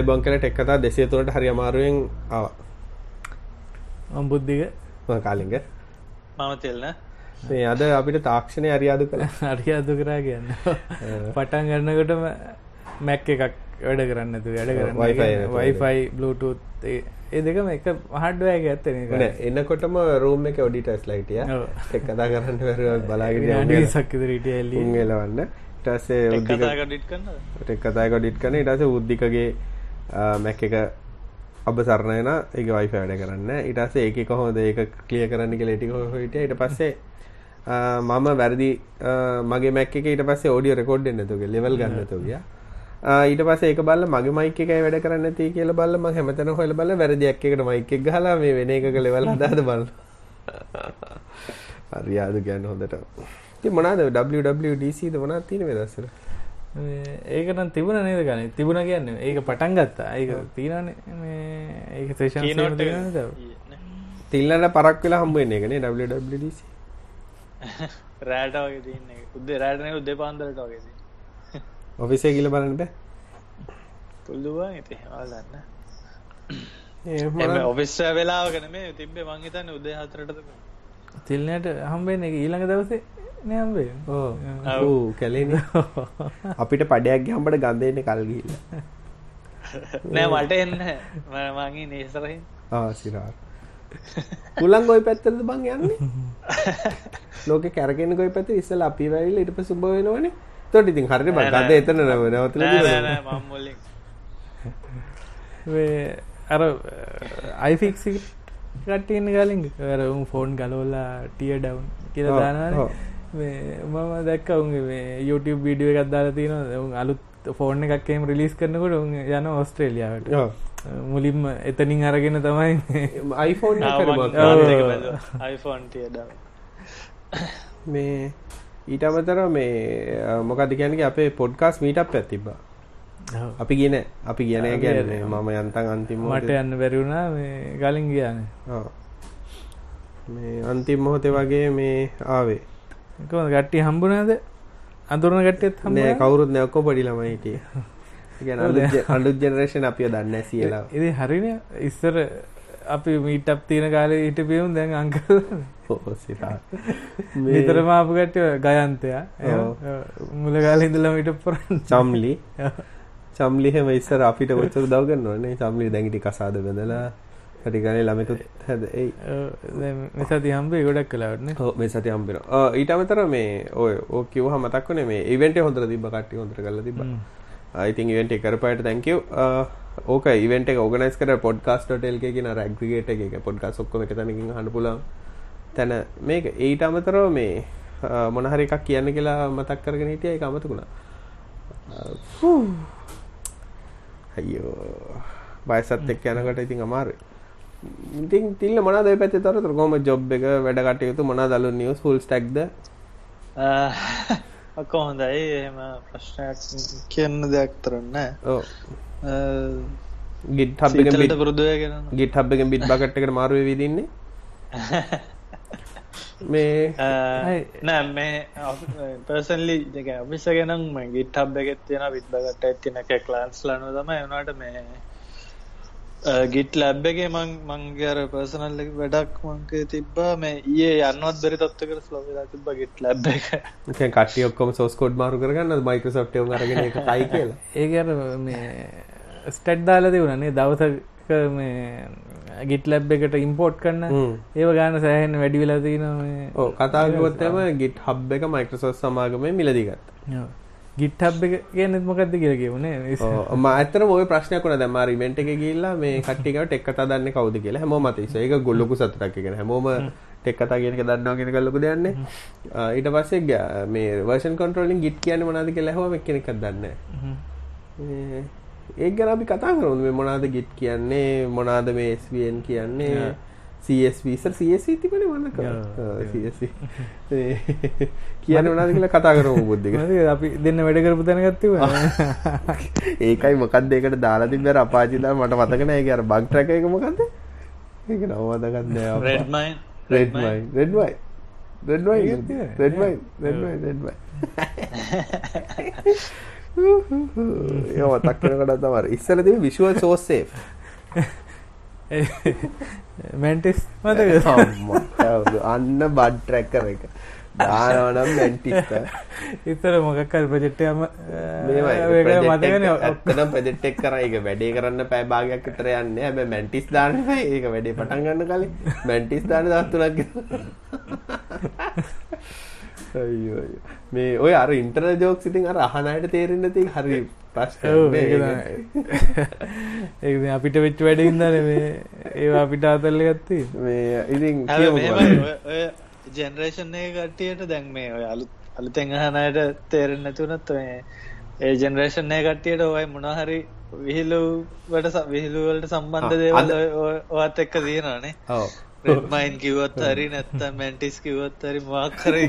අයිබං කල ටෙක් කතා දෙසේ තුරට හරි අමාරුවෙන් ආව. අම්බුද්ධික කාලිග. මම තෙල්න මේ අද අපිට තාක්ෂණය අරියාදු කළ. අරිය අදු කරා කියන්න. පටන් ගන්නකොටම මැක් එකක් වැඩ කරන්න තු වැඩ කරන්න Wi-Fi නැතුව වයිෆයි බලුටත් ඒ දෙකම එක හඩුවයක ඇත්තන එන්නකොටම රූම් එක ඔඩිටස් ලයිටිය ඔව්. එක් කතා කරන්න වැර බලාගෙන සක්කදරීට එල්ලි උන්ගලවන්න ටසේ උද්දික කතාගඩිට් කන්න ටෙක් කතායක ඩිට් කන ඉටස උද්දිකගේ මැක් එක අබ සරණයන එක වයිෆ වැඩ කරන්න ඉටස ඒක කොහොද ඒක කලිය කරන්න එක ලෙටි හොට ඉට පස්සේ ආ, මම වැරදි ආ, මගේ මැක් එක ඊට පස්සේ ඕඩිය රෙකෝඩ් එන්නතුගේ ලෙවල් ගන්නතුගිය ඊට පස්සේ ඒක බල්ල මගේ මයික් එකයි වැඩ කරන්න ඇති කියලා බල්ල මම හැමතැන හොයලා බලලා වැරදියක් එකට මයික් එක ගහලා මේ වෙන එකක ලෙවල් හදාද බලන්න. හරියාදු කියන්න හොඳට. ඉතින් මොනවාද? WWDC ද මොනවද තියෙන මේ දවස්වල? ඒකන තිබුණ නේද ගන තිබුණ කියන්න ඒක පටන් ගත්තා. ඒක තිීනන ඒක සේෂන් තිල්ලට පරක් වෙලා හම්බ වෙන්නේ එකනේ WWDC රෑට වගේ උද්ද රෑටන උද්ද පාන්දරට වගේද ඔෆිස් එකේ ගිහලා බලන්න බෑ. පුල්ලුවන් ඉති හල්ලන්න ඒ එම මොනවද? ඔෆිස් වෙලාවගෙන මේ තිබේ මංහිතන්න උදේ හතරටද. තිල්නයට හම්බෙන් එක ඊළඟ දවසේ නෑම්බේ ඕ ඌ කැලේනේ. අපිට පඩයක් ගහම්බට ගන්දෙන්නේ කල් ගිහිල්ලා. නෑ මට එන්න මගේ නේසරහින් ආ සිරාර. කුලන් ගොයි පැත්තටද බං යන්නේ? ලෝකේ කැරගෙන ගොයි පැත්තට ඉස්සලා අපි වැවිලා ඊට පස්සේ උඹ වෙනවනේ. එතකොට ඉතින් හරියට බං? ගඳ එතන නම නවතලා දිනවනේ. මම්මොල්ලින් අර අයිෆික් කටන්න ගලින් අර උන් ෆෝන් ගලෝල්ලා ටිය ඩවන්් කියල ඔව්, ඔව්. මම දැක්ක උන්ගේ මේ YouTube වීඩියෝ එකක් දාලා තියෙන උන් අලුත් ෆෝර්න එකක්කේම රිලිස් කරනකොට උන් යන ඔස්ට්‍රේලියාවට ඔව්. මුලින්ම එතනින් අරගෙන තමයි iPhone එක තියඩ මේ ඊට අමතර මේ මොකද කියන්නේ අපේ පොඩ්කාස් මීටප් අපි කියන අපි කියන අපි ගැන්නේ කියන්නේ. මම යන්තන් අන්තිම මට යන්න බැරිවුණා මේ ගලින් ගියාන. ඔව්. මේ අන්තිම මොහොතේ වගේ මේ ආවේ කොම ගට්ටි හම්බුනාද අඳුරන ගට්ටෙත් හම නෑ කවුරුත් නෑ ඔක්කොම පොඩි ළමයි හිටියේ. කියන්නේ අලුත් අලුත් ජෙනරේෂන් අපිව දන්නේ නැහැ සියලා. ඉදි හරින. ඉස්සර අපි මීටප් තියෙන කාලේ හිට පියවුම් දැන් අංකල් ඔව් සිරා. නිතර මාපු කට්ටිය ගයන්තයා. මුල කාලේ ඉඳලා මිට පොරන් චම්ලි. චම්ලි හැම ඉස්සර අපිට ඔච්චර දව ගන්නවනේ චම්ලි දැන් ඉතින් කසාද බඳලා ගානේ ළමෙකුත් හැද එයි. මෙසති හම්බේ ගොඩක් කලාවටන ඔව් මේ සතිය හම්බෙනවා. ඊට අමතරව මේ ඔය ඔය කිව්වහම මතක් වුණේ මේ ඉවෙන්ට් එක හොඳට තිබ්බ කට්ටිය හොඳට කරලා තිබ්බා. I think event එක කරපායට thank you. ඕක event එක organize කර podcast.lk කියන අර aggregate එකේ podcast ඔක්කොම එක තැනකින් අහන්න පුළුවන්. තැන මේක ඊට අමතරව මේ මොන හරි එකක් කියන්න කියලා මතක් කරගෙන හිටියා ඒක අමතකුණා. අයියෝ. වයසත් එක්ක යනකොට ඉතින් අමාරුයි. ඉතින් තිල්ල මොනවද ඔය පැත්තේ තොරතුරු කොහොම ජොබ් එක වැඩ කටයුතු? මොනවද අලුත් නිවුස් ෆුල් ස්ටැක්ද? අක්කෝ හොඳයි එහෙම ප්‍රශ්නයක් කියන්න දෙයක් තරන්න ඔව්. GitHub එකෙන් bit පුරුදුය කරන්න GitHub එකෙන් bit bucket එකට මාරු වෙවි දින්නේ. මේ නෑ මේ පර්සන්ලි දෙක ඔෆිස ගෙනම් ගිට හබ් එකෙත් තියෙන විත් බගට ඇතින එක කලන්ස් ලන තම එනට මේ ගිට ලැබ් එකේ මං මංගේර පර්සනල් වැඩක් මංක තිබ්බා මේ ඒ යන්නවත් බෙරි තත්වක ස්ලෝවෙලා තිබ ගිට ලැබ් එක දැන් කට්ටිය ඔක්කොම code මාරු කරගන්න Microsoft එක අරගෙන ඒක කයි කියලා. ඒකර මේ ස්ටඩ් දාලා තිවුණනේ දවසක මේ ගිට ලැබ් එකට ඉම්පෝට් කරන්න. ඒව ගාන සෑහෙන් වැඩි වෙලා තින මේ ඔව් කතා කිව්වොත් එම GitHub එක Microsoft සමාගමේ මිලදී ගත්තා. ගිට්හබ් එක කියනෙත් මොකක්ද කියලා කියවනේ ඔව් මම ඇත්තටම ওই ප්‍රශ්නයක් වුණා දැන් මාර ඉවෙන්ට් එකේ ගිහිල්ලා මේ කට්ටිය ගාව ටෙක් කතා දන්නේ කවුද කියලා හැමෝම අතීස. ඒක ගොල්ලොකු සතුටක්. කියන හැමෝම ටෙක් කතා කියන එක දන්නවා කියන එක ලොකු දෙයක් නේ. ඊට පස්සේ මේ version controlling git කියන්නේ මොනවද කියලා ඇහුවම එක්කෙනෙක්වත් දන්නේ නැහැ. ඒක ගැන අපි කතා කරමු මේ මොනවද git කියන්නේ? මොනවද මේ svn කියන්නේ තිබුණේ මොනක CSV මේ කියන්නේ මොනවද කියලා කතා කරමු බුද්ධික අපි දෙන්න වැඩ කරපු තැනගත්තිව ඒකයි මොකක්ද ඒකට දාලා තිබ්බර අපාචි දා මට මතක නැහැ ඒක අර බග් ට්‍රැකර් එක මොකද්ද? ඒක නම මතකත් නෑ Redmine Redmine Redmine Redmine ඒක තියෙන්නේ. රෙඩ් මයි රෙඩ් මයි රෙඩ් මයි ඒ මතක් වෙනකොට තමයි. ඉස්සල තිබි විෂුවල් සෝස් සේෆ් මැන්ටිස් මතක අන්න බඩ් ට්‍රැක්කර එක. දානවනම් මැන්ටිස්ට ඉතර මොකක්කල් ප්‍රජෙට්ටයම මතන මතකන ඔත්තනම් ප්‍රජෙට්ටෙක් කර. එක වැඩේ කරන්න පැබාගයක් කතර යන්න. හැබ මැන්ටිස් දාන ඒක වැඩේ පටන් ගන්න කලින් මැන්ටිස් දාන දත්තුනක් මේ ඔය අර ඉන්ටර ජෝක් සිටින් අර අහනයට තේරෙන්න ති හරි ප්‍රශ්න ඒ අපිට වෙච්ච වැඩින්දන මේ ඒවා අපිට අතල්ල ගත්තේ මේ ඉතින් ජෙනරේෂන් එක කට්ටියට දැන් මේ ඔය අලු අලුතෙන් අහනයට තේරෙන් නැතුනත් ඔය ඒ ජෙනරේෂන් එක කට්ටියට ඔය මොනහරි විහිලුවට විහිලුවලට සම්බන්ධ දේවල් ඔත් එක්ක තියෙනනේ රෙඩ්මයින් කිව්වොත් හරි නැත්තම් මැන්ටිස් කිව්වොත් හරි මොකක් හරි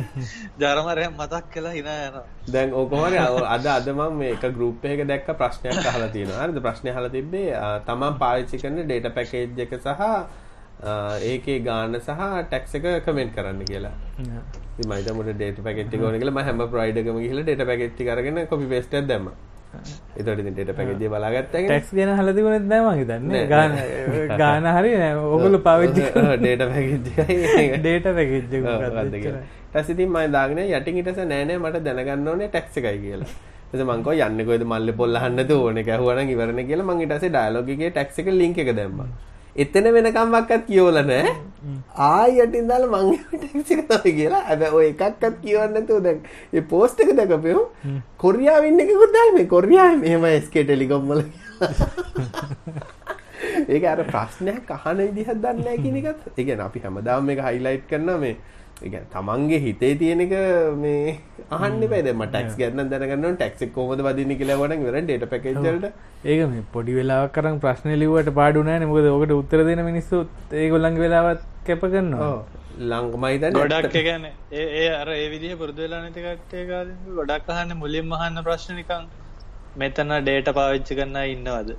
ජරමරයක් මතක් කළා hina යනවා. දැන් ඕකමරි අද අද මම මේ එක ගෲප් එකක දැක්ක ප්‍රශ්නයක් අහලා තියෙනවා. හරිද? ප්‍රශ්නේ අහලා තිබ්බේ තමන් පාවිච්චි කරන data package එක සහ ඒකේ ගාන සහ ටැක්ස් එක කමෙන්ට් කරන්න කියලා. ඉතින් මම හිතුවා data package එක ඕන කියලා මම හැම ප්‍රොවයිඩර් එකම ගිහලා data package ටික අරගෙන copy paste එකක් දැම්මා. Data package එක බලාගත්තා ටැක්ස් ගැන අහලා තිබුණෙත් නෑ මං හිතන්නේ. ගාන ගාන හරි නෑ. ඔයගොල්ලෝ පාවිච්චි කියලා. කියලා. ඊට පස්සේ ඉතින් මම දාගෙන යටින් ඊට පස්සේ නෑ නෑ මට දැනගන්න ඕනේ ටැක්ස් එකයි කියලා. ඊට පස්සේ මං කිව්වා යන්නේ කොහෙද මල්ලේ පොල් අහන්න නැතුව ඕනේ ගැහුවා නම් ඉවරනේ කියලා මං ඊට පස්සේ ඩයලොග් එකේ ටැක්ස් එතන වෙනකම්වත් කියවලා නෑ. ආයි යටින් දාලා මං ටැක්ස් එක තමයි කියලා. හැබැයි ඔය එකක්වත් කියවන්න නැතුව දැන් මේ පෝස්ට් එක දැකපෙමු කොරියාවෙ ඉන්න කෙනෙකුත් දාලා මේ කොරියාවේ මෙහෙම SK ටෙලිකොම් වල ඒක අර ප්‍රශ්නයක් අහන විදිහක් දන්නේ නැහැ කියන එකත්. ඒ කියන්නේ අපි හැමදාම මේක හයිලයිට් කරනවා මේ ඒ කියන්නේ තමන්ගේ හිතේ තියෙන එක මේ අහන්න එපා. දැන් මම ටැක්ස් ගැන නම් දැනගන්න ඕනේ. ටැක්ස් එක කොහොමද වදින්නේ කියලා වඩන් ඉවරයි ඩේටා පැකේජ් වලට. ඒක මේ පොඩි වෙලාවක් කරන් ප්‍රශ්න ලිව්වට පාඩු නෑනේ මොකද ඔකට උත්තර දෙන මිනිස්සු ඒගොල්ලන්ගේ වෙලාවත් කැප කරනවා. ඔව්. ලංකමයි දැන් ගොඩක් එකන ඒ ඒ අර ඒ විදිහ පුරුදු වෙලා නැති කට්ටිය කාලෙ ගොඩක් අහන්නේ මුලින්ම අහන්න ප්‍රශ්න නිකන් මෙතන ඩේටා පාවිච්චි කරන්න ඉන්නවද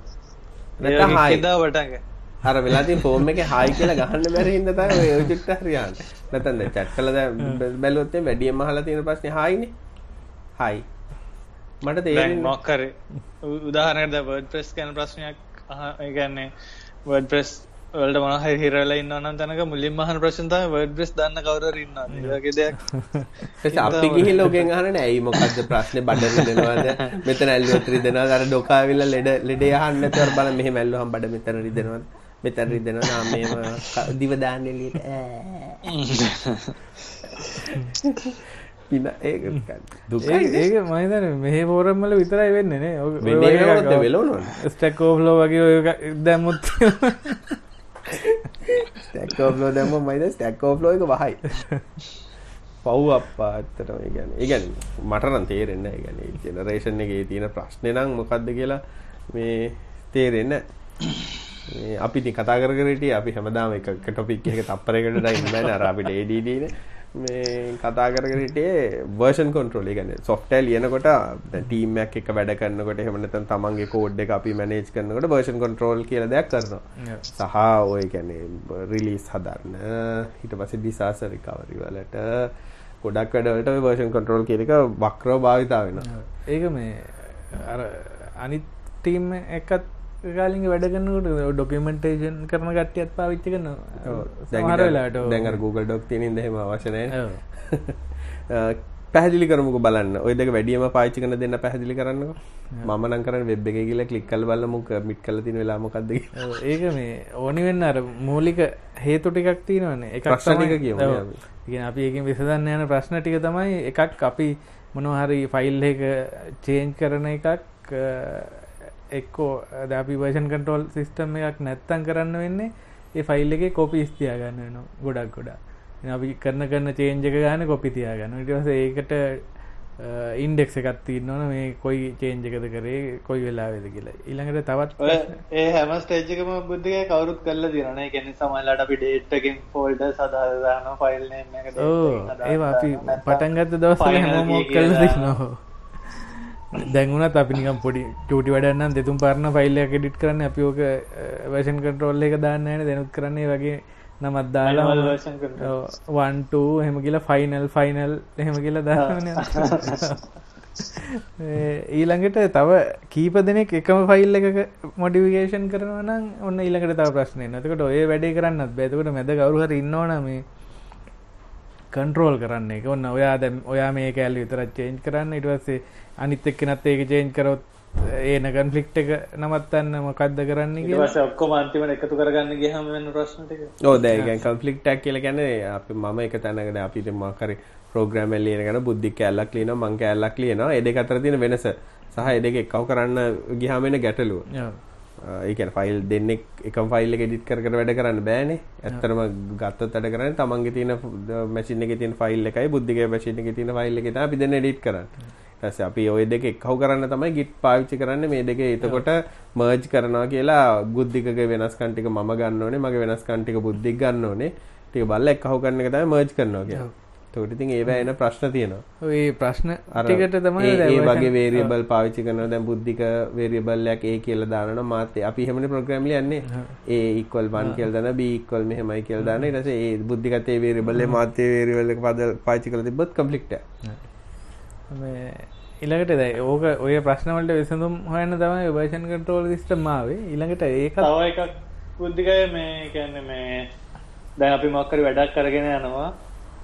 නැත්නම් හායි. ඉදා වටක අර වෙලා තියෙන ෆෝම් එකේ හායි කියලා ගහන්න බැරි හින්දා තමයි ඔය ඔජෙක්ට් හරියන්නේ නැත්නම් දැන් chat කරලා දැන් බැලුවොත් එimhe වැඩියෙන්ම අහලා තියෙන ප්‍රශ්නේ හායිනේ හායි මට තේරෙන්නේ මොකක් හරි. උ- උදාහරණයකට දැන් WordPress ගැන ප්‍රශ්නයක් අහ ඒ කියන්නේ WordPress වලට මොනවා හරි හිරලා ඉන්නවා නම් තැනක මුලින්ම අහන ප්‍රශ්න තමයි WordPress දන්න කවුරු හරි ඉන්නවද ඒ වගේ දෙයක්. ඊට අපි ගිහිල්ලා ඔගෙන් අහන්නේ ඇයි මොකද්ද ප්‍රශ්නේ? බඩ රිදෙනවද? මෙතන ඇල්ලුවොත් රිදෙනවද? අර ඩොකා ඇවිල්ලා ලෙඩ ලෙඩේ අහන්න නැතුව අර බලන්න මෙහෙම ඇල්ලුවම බඩ මෙතන රිදෙනවද? මෙතන රිදෙනවද? ආ මේම ක- දිව දාන්න එළියට. ඈ. පින ඒක මහිතන මෙහ පෝරම්මල විතරයි වෙන්න නේ. ඔය- ඔය වෙන්නේ වගේ ඔය දැම්මුත් ස්ටැක් ඕෆ්ලෝ දැම්මම මයිද? ස්ටැක් ඕෆ්ලෝ එක වහයි. පව් අප්පා ඇත්තටම. ඒ කියන්නේ ඒ කියන්නේ මට නම් තේරෙන්නේ නැහැ. ඒ කියන්නේ ජෙනරේෂන් එකේ තියෙන ප්‍රශ්නේ නම් මොකද්ද කියලා මේ තේරෙන්නේ නැහැ. මේ අපි ඉතින් කතා කර කර හිටියේ අපි හැමදාම එක එක ටොපික් එකක තප්පරයකට ඩයින් නැහැ අර අපිට ADD නේ. මේ කතා කර කර හිටියේ version control. ඒ කියන්නේ software ලියනකොට දැන් team එකක් එක්ක වැඩ කරනකොට එහෙම නැත්නම් තමන්ගේ code එක අපි manage කරනකොට version control කියලා දෙයක් කරනවා. සහ ඔය කියන්නේ රිලීස් හදන්න ඊට පස්සේ disaster recovery වලට ගොඩක් වැඩවලට ඔය version control කියන එක වක්‍රව භාවිතා වෙනවා. ඒක මේ අර අනිත් ටීම් එකත් කාලින් වැඩ කරනකොට ඩොකියුමන්ටේෂන් කරන කට්ටියත් පාවිච්චි ඔව්. දැන් අර Google Doc තියෙන ඉඳ එහෙම අවශ්‍ය නැහැ ඔව්. පැහැදිලි කරමුකෝ බලන්න. ඔය දෙක වැඩියම පාවිච්චි කරන දෙන්න පැහැදිලි කරන්නකෝ. මම නම් කරන්නේ වෙබ් එකේ ගිහලා ක්ලික් කරලා බලමු කමිට් කරලා තියෙන වෙලාව මොකක්ද කියලා. ඒක මේ ඕනි වෙන්න අර මූලික හේතු ටිකක් තියෙනවනේ. එකක් ප්‍රශ්න ටික කියමු ඔව්. අපි. ඒකෙන් විසඳන්න යන ප්‍රශ්න ටික තමයි එකක් අපි මොනවා හරි ෆයිල් එක චේන්ජ් කරන එකක් එක්කෝ ද අපි වර්ෂන් කන්ට්‍රෝල් සිස්ටම් එකක් නැත්තම් කරන්න වෙන්නේ ඒ ෆයිල් එකේ කොපිස් තියාගන්න වෙනවා ගොඩක් ගොඩක්. අපි කරන කරන චේන්ජ් එක ගන්න කොපි තියාගන්න ඊට පස්සේ ඒකට ඉන්ඩෙක්ස් එකක් තියෙනවනේ මේ කොයි චේන්ජ් එකද කරේ කොයි වෙලාවෙද කියලා. ඊළඟට තවත් ඒ හැම ස්ටේජ් එකම බුද්ධික කවුරුත් කරලා තියෙනවා නේ. ඒ කියන්නේ සමහරවිට අපි date එකකින් folders හදාලා දානවා file name එක date ඕ එකකින් දැන් වුණත් අපි නිකන් පොඩි චූටි වැඩක් නම් දෙතුන් පාරන ෆයිල් එකක් එඩිට් කරන්නේ අපි ඕක version control එක දාන්න නැහැ දැනුත් කරන්නේ වගේ නමක් දාලා Manual version control. 1 2 එහෙම කියලා ෆයිනල් ෆයිනල් එහෙම කියලා දානවනේ. ඊළඟට තව කීප දෙනෙක් එකම ෆයිල් එක මොඩිවිකේෂන් කරනවනම් ඔන්න ඊළඟට තව ප්‍රශ්නය නතකට ඔය වැඩේ කරන්නත් බැතකට මැද ගවරුහර ඉන්නවන මේ කන්ට්‍රෝල් කරන්න එක. ඔන්න ඔයා දැම් ඔයා මේ කෑල්ල විතරත් චේන්ජ් කරන්න. ඉටවස්සේ අනිත් එක්කනත් ඒක චේන්ජ් කරොත් ඒන කන්ෆලික්් එක නමත්තන්න මොකක්ද කරන්න ඊට ඔක්කොම අන්තිමට එකතු කරගන්න ගහම වෙන ප්‍රශ්නට ඕ දැගන් කන්ෆලික්ටක් කියල ගැන අපි මම එක තැනකට අපිට මකරි ප්‍රෝග්‍රම ලියන ගැන බුද්ධි කැල්ලක් ලියන මං කැල්ලක් ලියනවා. එඩ අතර තින වෙනස. සහ එඩක එක්කව කරන්න ගිහාමෙන ගැටලුව ඒකන ෆයිල් දෙන්නෙක් එක ෆයිල් ගෙඩිත් කර වැඩ කරන්න බෑනේ. ඇත්තරම ගත්ත තට කරන්න තමන්ගේ තියන මැසින එක තින් ෆයිල් එකයි බුද්ධික මැසින එක තින ෆයිල් එක අපි දෙන්න ඩිට් කරන්න. ටස අපි ඔය දෙක එක්කව කරන්න තමයි ගිට් පාවිච්චි කරන්න. මේ දෙක එතකොට මර්ජ් කරනවා කියලා බුද්ධික වෙනස් කන්ටික ම ගන්න ඕනේ මගේ වෙනස් කන්ටික බුද්ධික් ගන්න ඕනේ. ටික බල්ල එක්කහව කරන්න එක තමයි මර්ජ් කරනවා කියලා. තොට ඉතින් ඒව එන ප්‍රශ්න තියෙනවා. ඒ ප්‍රශ්න අටිකට තමයි ඒ වගේ වේරියබල් පාවිච්චි කරනවා දැන් බුද්ධික වේරියබල්යක් ඒ කියලා දානවා මාත් අපි හැමනේ ප්‍රෝග්‍රෑම් ලියන්නේ a equal 1 කියලා දාන b මෙහෙමයි කියලා දාන ඊට පස්සේ ඒ බුද්ධිකත් ඒ වේරියබල් එක මාත් ඒ වේරියබල් එක පද පාවිච්චි කරලා තිබ්බොත් කන්ෆ්ලික්ට් එක මේ ඉළඟට දැ ඕක ඔය ප්‍රශ්නවලට විසඳුම් හොයන්න තමයි වර්ෂන් කටෝල් සිස්ටමාවේ ඉළඟට ඒක තව එකක් බුද්ධිකය මේ කියන්න මේ දැන් අපි මොක්කරි වැඩක් කරගෙන යනවා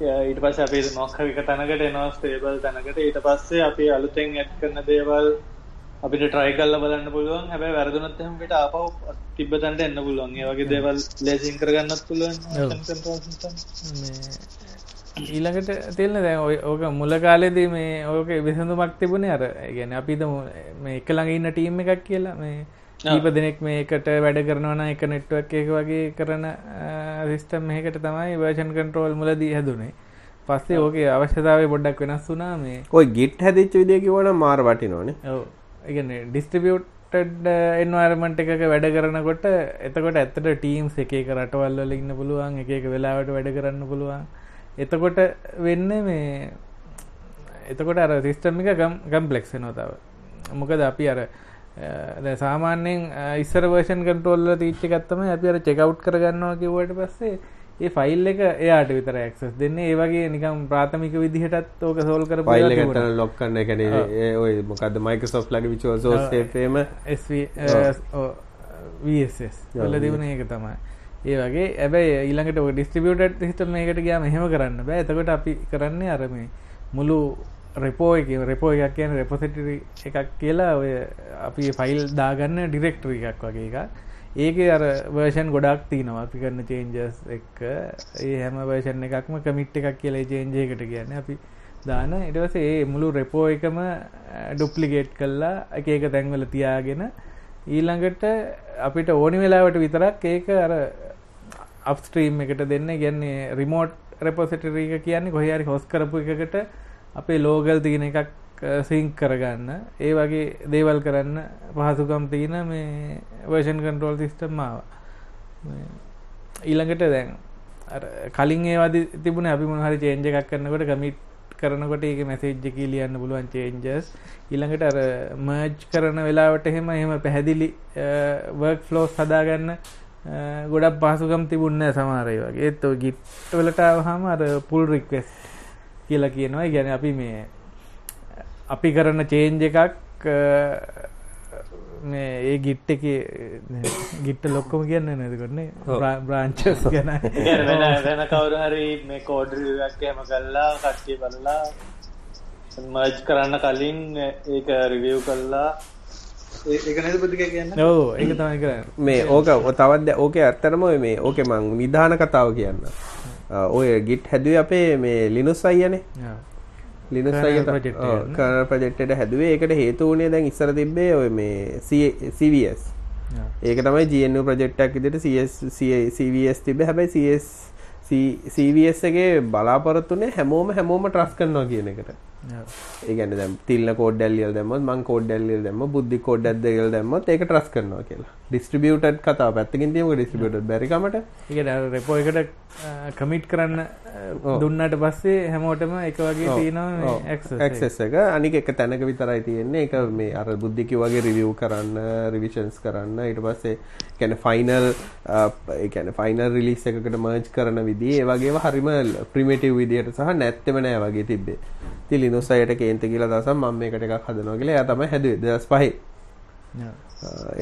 ඊට පස්ස අපි මොක්කරික තැනකට එනවා ස්ටේබල් තැනකට. ඊට පස්සේ අපි අලුතෙන් ඇත් කරන දේවල් අපිට ට්‍රයි කල්ල බලන්න පුළුවන්. හැබැ වැරදුනත් හමට අපව තිබ තැන්ට එන්න පුළුවන්. ඒ වගේ දේවල් ලේසින් කරගන්නත් පුළුවන්. ඊළඟට තිල්න දැ ඕක මුල කාලෙදී මේ ඕක විසඳුමක් තිබුණේ අර ගැන අපිද මේ එක ළඟ ඉන්න ටීම් එකක් කියලා මේ ඊප දෙනෙක් මේකට වැඩ කරනවන එක නෙට්ුවක් එක වගේ කරන සිිස්ටම් මේකට තමයි වර්ෂන් කන්ට්‍රෝල් මුලදී හැදුනේ. පස්සේ ඕක අවශ්‍යතාව බොඩ්ඩක් වෙනස් වුනා මේ. ඔය ගිට් හැදිච්ච විදික වන මාර වටි නොන ඒගන ඩිස්ට්‍රිබියට් එන්වර්මට එකක වැඩ කරනකොට එතකොට ඇත්තට ටීම්ස් එක රටවල්ල ඉන්න පුළුවන් එක වෙලාවට වැඩ කරන්න පුළුවන්. එතකොට වෙන්න මේ එතකොට අර සිිස්ටම් එක ගම් ගම්පලෙක්ෂ නොතාව මොකද අපි අර සාමාන්‍යෙන් ඉස්සර වර්ෂන් කටෝල්ල තීච්ච ගත්තම අපි අර චෙකව් කරගන්නවා කිවට පස්සේ ඒ ෆයිල් එක එයාට විතර ක්සස් දෙන්න. ඒවගේ නිකම් ප්‍රාථමික විදිහටත් ඕක සෝල් කර පයිල් එකට ලොක් කන්න එකන ඔය මොකද මයිකසෝ් ලග විචෝ සෝසේම වස් වල දිවන ඒක තමයි. ඒ වගේ ඇබැයි ඊළඟට ඩිස්ටිබියට සිස්ටම එකට ගයාම හෙම කරන්න බෑ. එතකොට අපි කරන්නේ අරම මුළු රෙපෝ එක රෙපෝ එකක් කියන රෙපොසිටරි එකක් කියලා ඔය අපි ෆයිල් දාගන්න ඩිරෙක්ටරි එකක් වගේ එක ඒක අර වර්ෂන් ගොඩක් තිනවා අපි කරන්න චේන්ජස් එක්ක. ඒ හැම වර්ෂන් එකක්ම කමිට් එකක් කියලා චේන්ජයකට කියන්න. අපි දාන ඉටවස ඒ මුළු රෙපෝ එකම eh, ඩුප්ලිගේට් කල්ලා එක ඒක තැන්වල තියාගෙන ඊළඟට අපිට ඕනි වෙලාවට විතරක් ඒක අර අපස්ට්‍රීම් එකට දෙන්න. ගැන්නේ රිමෝට් රෙපොසිටරීක කියන්නේ කොහරි හොස් කරපු එකකට අපේ ලෝගල් තියෙන එකක් සිංක් කරගන්න. ඒ වගේ දේවල් කරන්න පහසුකම් තියෙන මේ වර්ෂන් කන්ට්‍රෝල් සිිස්ටම් මාව ඊළඟට දැන් කලින් ඒවාද තිබුණ අපි මොහරි චේන්ජ එකක් කරනකොට කමිට් කරනකොට ඒක මැසේජ්ජක ලියන්න පුළුවන් චේන්ජස් ඊළඟට අර මර්ජ් කරන වෙලාවට එහෙම එහෙම පැහැදිලි වර්ක් ෆ්ලෝස් සදාගන්න ගොඩක් පහසුකම් තිබුන්න සමාරය වගේ. ඒත් ගිට්වලට හම අර පුල් රික්වෙස් කියලා කියනවා. ගැන අපි මේ අපි කරන චේන්ජ එකක් මේ ඒ ගිට්ට එක ගිට්ට ලොක්කොම කියන්න නැතිකොන්නේ බ්‍රාංචස් ගැන. වෙන කවුරු හරි මේ කෝඩ්‍රක් හම කල්ලා කට්ටිය බලලා මර්ජ් කරන්න කලින් ඒක රිවියව් කල්ලා ඕ ඒක තමයි කරන්න. මේ ඕක තවත්ද ඕක ඇත්තරම මේ ඕක මං නිධාන කතාව කියන්න ඔය ගිට් හැදුව අපේ මේ ලිනුස් අයනේ ලිනස් අය කරන ප්‍රජෙක්්ට හැදුවේ. ඒකට හේතු වනේ දැන් ඉස්සර තිබේ ඔය මේ CVS ඒක තමයි GNU ප්‍රජෙක්්ටක් ඉදිට CVS තිබ හැබයි CVS එකගේ බලාපොරත්තුනේ හැමෝම හැමෝම ට්‍රස් කරනවා කියන එකට ඒගැන දැම් තිල්ල කෝඩ්ඩැල්ලියල් දැම මං කෝඩ්ඩැල්ලියල් දැම බුද්ධි කෝඩ්ඩැදගල් දැම ඒක ට්‍රස් කරනවා කියලා ඩිස්ට්‍රිබියුටඩ් කතා පැත්තකින් තියම ඩිස්ට්‍රිබියුටඩ් බැරිකමට එක රෙපෝ එකට කමිට් කරන්න දුන්නට පස්සේ හැමෝටම එක වගේ තියෙනවා ඇක්සෙස් එක. අනික එක තැනක විතරයි තියෙන්නේ. එක මේ අර බුද්ධිකි වගේ රිවියව් කරන්න රිවිෂන්ස් කරන්න. ඊට පස්සේ කැන ෆයිනල් එකන ෆයිනල් රිලිස් එකකට මර්ජ් කරන විදි ඒවගේ හරිම ප්‍රිමේටව් විදියට සහ නැත්තම නෑ වගේ තිබ්බේ. ති ලිනුසයට කේන්ත කියලා දසම් මම එකට එකක් හදනොගල තම හැද දස් පහයි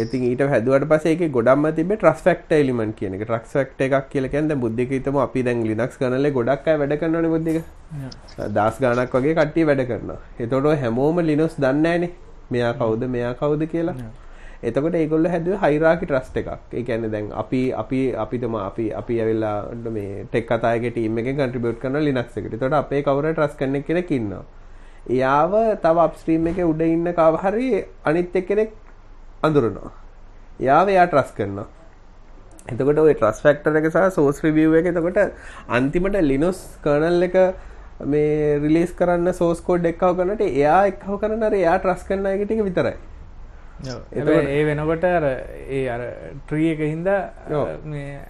ඉතින් ඊට හැදුවට පස්සේ ඒකේ ගොඩක්ම තිබ්බේ ට්‍රස් ෆැක්ටර් එලිමන්ට් කියන එක ට්‍රස් ෆැක්ටර් එකක් කියලා කියන්නේ දැන් බුද්ධික හිතමු අපි දැන් ලිනක්ස් කර්නල් එකේ ගොඩක් අය වැඩ කරනවනේ බුද්ධික. දාස් ගාණක් වගේ කට්ටිය වැඩ කරනවා. එතකොට හැමෝම ලිනක්ස් දන්නේ. මෙයා කවුද මෙයා කවුද කියලා. එතකොට ඒගොල්ලෝ හැදුවේ හයිරාකි ට්‍රස්ට් එකක්. ඒ කියන්නේ දැන් අපි අපි අපිටම අපි අපි ඇවිල්ලා මේ ටෙක් කතායගේ ටීම් එකෙන් කන්ට්‍රිබියුට් කරනවා ලිනක්ස් එකට. එතකොට අපේ කවුරු ට්‍රස්ට් කෙනෙක් කෙනෙක් ඉන්නවා. එයාව තව අප්ස්ට්‍රීම් එකේ උඩ ඉන්න කව හරි අනිත් එක්කෙනෙක් අඳුරනවා. යාව එයා ට්‍රස් කරනවා. එතකොට ඔය ට්‍රස් ෆැක්ටර් එක සහ සෝස් රිවිව් එක එතකොට අන්තිමට ලිනුස් කර්නල් එක මේ රිලීස් කරන්න සෝස් කෝඩ් එක්කව කරනට එයා එක්කව කරන අර එයා ට්‍රස් කරන එක ටික විතරයි. ඒ වෙනකොට අර ඒ අර ට්‍රී එක හින්දා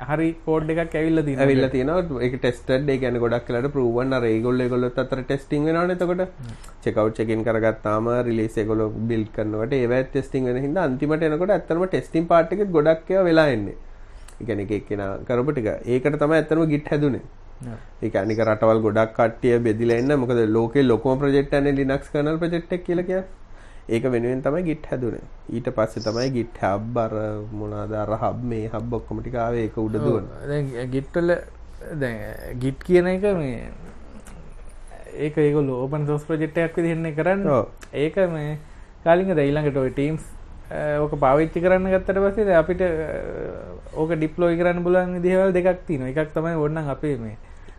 හරි කෝඩ් එකක් ඇවිල්ල ති ඇවිල්ල තින එක ටෙස්ට ඒ ගැන ගොඩක් කලට පරුවන් රේගොල්ල ගොල්ලොත් අතර ටෙස්ටිං වෙන එතකොට. චෙකව් චකින් කරගත්තාම රිලිස් ගොල බිල් කරනවට ඒ ටෙස්ටිං වෙන හිද අන්තිමට එනකොට ඇත්තම ටෙස්ටිම් පාටික ගොඩක්ය වෙලා එන්නේ. එකන එක එක්කෙන කරපටික ඒකට තම ඇත්තම ගිට් හැදුනේ. ඒක අනික රටවල් ගොඩක් කට්ටිය බෙදිලා එන්න. මොකද ලෝකේ ලොකම ප්‍රොජෙක්ට් අනේ ලිනක්ස් කර්නල් ප්‍රොජෙක්ට් එක කියලා කියන්නේ ඒක වෙනුවෙන් තමයි ගිට් හැදුනේ. ඊට පස්සේ තමයි ගිට් හබ් අර මොනවාද අර හබ් මේ හබ් ඔක්කොම ටික ආවේ ඒක උඩ දුවන. දැන් ගිට් වල දැන් ගිට් කියන එක මේ ඒක ඒගොල්ලෝ ඕපන් සෝස් ප්‍රොජෙක්ට් එකක් විදිහට කරන්නේ. ඒක මේ කාලින්ග ද ඊළඟට ඔය ටීම්ස් ඕක පාවිච්චි කරන්න ගත්තට පස්සේ අපිට ඕක ඩිප්ලෝයි කරන්න පුළුවන් විදිහවල් දෙකක් තියෙනවා. එකක් තමයි ඕනනම් අපේ මේ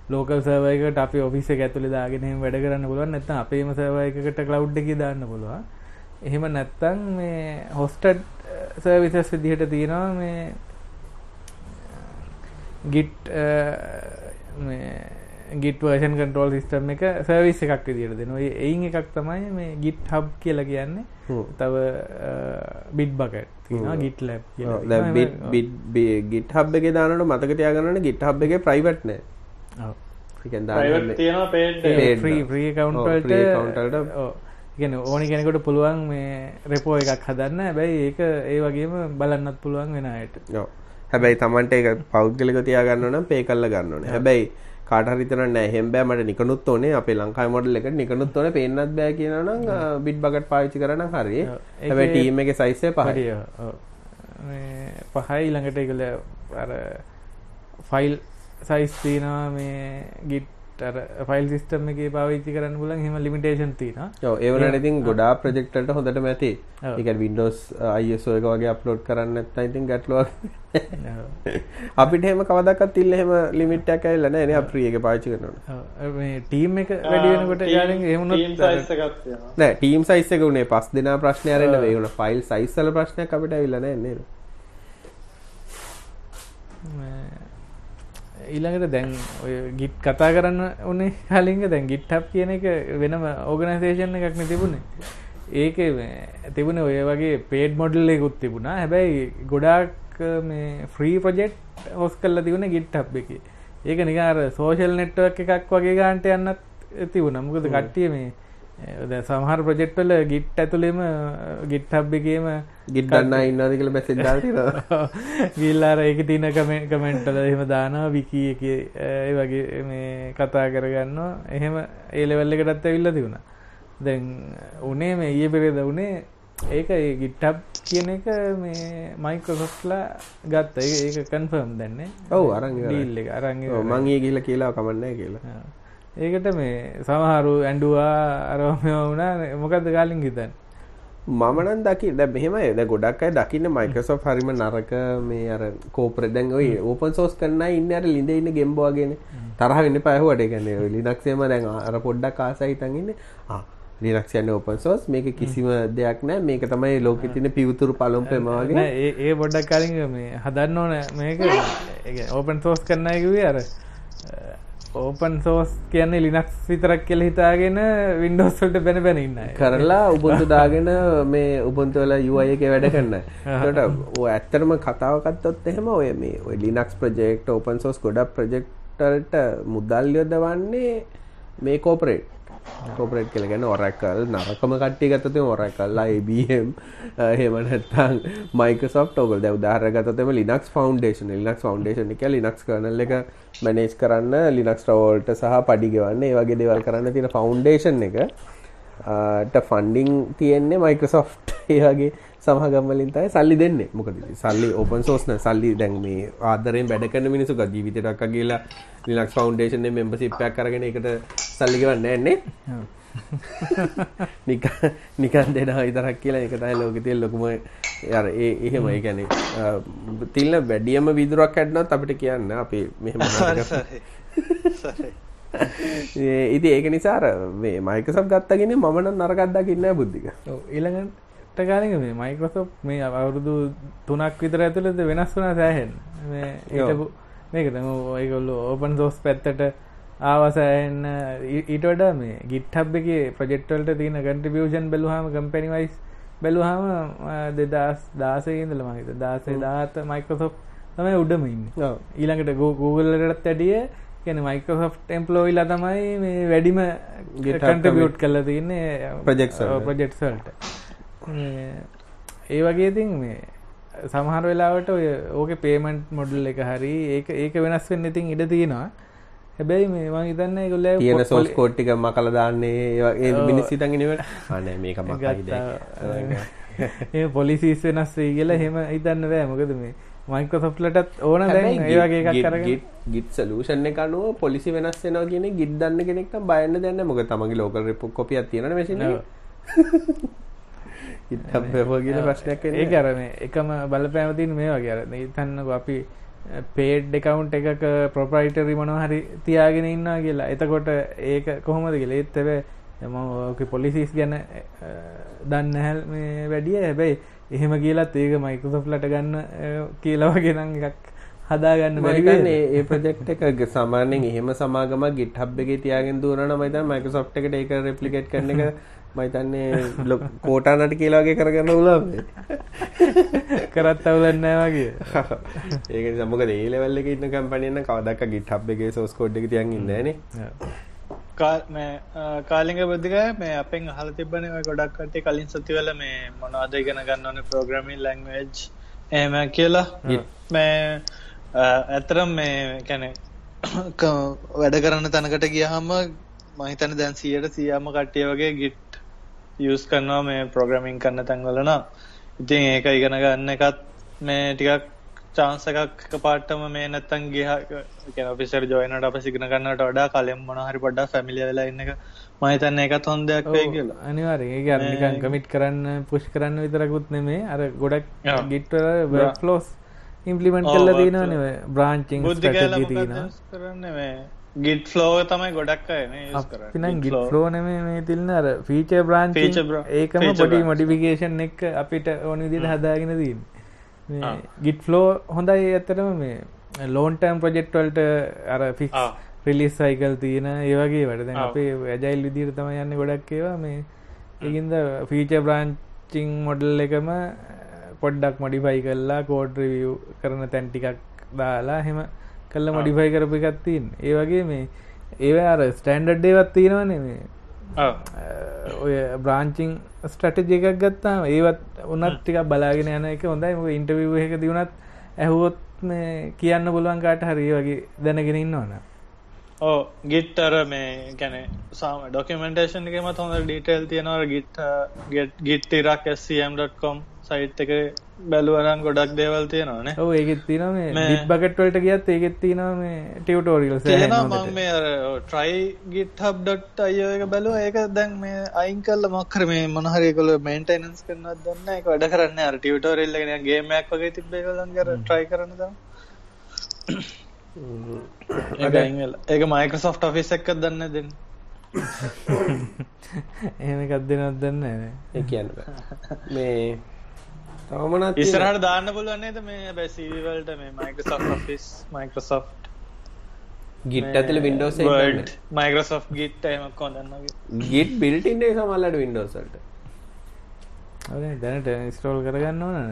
ලෝකල් සර්වර් එකකට අපි ඔෆිස් එක ඇතුලේ දාගෙන එහෙම වැඩ කරන්න පුළුවන්. නැත්නම් අපේම සර්වර් එකකට ක්ලවුඩ් එකේ දාන්න පුළුවන් එහෙම නැත්තං මේ හොස්ටඩ් සර්විසස් විදිහට තියෙනවා මේ git git version control system එක සර්විස් එකක් විදිට දෙන එයින් එකක් තමයි මේ හබ් කියලා කියන්නේ. තව Bitbucket GitLab GitHub එක දානට මතකටයාගන්න ගිට හබ් එක ප්‍රයිවට් නෑ. ්‍රී කවන්ටල්ට කවන්ටල්ට ගෙන ඕනි කෙනෙකොට පුළුවන් මේ රෙපෝ එකක් හදන්න. හැබැයි ඒක ඒ වගේම බලන්නත් පුළුවන් වෙන අයට. හැබැයි තමන්ට එක පෞද්ගලික තියාගන්න නම් පේ කල්ල ගන්නන හැබැයි කාටරිතන නැහෙම් බෑ මට නිකනුත් ඕනේ. අපේ ලංකායි මොඩල් එක නිකනුත් ඕන පෙන්න්නත් බෑ කියනනම් බිට් බගට පාවිච්චි කරන හරි හැබැයි ටීම එක සයිස්සේ පහරිය පහයි. ළඟට එකල අර ෆයිල් සයිස් තියනවා මේ ගිට් ෆයිල් සිස්ටම් එක පාවිච්චි කරන්න පුලන් හෙම ලිමිටේෂන් තින ඒවනට ඉතින් ගොඩා ප්‍රජෙක්ටට හොඳට මැති එක වින්ඩෝස් අයිසෝ එක වගේ අප්ලෝඩ් කරන්න ඉතින් ගැටලුවක්. අපිට හෙම කවදක්ත් තිල්ල හෙම ලිමිට්ටක් ඇල්ලන එන අප්‍රිය එක පාචි කරන ටීම් එක වැඩියෙනකොට එහමුණ නෑ ටීම් සයිස්සක වුණේ පස් දෙනා ප්‍රශ්නයරන්න වේුණ. ෆයිල් සයිස්සල ප්‍රශ්නයක් අපිට ඇවිල්ලන එන්නේ ඊළඟට දැන් ඔය ගිට් කතා කරන්න උනේ කලින්ග දැන් ගිට්ටප් කියන එක වෙනම ඕගනයිසේෂන් එකක් තිබුණේ ඒක තිබුණ ඔය වගේ පේඩ් මොඩල් එකකුත් තිබුණා. හැබැයි ගොඩාක් මේ ෆ්‍රී ප්‍රජෙක්් හොස් කල්ල තිබුණ ගිට්ටප් එක. ඒක නිකාර සෝෂල් නෙට්වක් එකක් වගේ ගාන්ට යන්නත් තිබුණ. මුකද කට්ටිය මේ සමහර ප්‍රජෙක්්වල ගිට් ඇතුළෙම ගිට්හබ් එකේම ගිට්ටන්න ඉන්නද කියල බැසෙන් ගිල්ලාර ඒක තින කමෙන්ටල එහෙම දානවා විකී එක ඒ වගේ මේ කතා කරගන්නවා. එහෙම ඒලෙවල්ල එකටත් ඇවිල්ල තිබුණා. දැන් උනේ මේ ඊය පෙරේද වනේ ඒක ඒ ගිට්ටබ් කියන එක මේ මයිකෝසොස්ලා ගත්ත. ඒක කන්ෆර්ම් දැන්නේ ඔවු අරං ඩීල්ල එක අරං මංගේ කියල කියලා කමන්නෑ කියලා ඒකට මේ සමහරු ඇන්ඩුවා අරමය වුණා. මොකක්ද කාලින් හිතන් මමනන් දකි ද මෙහෙම එද ගොඩක් අයි දකින්න මයිකසෝ හරිම නරක මේ අර කෝපර දැන් ඔයි ඕපන් සෝස් කරන්න ඉන්න අර ලිඳ ඉන්න ගෙම්බවාගෙන තරහ වෙන්න පයහුවට ගැන ලිනක්සේම දැන් අර පොඩ්ඩක් කාසයි තඟන්න ලිනක්ෂයන්න ඕපන් සෝස් මේක කිසිම දෙයක් නෑ මේක තමයි ලෝක තින පිවතුරු පලොම්පෙමවාගේ ඒ බොඩ්ඩක් කලින් මේ හදන්න ඕන මේක. ඕපන් සෝස් කරන්නයකුවේ අර ඕපන් සෝස් කියන්නේ ලිනක්ස් විතරක් කියල හිතාගෙන වින්ඩෝස්වල්ට බැන බැන ඉන්න කරලා උබුන්තු දාගෙන මේ උබන්තුවල යුවය එක වැඩ කරන්න ට ඇත්තරම කතාවකත්තොත් එහෙම ඔය මේ ඔය ලිනක්ස් ප්‍රජෙක්ට ඕපන් සෝස් ගොඩක් ප්‍රජෙක්ටල්ට මුදල් යොදවන්නේ මේ කෝපරේට් කෝපරේට් කළ ගැන ඔරැකල් නරකම කට්ටි ගතතම ඔරැකල්ලා එබම් හෙමනත්තං මයිකසොප් ඔගල් දැව දාරගතම ලිනක්ස් ෆෞන්ඩේෂන් ලිනක්ස් ෆෞන්ඩේෂන් එක ලිනක්ස් කරනල එක මැනේජ් කරන්න ලිනක්ස් ට්‍රවෝල්ට සහ පඩිගවන්න ඒ වගේ දෙවල් කරන්න තියෙන ෆෞන්ඩේෂන් එක ෆන්ඩිං තියෙන්නේ මයිකසොෆ් ඒගේ සමහගම්වලින් තයි සල්ලි දෙන්න. මොකද සල්ලි ඕපන් සෝස්න සල්ලි දැන් මේ ආදරෙන් වැඩකන මිනිසුක ජීවිතටක් කියලා ලිනක්ස් ෆෞන්ඩේෂන මෙම්බසිප්පයක් කරගෙන එකට සල්ලිගවන්න ඇන්නේ නික නිකන් දෙන විතරක් කියලා එක තයි ලෝක තිය ලොකුම යර ඒ එහෙම. ඒගැන තිල්ල වැඩියම විදුරක් ඇඩ්නත් අපිට කියන්න අපේ මෙහෙම ඉති ඒක නිසාර මේ මයිකසබ් ගත්තගෙන මමන නරකත්දකින්න බුද්ධික. ඊළඟට ගානක මේ මයිකරසොප් මේ අවුරුදු තුනක් විතර ඇතුළද වෙනස් වුනා සෑහෙන් මේකට ඔයකොල්ලු ඕපන් සෝස් පැත්තට ආවසෑන්න ඊට වඩා මේ ගිට්හබ් එක ප්‍රජෙක්ටල්ට තියෙන කන්ට්‍රිබියෂන් බැලුහම කම්පැනිවයිස් බැලුහම දෙදස් දාසයඉදල මහිත දාසේ දාත මයිකසොප් තමයි උඩම ඉන්න. ඊළඟට ගූගල්ලටත් ඇඩිය කියන මයිකසොෆ් එම්පලෝයිලා තමයි මේ වැඩිම කටබියුට් කල්ල තියන්නේ ප්‍රජෙක් ප්‍රජෙක්්සල්ට ඒ වගේ තින් මේ සමහර වෙලාවට ඔය ඕක පේමන්ට් මොඩල් එක හරි ඒක ඒක වෙනස් වෙන්න ඉතින් ඉඩ තියෙනවා හැබැයි මේ මං හිතන්න ඒගොල්ල තියෙන සෝස් කෝඩ් ටික මකලා දාන්නේ ඒ මිනිස් හිතන්ගෙන අනේ මේක මකයිද ඒ පොලිසිස් වෙනස් වෙයි කියලා එහෙම හිතන්න බෑ. මොකද මේ මයිකසොෆ්ලටත් ඕන දැන් ඒ වගේ එකක් කරගෙන ගිට් සලූෂන් එක අනුව පොලිසි වෙනස් වෙනවා කියන ගිට් දන්න කෙනෙක් නම් බයන්න දැන්න මොකද තමන්ගේ ලෝකල් රිපෝට් කොපියක් තියෙනවනේ මැෂින් එකේ. ගිට ප්‍රශ්නයක් ඒ අරම එකම බලපෑමතින් මේ වගේ අර. තන්නක අපි පේඩ් එකකවුන්් එකක ප්‍රොපයිටරි මොනව හරි තියාගෙන ඉන්නවා කියලා. එතකොට ඒක කොහොමද කියල? ඒත් ඇබ එම පොලිසිස් ගැන දන්න හැල් මේ වැඩිය හැබැයි එහෙම කියලත් ඒක මයිකසොෆ්ලට ගන්න කියලවගෙනන් එකක් හදාගන්න බැරිගන්න ඒ ප්‍රජෙක්් එක සමානෙන් එහෙම සමාගම ගිට හබ් එක තියාගෙන දුරන මයිත මයිකසොෆ්ට එකට ඒක රෙප්ලිකට් කරන එක මයිතන්නේ කෝටානට කියලාගේ කරගන්න උලාම කරත් අවුලන්න වගේ. ඒක සමක ඒලවල්ල ඉන්න කම්පනයන්න කවදක් ගිට හබ් එක සෝස් කෝඩ් එක තියන් ඉන්නන කාලිග බද්ධක මේ අපෙන් හල තිබන ගොඩක් කටේ කලින් සතිවල මේ මොනවාද ඉගෙන ගන්න ඕන ප්‍රෝග්‍රමින් ලංවේජ් එම කියලා. මේ ඇතරම් මේ කැනෙ වැඩ කරන්න තැනකට ගියහම මහිතන දැන් සියට සියම කට්ටිය වගේ ගිට් යස් කරනවා මේ ප්‍රෝග්‍රමින් කරන්න තැන්වලන ඉතින් ඒක ඉගෙන ගන්න එකත් මේ ටිකක් චාන්ස එකක් පාටම මේ නැත්තන් ගහ පිසර ජොයනට අප සිගන කන්නට වඩා කලෙම් මොනහරි පොඩ්ඩා ෆැමිලි වෙලා ඉන්න එක මහිතන්න එකත් හොන්දයක් වේ කියලා. අනිවාරේ ගනිකන් කමිට් කරන්න පුෂ් කරන්න විතරකුත් නෙමේ අර ගොඩක් ගිට්වල ෆලෝස් ඉම්පලිමෙන්ට් කල්ල දීන නෙව බ්‍රාංචිං කරන්න ගිට් ෆලෝ තමයි ගොඩක් පින ගිට ෆලෝන මේ තිල්න්න අර ෆීච බ්‍රාන්් ඒකම පොඩි මොඩිෆිකේෂන් එක් අපිට ඕන විදිට හදාගෙන දීන් ගිට් ෆලෝ හොඳයි ඇතරම මේ ලෝන්ටම් ප්‍රජෙක්්වල්ට අර ෆික් රිලිස් සයිකල් තියෙන ඒවගේ වැඩ. අපේ වැජයිල් විදිර තම යන්න ගොඩක් ඒවා. මේ ඒගින්ද ෆීච බ්‍රාන්චිං මොඩල් එකම පොඩ්ඩක් මොඩිෆයි කල්ලා කෝඩ් රිවිය් කරන තැන්ටිකක් දාලා හෙම කල්ල මොඩිෆයි කරප එකත්තින් ඒ වගේ මේ ඒ අර ස්ටන්ඩඩ් ඒවත් තියෙනවනේ මේ. ඔය බ්‍රාංචිං ස්ටටජ එකක් ගත්තාම ඒවත් උනත් ටික බලාගෙන යන එක හොඳයි. මොක ඉන්ටවිව් එක දියුණත් ඇහුවොත් මේ කියන්න පුළුවන් කාට හරි වගේ දැනගෙන ඉන්න ඕන ඕ ගිට්ටර මේ ගැන සාම ඩොකමෙන්ටේෂන් එකම හොඳ ඩීටේල් තියෙනවර ගිට් ගිට් ඉරක් ස්ම්.com සයිට් එක බැලුවරන් ගොඩක් දේවල් තියෙනවානේ ඔ ඒගෙත් තින මේ බකට්වලට ගියත් ඒගෙත් තින මේ ටියවටෝරියල් මේ ට්‍රයි ගිට්හබ්.ඩොට් අයෝ එක බැලුව. ඒක දැන් මේ අයින් කල්ල මොක්කර මේ මොනහරි කොල මේන්ටනස් කරන්න දන්න එක වැඩ කරන්න අර ටියවටෝරල්ල ගෙන ගේමයක් වගේ තිබේ කලන් කර ට්‍රයි කරන ඒක මයිකසෝෆ් ෆිස් එක්ක දන්න දෙන්න එහෙම එකක් දෙනත් දන්න ඒ කියන්න. මේ තවමනත් ඉස්සරහට දාන්න පුළුවන්නේද මේ බැසිවලට මේ මයිකසොෆ් ෆිස් මයිකසොෆ් ගිට් ඇතුළ වින්ඩෝස් වර්ඩ් මයිකරසෝ් ගිට් එම කොඳන්නගේ ගිට් බිල්ටින්ඩේ සමල්ලට වින්ඩෝසල්ට දැනට ස්ටෝල් කරගන්න ඕනන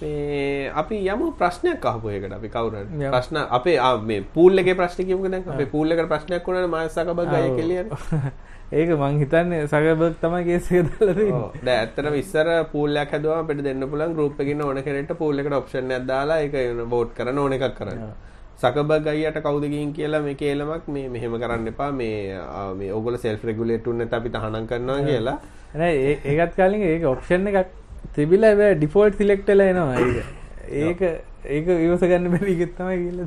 මේ අපි යම ප්‍රශ්නයක් අහපුයකට අපි කවුරට යමු. ප්‍රශ්න අපේ මේ පූල්ල එක ප්‍රශ්න කියමුක දැන්. අපේ පූල්ල එක ප්‍රශ්නයක් වුණාට මාසක බග ගය කෙලියන ඒක මං හිතන්නේ සගබක් තමයි කේසේ දලද දැන් ඇත්තටම ඉස්සර පූල්ලයක් හැදුවම අපිට දෙන්න පුළුවන් ගෲප් එකකින් ඕන කෙනෙක්ට පූල් එකට ඔප්ෂන් එකක් දාලා ඒක වෝට් කරන ඕන එකක් කරන්න. සකබග් අයියට කවුද ගිහින් කියලා මේ කේලමක් මේ මෙහෙම කරන්න එපා. මේ මේ ඕගොල්ලෝ සෙල්ෆ් රෙගුලේට් වුණ නැත්නම් අපි තහනම් කරනවා කියලා. නෑ ඒකත් කාලින් ඒක ඔප්ෂන් එකක් තිබිලා බෑ ඩිෆෝල්ට් සිලෙක්ටල එනවා. ඒක ඒක ඒක ඉවස ගන්න බැරිගෙත් තමයි කියල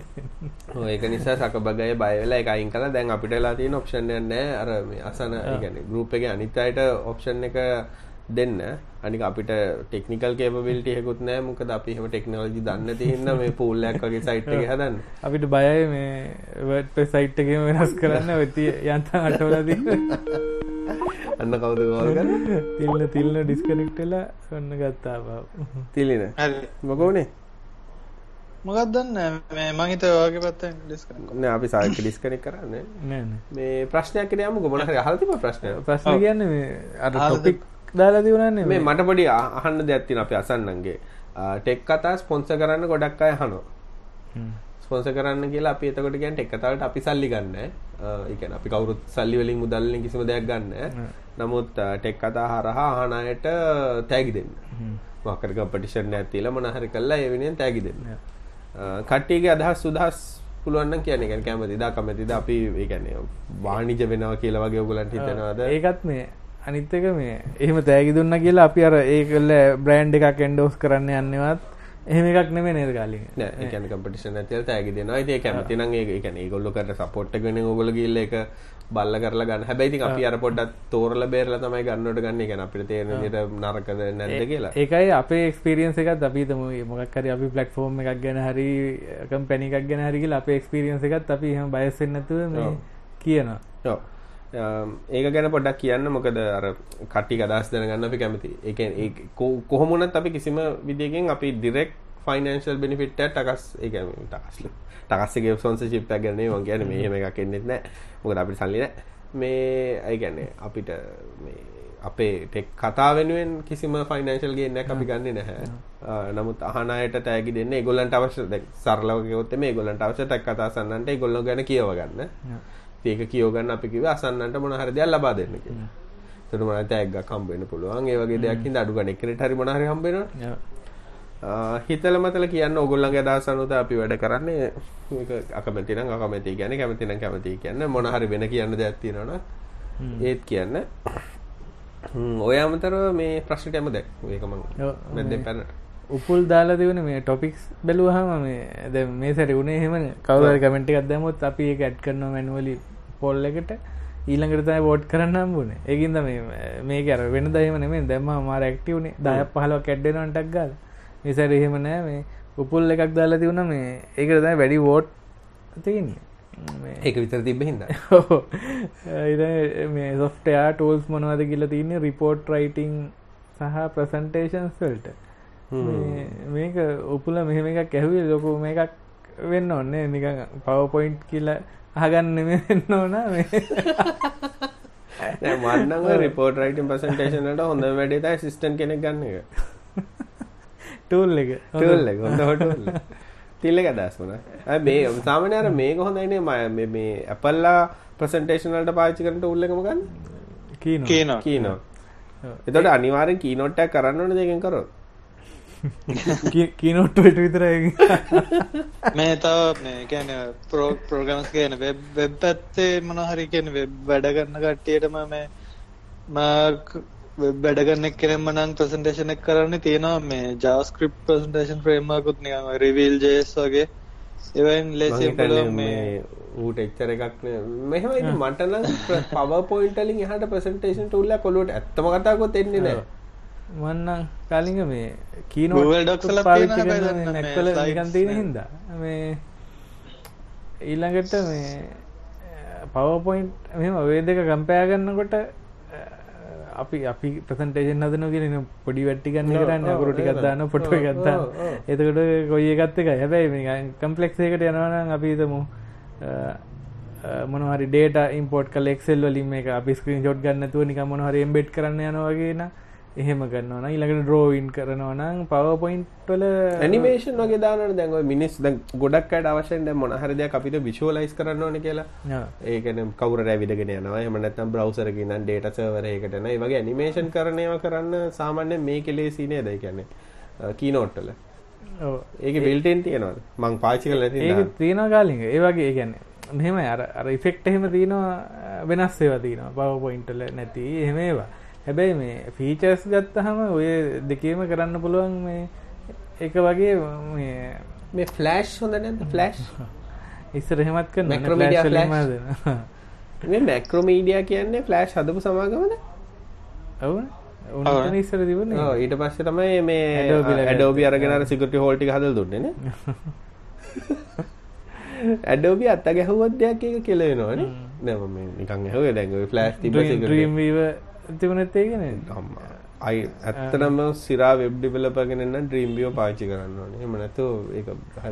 ඔව්, ඒක නිසා සකබගය බය වෙලා ඒක අයින් කළා. දැන් අපිට වෙලා තියෙන ඔප්ෂන් එකක් නැහැ අර මේ අසන කියන්නේ ගෲප් එකේ අනිත් අයට ඔප්ෂන් එක දෙන්න. අනික අපිට ටෙක්නිකල් කේපබිලිටි එකකුත් නැහැ මොකද අපි එහෙම ටෙක්නොලොජි දන්නේ නැති හින්දා මේ පූල් එකක් වගේ සයිට් එක හදන්න. අපිට බයයි මේ පෙ සයිට් එකම වෙනස් කරන්න. වෙති යන්තන් අටවලදී අන්න කවුද කෝල් කරන්නේ? තිල්න තිල්න ඩිස්කනෙක්ටලා ඔන්න ගත්තා බව. තිලින. හරි මොකෝනේ මොකක්දන්න මේ මහිත වගේ පත්තෙන් ඩිස්කන නෑ අපි සායක ඩිස්කනෙක් කරන්නේ. නෑන මේ ප්‍රශ්නයක් කියලා යමුකෝ මොන හරි අහලා තිබ්බ ප්‍රශ්නයක්? ප්‍රශ්න කියන්න මේ අර ටොපික් දාලා දිවුණන්නේ මේ මට පොඩි අහන්න දෙයක් තියෙනවා අපි අසන්නන්ගේ. ටෙක් කතා ස්පොන්සර් කරන්න ගොඩක් අය අහනවා. ස්පොන්සර් කරන්න කියලා අපි එතකොට කියන්නේ ටෙක් කතාවට අපි සල්ලි ගන්න. ඒ කියන්නේ අපි කවුරුත් සල්ලි වලින් මුදල් වලින් කිසිම දෙයක් ගන්න. නමුත් ටෙක් කතා හරහා අහන අයට තෑගි දෙන්න. මොකක් හරි කම්පිටිෂන් එකක් තියලා මොන හරි කළා ඒ වෙනුවෙන් තෑගි දෙන්න. කට්ටියගේ අදහස් සුදහස් පුළුවන් නම් කියන්නේ කියන්නේ කැමතිද කැමතිද අපි ඒ කියන්නේ වාණිජ වෙනවා කියලා වගේ ඔයගලන්ට හිතෙනවද? ඒකත් මේ අනිත් එක මේ එහෙම තෑගි දුන්න කියලා අපි අර ඒකල්ල බ්‍රෑන්් එකක් එන්ඩෝස් කරන්න යන්නවත් එහෙම එකක් නෙමේ නේද කාලින් නෑ ඒ කියන්නේ කම්පිටිෂන් තියලා තෑගි දෙනවා. ඉතින් ඒ කැමති නම් ඒක ඒ කියන්නේ ඒගොල්ලෝ කරන සපෝට් එක වෙනින් ඕගොල්ලෝ ගිහිල්ලා ඒක බල්ල කරලා ගන්න. හැබැයි ඉතින් අපි අර පොඩ්ඩක් තෝරලා බේරලා තමයි ගන්නවට ගන්න. කියන්නේ අපිට තේරෙන විදිහට නරකද නැද්ද කියලා. ඒකයි අපේ එක්ස්පිරියන්ස එකත් අපිතම මොකක්කර අපි පලට්ෆෝර්ම් එකක් ගැන හරි කම්පැනි එකක් ගැන හරිගල අපේ එක්ස්පිරියන්ස එකත් අපි හම ඔව්. කියනවා ඒක ගැන පොඩ්ඩක් කියන්න මොකද අර කට්ටි අදහස් දැනගන්න අපි කැමති. ඒ කියන්නේ ඒ කො- කොහොම වුණත් අපි කිසිම විදියකින් අපි ඩිරෙක්ට් ෆයිනෑන්ෂල් බෙනිෆිට් එකක් ටකස් ඒ කියන්නේ ටකස් ටකස් එකේ ස්පොන්සර්ෂිප් එකක් ගන්න නෙවෙයි මම කියන්නේ මේ එහෙම එකක් එන්නේ නැහැ. මොකද අපිට සල්ලි නැහැ. මේ ඒ කියන්නේ අපිට මේ අපේ ටෙක් කතා වෙනුවෙන් කිසිම ෆයිනෑන්ෂල් ගේන් එකක් අපි ගන්නෙ නැහැ. නමුත් අහන අයට තෑගි දෙන්න ඒගොල්ලන්ට අවශ්‍ය දැන් සරලව කිව්වොත් මේ ඒගොල්ලන්ට අවශ්‍ය ටෙක් කතා සන්නන්ට ඒගොල්ලෝ ගැන කියව ගන්න. ඒක කියව ගන්න අපි කිව්වේ අසන්නන්ට මොන හරි දෙයක් ලබා දෙන්න කියලා. ඒකට මොනවා තෑග්ගක් හම්බ වෙන්න පුළුවන්. ඒ වගේ දෙයක් හින්දා අඩු ගන්න එක්කෙනෙක්ට හරි මොන හරි හම්බ වෙනවා. හිතල මතල කියන්න ඕගොල්ලන්ගේ අදහස් අනුව අපි වැඩ කරන්නේ. මේක අකමැති නම් අකමැති කියන්නේ කැමති නම් කැමති කියන්නේ. මොන හරි වෙන කියන්න දෙයක් තියෙනවා නම් ඒත් කියන්න. ඔය අමතරව මේ ප්‍රශ්නෙට යමු දැන්. මේක මම මැද්දෙන් පැනට. උපුල් දාලා තිවන මේ ටොපික්ස් බැලුවහම මේ ද මේ සැරි උනේ හෙම කවර කමෙන්ට් එකක් දැමුවොත් අපි ඒක ඇඩ් කරනවා මැනුවලි පොල් එකට. ඊළඟට තමයි වෝට් කරන්න හම්බුනේ. ඒකින්ද මේ මේක අර වෙන දහෙම නෙමෙයි. දැම්ම මාර ඇක්ටිව්නේ 10ක් 15ක් ඇඩ් වෙනවා ටක් ගාලා මේ සැරේ එහෙම නෑ මේ උපුල් එකක් දාලා තිබුණා මේ ඒකට තමයි වැඩි වෝට් තියෙන්නේ. ඒක විතර තිබ්බ හින්දා. මේ සොෆ්ටයා ටූල්ස් මොනවද කියලා තියන්නේ? රිපෝට් රයිටිං සහ ප්‍රසන්ටේෂන්ස් වලට. මේක උපුල මෙහෙම එකක් ඇහුවේ ලොකු මේකක් වෙන්න ඕන්නේ නිකන් පව පොයින්ට් කියලා අහගන්න වෙන්න ඕන මේ. නෑ මම නම් රිපෝට් රයිටින් ප්‍රසන්ටේෂන් වලට හොඳම වැඩේ තමයි ඇසිස්ටන්ට් කෙනෙක් ගන්න එක. ටූල් එක ටූල් එක හොඳ ටූල් එක. ටිල් එක අදහස් වුණා. අය මේ සාමාන්‍ය අර මේක හොඳයිනේ මේ මේ Apple ලා ප්‍රසන්ටේෂන් වලට පාවිච්චි කරන ටූල් එකම ගන්න. කියනවා කියනවා කීනෝ. ඔව්. එතකොට අනිවාර්යෙන් කීනෝට් එකක් කරන්න ඕනේ දෙකෙන් කරොත්. කීනොට්ට විතරයි මේ තව මේ කියන ප්‍රෝග්‍රම්ස් කියන වෙබ් වෙබ් පැත්තේ මොනහරි කියන වෙබ් වැඩ කරන්න කට්ටියටම මේ වෙබ් වැඩ කරන එක්කෙනෙක්ම නම් ප්‍රසන්ටේෂන් එක කරන්න තියෙනවා මේ JavaScript presentation framework උත් නිකන් ඔය reveal js වගේ ඒවෙන් මම ලේසියෙන් පුළුවන් මේ ඌට එච්චර එකක් නේ. මෙහෙම ඉතින් මට නම් PowerPoint වලින් එහාට presentation tool එකක් ඔලුවට ඇත්තම කතා කරොත් එන්නේ නැහැ. මන්නම් කාලිග මේ කීනෝ Google Docs වලත් පාවිච්චි තියෙනවා කරන නැක්වල මේ නිකන් තියෙන නේ. හින්දා මේ ඊළඟට මේ පවපොයින්ට් මෙම ඔය දෙක කම්පෑ කරන්නකොට අපි අපි ප්‍රසන්ටේෂන් හදන ගෙන පොඩි වැට්ටි ගන්න කරන්න අකුරු ටිකක්. දාන්න ඔව්, ඔව්. එතකොට කොයි එකත් එක හැබැයි මේ කම්පලෙක්ස් එකට යනවා නම් අපි හිතමු මොන හරි ඩේට ඉම්පෝට් කල එක්සෙල් වලින් මේක අපි ස්ක්‍රීන් ෂොට් ගන්න නැතුව නිකන් මොන හරි එම්බෙඩ් කරන්න යනවා වගේ නම් එහෙම කරනවා නම් ඊළඟට ඩ්‍රෝවින් කරනවා නම් PowerPoint වල ඇනිමේෂන් වගේ දානට දැන්ව මිනිස් දැන් ගොඩක් අයට අවශ්‍යයෙන් දැන් මොන හරි දෙයක් අපිට විෂුවලයිස් කරන්න ඕනේ කියලා. ආ. ඒ කියන්නේ කවුරු රැවිදගෙන යනවා. එහෙම නැත්නම් බ්‍රවුසර් එකකින් නම් data server එකකට යනවා ඒ වගේ ඇනිමේෂන් කරන ඒවා කරන්න සාමාන්‍යයෙන් මේකේ ලේසි නේද? ඒ කියන්නේ කීනෝට් වල. ඔව්. ඒකේ built in තියනවාද? මං පාවිච්චි කරලා නැති ඒක නිසා තියෙනවා කාලින්ග ඒ වගේ ඒ කියන්නේ මෙහෙම අර ඉෆෙක්ට් එහෙම තියෙනවා වෙනස් ඒවා තියෙනවා. PowerPoint වල නැති එහෙම ඒවා හැබැයි මේ ෆීචර්ස් ගත්තහම ඔය දෙකේම කරන්න පුළුවන් මේ එක වගේ මේ මේ ෆ්ලෑෂ් හොඳ නැද්ද? ෆ්ලෑෂ් ඉස්සර එහෙමත් කරන Macromedia flash. මේ මැක්‍රෝමීඩියා කියන්නේ ෆ්ලෑෂ් හදපු සමාගමද? ඔව්. උන් ඉස්සර තිබුණේ. ඔව් ඊට පස්සේ තමයි මේ Adobe අරගෙන අර security hole ටික හදලා දුන්නේ නේ? Adobe අත්ත ගැහුවොත් දෙයක් ඒක කෙල වෙනවනේ. නෑ මම මේ නිකන් ඇහුවේ දැන් ඔය ෆ්ලෑෂ් තිබ්බ වීව තිබුණෙත් ඒකනේ අම්මා අයි ඇත්තටම සිරා වෙබ් ඩෙවලොපර් කෙනෙක් නම් ඩ්‍රීම් වියෝ පාවිච්චි කරන්න ඕනේ. එහෙම නැතුව ඒක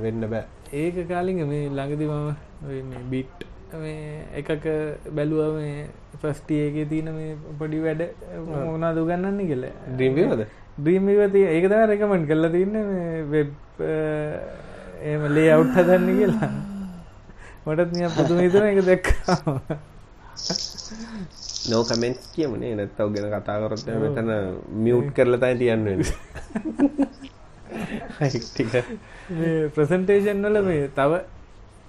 වෙන්න බෑ. ඒක කාලින්ග මේ ළඟදි මම ඔය මේ බිට් මේ එකක බැලුව මේ ෆස්ටියගේ තියෙන මේ පොඩි වැඩ. මොනා දුගන්නන්න කියලා. ඩ්‍රීම් වියෝද ඩ්‍රීම් තිය ඒක තම රෙකමෙන්ට් කරලා තින්න මේ වෙබ් එම ලේ අවුට් හදන්න කියලා. මටත් නිය පුදුම හිතන එක දැක්කාම නෝ කමෙන්ට්ස් කියමුනේ නැත්තව ගැන කතා කරොත් මෙතන මියුට් කරලා තමයි තියන්න. වෙන්නේ ටික. ප්‍රසන්ටේෂන් වල මේ තව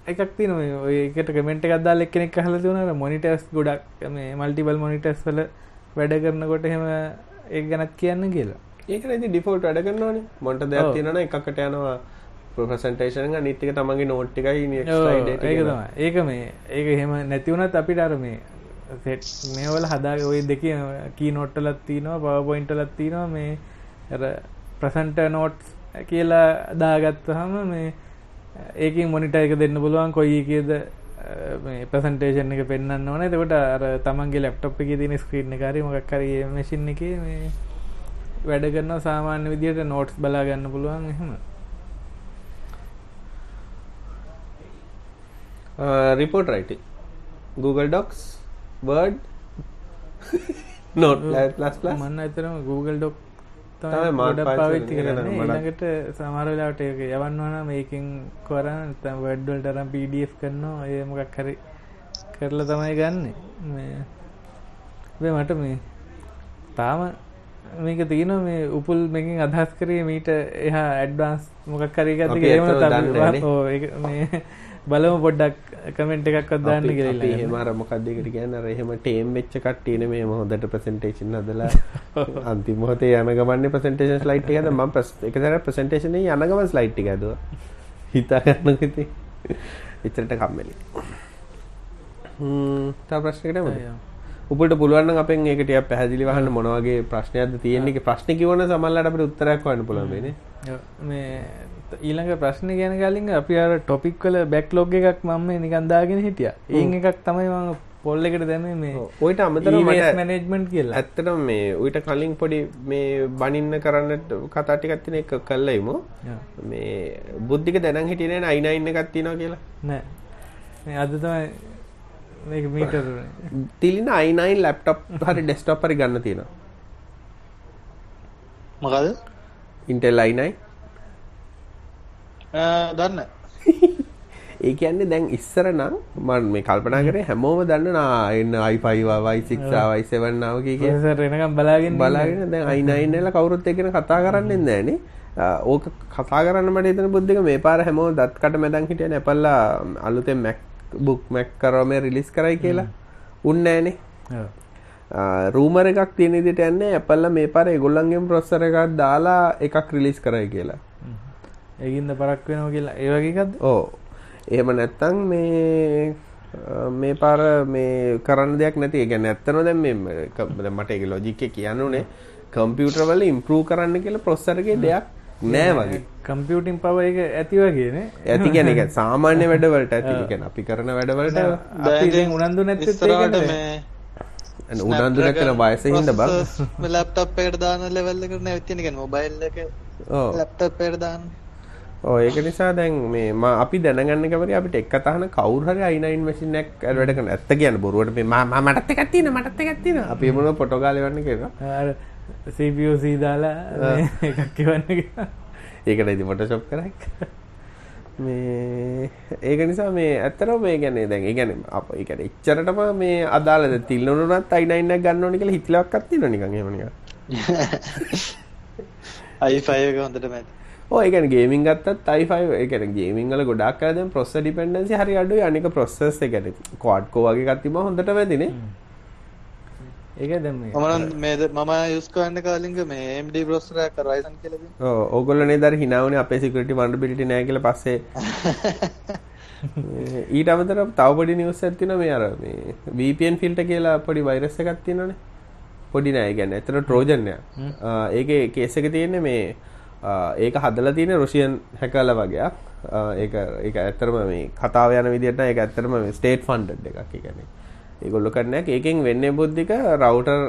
එකක් තින ඔය එකට කමෙන්ට් එකක් දාලා එක්කෙනෙක් අහලා තියුණා මොනිටර්ස් ගොඩක් මේ මල්ටිපල් මොනිටර්ස් වල වැඩ කරනකොට එහෙම ඒක ගැනත් කියන්න කියලා. ඒක ඉතින් ඩිෆෝල්ට් වැඩ කරනවනේ. මොන්ට දෙයක් ඔව්. තියෙනවනම් එකකට යනවා. ප්‍රසන්ටේෂන් එක අනිත් එක තමන්ගේ නෝට් එකයි ඔව්, next slide ඒක එක තමයි. ඒක මේ ඒක එහෙම නැති වුණත් අපිට අර මේ සෙට් මේවල හදාගේ ওই දෙකේ කී නෝට් වලත් තියෙනවා PowerPoint වලත් තියෙනවා. මේ අර ප්‍රසන්ටර් නෝට්ස් කියලා දාගත්තහම මේ ඒකින් මොනිටර් එක දෙන්න පුළුවන් කොයි එකේද අ, මේ ප්‍රසන්ටේෂන් එක පෙන්වන්න ඕනේ. එතකොට අර තමන්ගේ ලැප්ටොප් එකේ තියෙන ස්ක්‍රීන් එක හරි මොකක් හරි මේ මැෂින් එකේ මේ වැඩ කරනවා සාමාන්‍ය විදියට නෝට්ස් බලා ගන්න පුළුවන් එහෙම. Uh, report writing Google Docs. Word? Note++ මන්න අතරම Google ඩොක් තමයි ගොඩක් පාවිච්චි කරන්නේ. ඊළඟට සමහර වෙලාවට ඒක යවන්න ඕන මේකෙන් කරන නැත්නම් Word වලට අරන් PDF කරනවා. ඒ මොකක් හරි කරලා තමයි ගන්නෙ. මේ මේ මට මේ තාම මේක තියෙනවා මේ උපුල් මේකෙන් අදහස් කරේ මීට එහා ඇඩ්වාන්ස් මොකක් හරි. ඔව් ඒක මේ බලමු පොඩ්ඩක් කමෙන්ට් එකක්වත් දාන්න කියලා. එහෙම අර මොකක්ද ඒකට කියන්නේ අර එහෙම ටේම් වෙච්ච කට්ටියනේ මේ හොඳට ප්‍රසන්ටේෂන් හදලා අන්තිම මොහොතේ යන ගමන්නේ ප්‍රසන්ටේෂන් ස්ලයිඩ් එක හදලා මම එක සැරයක් ප්‍රසන්ටේෂන් එකේ යන ගමන් ස්ලයිඩ් ටික හදුවා හිතා ගන්න ඉතින් එච්චරට කම්මැලි හ්ම් තව ප්‍රශ්නයකට යමුද. උපුල්ට පුළුවන් නම් අපෙන් ඒක ටිකක් පැහැදිලි වහන්න මොන වගේ ප්‍රශ්නයක්ද තියෙන්නේ කියලා ප්‍රශ්න කිව්වොත් සමහරවිට අපිට උත්තරයක් හොයන්න පුළුවන් වෙන්නේ. මේ ඊළඟ ප්‍රශ්න ගැන කලින් අපි අර ටොපික් වල බැක්ලොග් එකක් මම මේ නිකන් දාගෙන හිටියා. ඒන් එකක් තමයි මම පොල් එකට දැම්මේ මේ ඔයිට මට මැනේජ්මන්ට් කියලා. ඇත්තටම මේ ඌට කලින් පොඩි මේ බනින්න කරන්නට කතා ටිකක් තියෙන එක ඔව්. මේ බුද්ධික දැනන් හිටියේ නෑ i9 එකක් තියෙනවා කියලා නෑ. මේ අද තමයි මේක මීටර් තිලින i9 ලැප්ටොප් හරි ඩෙස්ක්ටොප් හරි ගන්න තියෙනවා මොකද Intel i9 දන්න. ඒ කියන්නේ දැන් ඉස්සර නම් මම මේ කල්පනා කරේ හැමෝම දන්න නා එන්න i5 ආවා i6 ආවා i7 ආවා කිය කිය ප්‍රොසෙසර් එනකම් බලාගෙන බලාගෙන දැන් i9 වල කවුරුත් එක්කන කතා කරන්නේ නැහනේ ඕක කතා කරන්න මට හිතෙන බුද්ධික මේ පාර හැමෝම දත් කට මැදන් හිටියනේ Apple අලුතෙන් MacBook Mac කරවම රිලීස් කරයි කියලා. උන් නැහනේ. රූමර් එකක් තියෙන විදිහට යන්නේ Apple මේ පාර ඒගොල්ලන්ගේම ප්‍රොසෙසර් එකක් දාලා එකක් රිලීස් කරයි කියලා. ඒකින්ද පරක් වෙනවා කියලා. ඒ වගේ එකක්ද? ඕ එහෙම නැත්තං මේ මේ පාර මේ කරන්න දෙයක් නැති. ඒ කියන්නේ ඇත්තම දැන් මේ දැන් මට ඒක ලොජික් එක කියන්නුනේ කම්පියුටර් වල ඉම්ප්‍රූව් කරන්න කියලා ප්‍රොසෙසර් එකේ දෙයක් නෑ වගේ. කම්පියුටින් පවර් එක ඇති වගේ නේ. ඇති කියන්නේ ඒක සාමාන්‍ය වැඩවලට ඇති. ඒ කියන්නේ අපි කරන වැඩවලට අපි දැන් උනන්දු නැත්තේ ඉස්සරහට ඒකනේ. මේ උනන්දු නැකන වයස හින්දා බං. ලැප්ටොප් එකට දාන ලෙවල් එකට නැවිත් තියෙන කියන්නේ මොබයිල් එක ඔව්. ලැප්ටොප් එකට දාන්න ඔව් ඒක නිසා දැන් මේ මා අපි දැනගන්න කැමති අපිට එක තහන කවුරු හරි i9 මැෂින් එකක් වැඩ කරන ඇත්ත කියන්න බොරුවට මේ මා මා මටත් එකක් තියෙනවා මටත් එකක් තියෙනවා. අපි මොන ෆොටෝ ගාලා එවන්න කියලා. අර CPUC දාලා එකක් එවන්න කියලා. ඒකට ඉතින් ෆොටෝෂොප් කරක් මේ ඒක නිසා මේ ඇත්තටම මේ කියන්නේ දැන් ඒ කියන්නේ අප ඒ කියන්නේ එච්චරටම මේ අදාළද තිල්නුනොත් i9 එකක් ගන්න ඕනේ කියලා හිතලක්වත් තියෙනවා නිකන් එහෙම නිකන්. i5 එක හොඳටම ඇති ඔය ඒ කියන්නේ ගේමින් ගත්තත් i5 ඒ කියන්නේ ගේමින් වල ගොඩාක් කරලා දැන් processor dependency හරි අඩුයි. අනික කියන්නේ quad core වගේ එකක් තිබ්බම හොඳට වැඩිනේ ඒක දැන් මේ මම මේ මම යූස් කරන්න කාලින්ග මේ AMD processor එක Ryzen කියලා තියෙනවා ඔව් ඕගොල්ලෝ නේද අර හිනාවනේ අපේ security vulnerability නැහැ කියලා පස්සේ. ඊට අමතරව තව පොඩි නිවුස් එකක් තියෙනවා මේ අර මේ VPN filter කියලා පොඩි වෛරස් එකක් තියෙනවනේ. පොඩි නෑ ඒ කියන්නේ ඇත්තට ට්‍රෝජන් එක. ඒකේ කේස් එක තියෙන්නේ මේ ඒක හදලා තියෙන රුසියන් හැකර්ලා වගේක්. ඒක ඒක ඇත්තටම මේ කතාව යන විදිහට ඒක ඇත්තටම මේ ස්ටේට් ෆන්ඩඩ් එකක්. ඒ කියන්නේ ඒගොල්ලෝ කරන්නේ ඒකෙන් වෙන්නේ බුද්ධික රවුටර්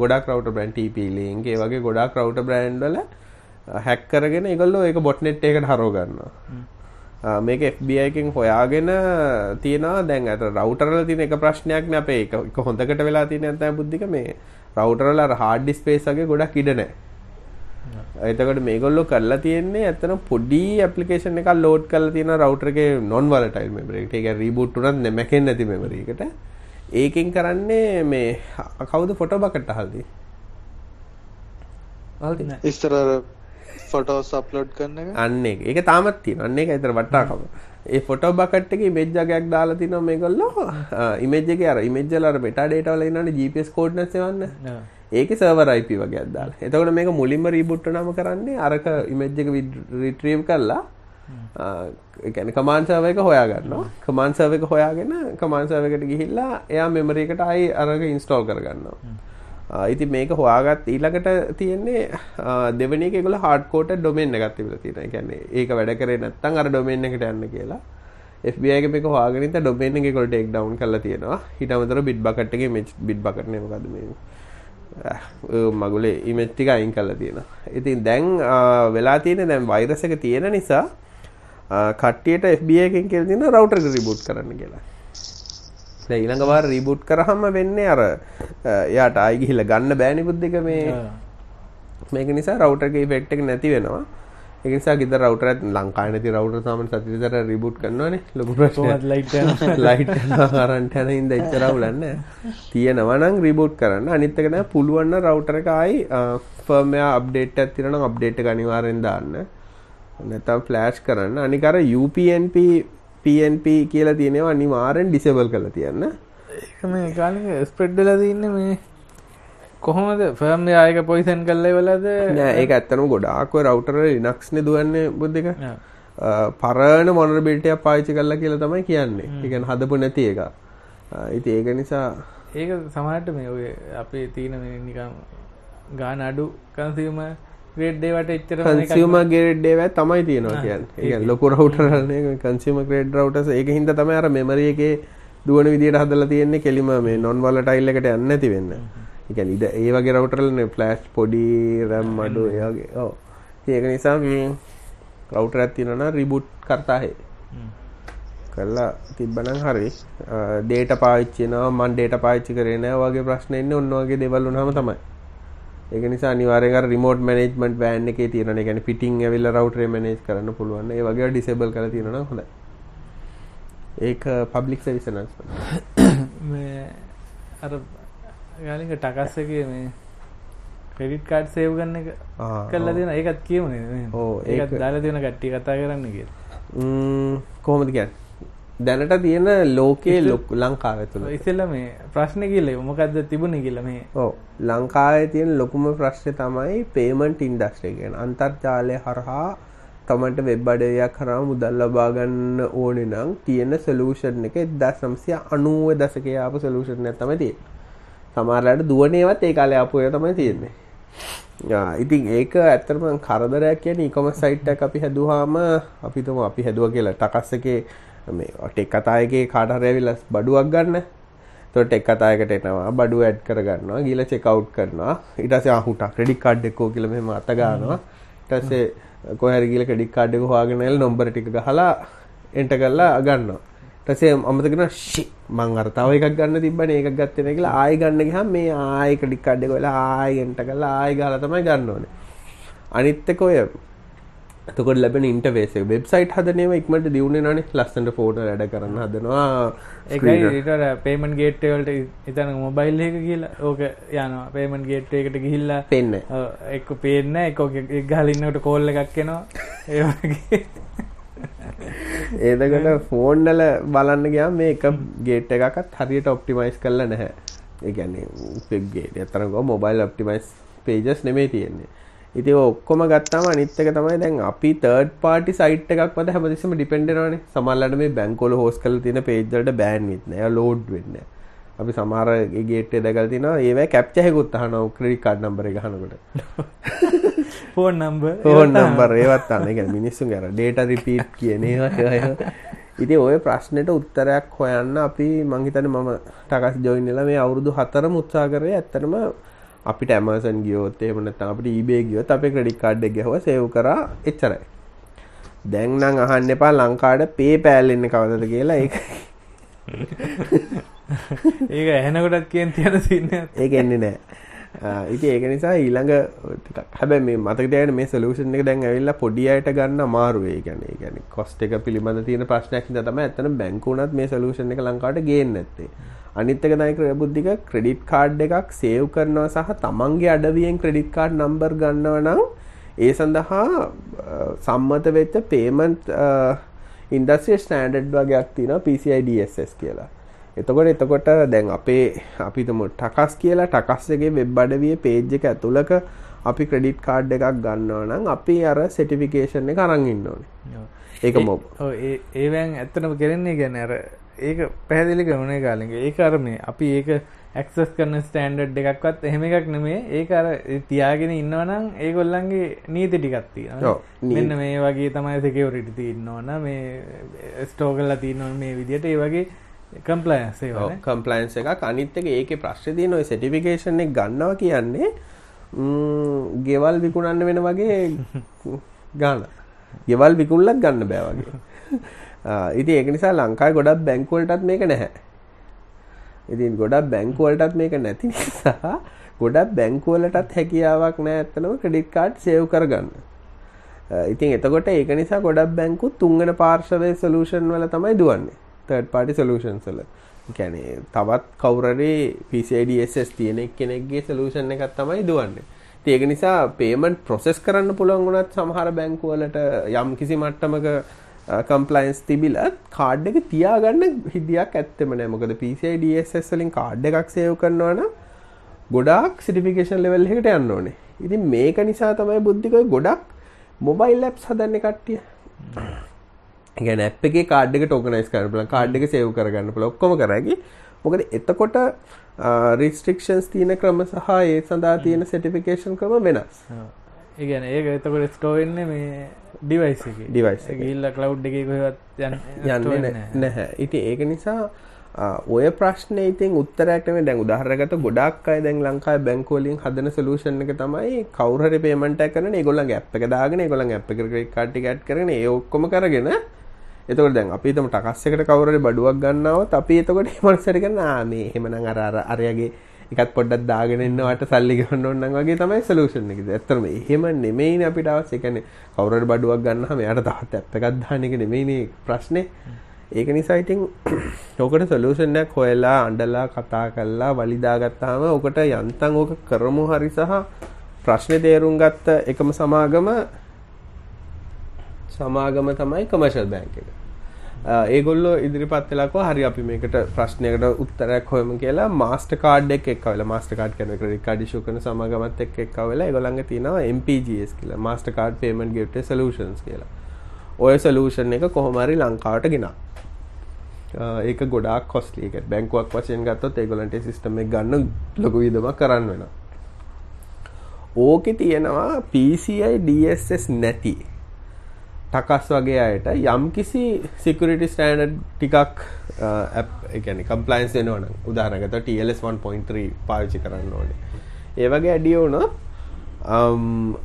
ගොඩක් රවුටර් බ්‍රෑන්ඩ් TP link ඒ වගේ ගොඩක් රවුටර් බ්‍රෑන්ඩ් වල හැක් කරගෙන ඒගොල්ලෝ ඒක බොට්නෙට් එකකට හරව ගන්නවා. මේක FBI එකෙන් හොයාගෙන තියෙනවා දැන් අර රවුටර් වල තියෙන එක ප්‍රශ්නයක් නේ අපේ එක හොඳකට වෙලා තියෙන නැත්නම් බුද්ධික මේ රවුටර් වල අර හાર્ඩ් ඩිස්ක් ස්පේස් වගේ ගොඩක් ඉඩ නැහැ. එතකොට මේගොල්ලෝ කරලා තියෙන්නේ ඇත්තටම පොඩි ඇප්ලිකේෂන් එකක් ලෝඩ් කරලා තියෙන රවුටර් එකේ non volatile memory එකට. ඒක රීබූට් උනත් නැමකෙන්නේ නැති memory එකට. ඒකෙන් කරන්නේ මේ කවුද ෆොටෝ බකට් අහල්දී? අහල්දී නෑ. ඉස්සර ෆොටෝස් අප්ලෝඩ් කරන එක. අන්න ඒක. ඒක තාමත් තියෙනවා. අන්න ඒක ඇතර වටාකම. ඒ ෆොටෝ බකට් එකේ ඉමේජ් එකක් දාලා තිනවා මේගොල්ලෝ. ඉමේජ් එකේ අර ඉමේජ් වල අර මෙටා ඩේටා වල ඉන්නවනේ GPS කෝඩ්නට්ස් එවන්න. ඒකේ සර්වර් IP වගේක් දාලා. එතකොට මේක මුලින්ම රීබූට් වුණාම කරන්නේ අරක ඉමේජ් එක රිට්‍රීව් කරලා ඒ කියන්නේ කමාන්ඩ් සර්වර් එක හොයාගන්නවා. කමාන්ඩ් සර්වර් එක හොයාගෙන කමාන්ඩ් සර්වර් එකට ගිහිල්ලා එයා මෙමරි එකට ආයි අරක ඉන්ස්ටෝල් කරගන්නවා. ඉතින් මේක හොයාගත් ඊළඟට තියෙන්නේ දෙවෙනි එක ඒගොල්ලෝ හાર્ඩ් කෝඩඩ් ඩොමේන් එකක් තිබිලා තියෙනවා. ඒ කියන්නේ ඒක වැඩ කරේ නැත්නම් අර ඩොමේන් එකට යන්න කියලා. FBI එක මේක හොයාගෙන ඉතින් ඩොමේන් එක ඒගොල්ලෝ ටේක් ඩවුන් කරලා තියෙනවා. ඊට අමතරව බිට් බකට් එකේ ඉමේජ් බිට් බකට් නේ මොකද්ද මේ මගුලේ ඉමේජ් ටික අයින් කරලා තියෙනවා. ඉතින් දැන් වෙලා තියෙන්නේ දැන් වෛරස් එක තියෙන නිසා කට්ටියට FBI එකෙන් කියලා තියෙනවා රවුටර් එක රිබූට් කරන්න කියලා. දැන් ඊළඟ වාර රීබූට් කරාම වෙන්නේ අර එයාට ආයි ගිහිල්ලා ගන්න බෑනේ බුද්ධික මේ මේක නිසා රවුටර් එකේ ඉෆෙක්ට් එක නැති වෙනවා ඒක නිසා ගෙදර රවුටර් එක ලංකාවේ නැති රවුටර් සාමාන්‍ය සති විතර රීබූට් කරනවානේ. ලොකු ප්‍රශ්නයක්. ලයිට් යනවා ලයිට් යනවා කරන්ට් යන හින්දා එච්චර අවුලක් නැහැ. තියෙනවා නම් රීබූට් කරන්න. අනිත් එක නෑ පුළුවන් නම් රවුටර් එක ආයි ෆර්ම්වෙයා අප්ඩේට් එකක් තියෙනවා නම් අප්ඩේට් එක අනිවාර්යෙන් දාන්න. නැත්නම් ෆ්ලෑෂ් කරන්න. අනික අර UPnP PNP කියලා තියෙනවා අනිවාර්යෙන් ඩිසේබල් කරලා තියන්න. ඒක මේ කාලෙක ස්ප්‍රෙඩ් වෙලා තින්නේ මේ කොහොමද ෆර්ම් ආයක පොයිසන් කරලා ඉවලද නෑ ඒක ඇත්තටම ගොඩාක් ඔය රවුටර් ලිනක්ස් නේ දුවන්නේ බුද්ධික. පරණ මොනරබිලිටි එක පාවිච්චි කරලා කියලා තමයි කියන්නේ. කියන්නේ හදපු නැති එක. ඉතින් ඒක නිසා ඒක සමහරට මේ ඔය අපේ තියෙන මේ නිකන් ගාන අඩු කන්සියුමර් ග්‍රේඩ් ඒවට එච්චර කන්සියුමර් ග්‍රේඩ් ඒවා තමයි තියෙනවා කියන්නේ. ඒ ලොකු රවුටර් වලනේ කන්සියුමර් ග්‍රේඩ් රවුටර්ස් ඒක හින්දා තමයි අර මෙමරි එකේ දුවන විදියට හදලා තියෙන්නේ කෙලිම මේ non volatile එකට යන්නේ නැති වෙන්න. ඒ කියන්නේ ඉත ඒ වගේ රවුටර් වලනේ ෆ්ලෑෂ් පොඩි RAM අඩු ඒ වගේ. ඔව්. ඒක නිසා මේ රවුටර් එකක් තියෙනවා නම් රිබූට් කරතා හේ. කරලා තිබ්බනම් හරි. ඩේටා පාවිච්චි කරනවා මම ඩේටා පාවිච්චි කරේ නැහැ වගේ ප්‍රශ්න එන්නේ ඔන්න වගේ දේවල් වුණාම තමයි. ඒක නිසා අනිවාර්යෙන් අර රිමෝට් මැනේජ්මන්ට් වෑන් එකේ තියෙනනේ. ඒ කියන්නේ පිටින් ඇවිල්ලා රවුටර් මැනේජ් කරන්න පුළුවන්. ඒ වගේ ඩිසේබල් කරලා තියෙනවා නම් හොඳයි. ඒක පබ්ලික් සර්විස් අනවුන්ස්මන්ට්. මේ අර ගාලික ටකස් එකේ මේ ක්‍රෙඩිට් කාඩ් සේව් කරන එක කරලා දෙන ඒකත් කියමුනේ. ඔව් ඒකත් දාලා තියෙන කට්ටිය කතා කරන්න කියලා. ම්ම් කොහොමද කියන්නේ? දැනට තියෙන ලෝකයේ ලංකාවේ තුල ඉස්සෙල්ලා මේ ප්‍රශ්නේ කියලා මොකද්ද තිබුණේ කියලා මේ ඔව් ලංකාවේ තියෙන ලොකුම ප්‍රශ්නේ තමයි පේමන්ට් ඉන්ඩස්ට්‍රි කියන්නේ අන්තර්ජාලය හරහා තමන්ට වෙබ් අඩවියක් හරහා මුදල් ලබා ගන්න ඕනේ නම් තියෙන සොලියුෂන් එක 1990 දශකයේ ආපු සොලියුෂන් එකක් තමයි තියෙන්නේ. සමහරවිට දුවනේවත් ඒ කාලේ ආපු ඒවා තමයි තියෙන්නේ. ඉතින් ඒක ඇත්තටම කරදරයක් කියන්නේ e-commerce site එකක් අපි හැදුවාම අපි තුමු අපි හැදුවා කියලා ටකස් එකේ මේ ටෙක් කතා එකේ කාට හරි ඇවිල්ලා බඩුවක් ගන්න. තොට එක් කතායකට එනවා බඩු ඇඩ් කරගන්නවා ගිල චෙකවුට් කරනවා ඉටස අහුට ක්‍රඩික් කාඩ් එක්කෝ කියලම අත ගන්නවා ටසේ කොහැර ගිල ක්‍රඩික් කාඩ් එක හවාගෙනල් නොම්බර ටික හලා එන්ට කරලා ගන්නවා ටසේ අමතකෙන ශි මං අර තව එකක් ගන්න තිබන ඒක ගත්තන කියලා ආය ගන්න ගහම මේ ආය ක්‍රඩික් කාඩ් එක වෙලා ආයෙන්ට කරලා ආය ගාලා තමයි ගන්න ඕනේ. අනිත්තක ඔය එතකොට ලැබෙන ඉන්ටර්ෆේස් එක. වෙබ්සයිට් හදනේම ඉක්මනට දියුනේ නැනේ ලස්සනට ෆෝටෝ වැඩ කරන්න හදනවා ඒකයි ඊට පේමන්ට් ගේට් වලට ඉතන මොබයිල් එක කියලා ඕක යනවා. පේමන්ට් ගේට් එකට ගිහිල්ලා පෙන්න. එක්ක පේන්න එක ගහලා ඉන්නකොට කෝල් එකක් එනවා. ඒ වගේ ඒදකට ෆෝන්ඩල බලන්න ගයා මේ එක ගේට් එකකත් හරියට ඔප්ටිමයිස් කරලා නැහැ. ඒ කියන්නේ පෙක්ගේට අතරගෝ මොබයිල් ඔප්ටිමයිස් පේජස් නෙමේ තියෙන්නේ. ඉති ඔක්කොම ගත්තම අනිත්තක තමයි දැන් අපි තර්ඩ් පාටි සයිට් එකක් මත හැමතිස්සම ඩිපෙන්ඩෙනවානේ සමල්ලට මේ බැංකොල හෝස් කල තියෙන පේජ්ජලට බෑන් විත්නය ලෝඩ් වෙන්න අපි සමාර ගේට දැකල් තින ඒවයි කැප්චහකුත් හන ක්‍රඩි කාඩ් නම්බර ගහනකට ෆෝන් නම්බ ෆෝන් නම්බර් ඒවත්තාන්න එක මිනිස්සු ගැර ඩේට රිපීට් කියනේ ඉති ඔය ප්‍රශ්නයට උත්තරයක් හොයන්න අපි මංහිතන මම ටකස් ජොයින්නල මේ අවුරුදු හතරම උත්සා කරය ඇත්තනම අපිට ඇමසන් ගියෝත් එහෙම නැත්නම් අපිට eBay ගියොත් අපේ ක්‍රෙඩිට් කාඩ් එක ගහුවා සේව් කරා එච්චරයි. දැන් නම් අහන්න එපා ලංකාවට PayPal එන්නේ කවදද කියලා ඒක. ඒක ඇහෙනකොටත් කියන තියෙන සින්නේ. ඒක එන්නේ නැහැ. ඉතින් ඒක නිසා ඊළඟ ටිකක් හැබැයි මේ මතක තියාගන්න මේ සොලියුෂන් එක දැන් ඇවිල්ලා පොඩි අයට ගන්න අමාරු වෙයි. ඒ කියන්නේ ඒ කියන්නේ කොස්ට් එක පිළිබඳ තියෙන ප්‍රශ්නයක් නිසා තමයි ඇත්තටම බැංකුවුණත් මේ සොලියුෂන් එක ලංකාවට ගේන්නේ නැත්තේ. අනිත් එක තමයි ක්‍රය බුද්ධික ක්‍රෙඩිට් කාඩ් එකක් සේව් කරනවා සහ තමන්ගේ අඩවියෙන් ක්‍රෙඩිට් කාඩ් නම්බර් ගන්නවා නම් ඒ සඳහා සම්මත වෙච්ච පේමන්ට් ඉන්ඩස්ට්‍රියල් ස්ටෑන්ඩඩ් වගේක් තියෙනවා PCI DSS කියලා. එතකොට එතකොට දැන් අපේ අපි හිතමු ටකස් කියලා ටකස් එකේ වෙබ් අඩවියේ පේජ් එක ඇතුළක අපි ක්‍රෙඩිට් කාඩ් එකක් ගන්නවා නම් අපි අර සර්ටිෆිකේෂන් එක අරන් ඉන්න ඕනේ. ඒක මොබ්. ඒ ඒවෙන් ඇත්තටම කරන්නේ කියන්නේ අර ඒක පැහැදිලි කරනේ කාලෙක. ඒක අර මේ අපි ඒක ඇක්සස් කරන ස්ටෑන්ඩඩ් එකක්වත් එහෙම එකක් නෙමේ ඒක අර තියාගෙන ඉන්නවනම් ඒගොල්ලන්ගේ නීති ටිකක් තියෙනවා මෙන්න මේ වගේ තමයි සිකියුරිටි තියෙන්න ඕන මේ ස්ටෝ කරලා තියෙන්න ඕන මේ විදිහට. ඒ වගේ කම්ප්ලයන්ස් ඒවා කම්ප්ලයන්ස් එකක් අනිත් එක ඒකේ ප්‍රශ්නේ තියෙන ඔය සර්ටිෆිකේෂන් එක ගන්නවා කියන්නේ ගෙවල් විකුණන්න වෙන වගේ ගාන ගෙවල් විකුණලත් ගන්න බෑ වගේ ඉතින් ඒක නිසා ලංකාවේ ගොඩක් බැංකු වලටත් මේක නැහැ. ඉතින් ගොඩක් බැංකු වලටත් මේක නැති නිසා ගොඩක් බැංකු වලටත් හැකියාවක් නැහැ ඇත්තනම ක්‍රෙඩිට් කාඩ් සේව් කරගන්න. ඉතින් එතකොට ඒක නිසා ගොඩක් බැංකු තුන්වෙනි පාර්ශවයේ සොලියුෂන් වල තමයි දුවන්නේ. තර්ඩ් පාර්ටි සොලියුෂන්ස් වල. කියන්නේ තවත් කවුරුරි PCI DSS තියෙන කෙනෙක්ගේ සොලියුෂන් එකක් තමයි දුවන්නේ. ඒක නිසා පේමන්ට් ප්‍රොසෙස් කරන්න පුළුවන් වුණත් සමහර බැංකු වලට යම් කිසි මට්ටමක කම්පලයින්ස් තිබිලත් කාඩ් එක තියාගන්න හිදියක් ඇත්තම නෑ මොකද PCI DSS වලින් කාඩ් එකක් සේව් කරනවන ගොඩක් සිටිෆිකේෂන් ලෙවල් එකට යන්න ඕනේ ඉතින් මේක නිසා තමයි බුද්ධිකය ගොඩක් මොබයිල් ලැප්ස් හදන්න කට්ටිය ගැන ඇප් එකේ කාඩ් එක ටෝකනයිස් කරන්න පුළුවන් කාඩ් එක සේව් කරගන්න පුළුවන් ඔක්කොම කරගි මොකද එතකොට රිස්ට්‍රික්ෂන්ස් තියෙන ක්‍රම සහ ඒ සඳහා තියෙන සර්ටිෆිකේෂන් ක්‍රම වෙනස්. ඒ කියන්නේ ඒක එතකොට ස්ටෝ වෙන්නේ මේ ඩිවයිස් ඩිවයිස් ගිල්ල කලව් එක. කොහත් යන්න නැහැ. ඉති ඒක නිසා ඔය ප්‍රශ්න ඉතින් උත්තරක්ටම දැන් උදාහරගත ගොඩක් අය දැන් ලංකායි බැංකෝලින් හදන සලූෂන් එක තමයි කවුරහරි පේමන්ට කරන ඒගොල්ලන් ඇප් එක දාගෙන ඒගොල්ලන් ඇප් එක ක්‍රෙඩිට් කාඩ් එක ඇඩ් කරගෙන ඒ ඔක්කොම කරගෙන එතකොට දැන් අපි හිතමු ටකස් එකට කවුරුහරි බඩුවක් ගන්නවත් අපි එතකොට මේ මනසට කරන ආ මේ එහෙමනම් අර අර අරයාගේ එකත් පොඩ්ඩක් දාගෙන ඉන්නවට සල්ලි ගන්න ඕන නම් වගේ තමයි සොලියුෂන් එක. ඇත්තටම එහෙම නෙමෙයිනේ අපිට අවශ්‍ය. ඒ කියන්නේ කවුරු හරි බඩුවක් ගන්නහම එයාට තවත් ඇප් එකක් දාන්න එක නෙමෙයිනේ ප්‍රශ්නේ. ඒක නිසා ඉතින් ඔකට සොලියුෂන් එකක් හොයලා අඬලා කතා කරලා වලි දාගත්තාම ඔකට යන්තම් ඕක කරමු හරි සහ ප්‍රශ්නේ තේරුම් ගත්ත එකම සමාගම සමාගම තමයි කමර්ෂල් බැංක් එක. ඒගොල්ලෝ ඉදිරිපත් වෙලාකෝ හරි අපි මේකට ප්‍රශ්නයකට උත්තරයක් හොයමු කියලා මාස්ටර් කාඩ් එක එක්ක වෙලා මාස්ටර් කාඩ් කියන ක්‍රෙඩිට් කාඩ් ඉෂුව කරන සමාගමත් එක්ක එක්ක වෙලා ඒගොල්ලන්ගේ තියෙනවා MPGS කියලා Mastercard payment gateway solutions කියලා. ඔය සොලියුෂන් එක කොහොම හරි ලංකාවට ගෙනා. ඒක ගොඩාක් කොස්ට්ලි එක. බැංකුවක් වශයෙන් ගත්තොත් ඒගොල්ලන්ට සිස්ටම් එක ගන්න ලොකු වියදමක් කරන්න වෙනවා. ඕකේ තියෙනවා PCI DSS නැති ටකස් වගේ අයට යම්කිසි සිකුරිටි ස්ටෑන්ඩඩ් ටිකක් එකන කම්පලයින්ස් වෙනවන උදාහරනගත TLS 1.3 පාවිච්චි කරන්න ඕනේ. ඒ වගේ ඇඩිය වුණොත්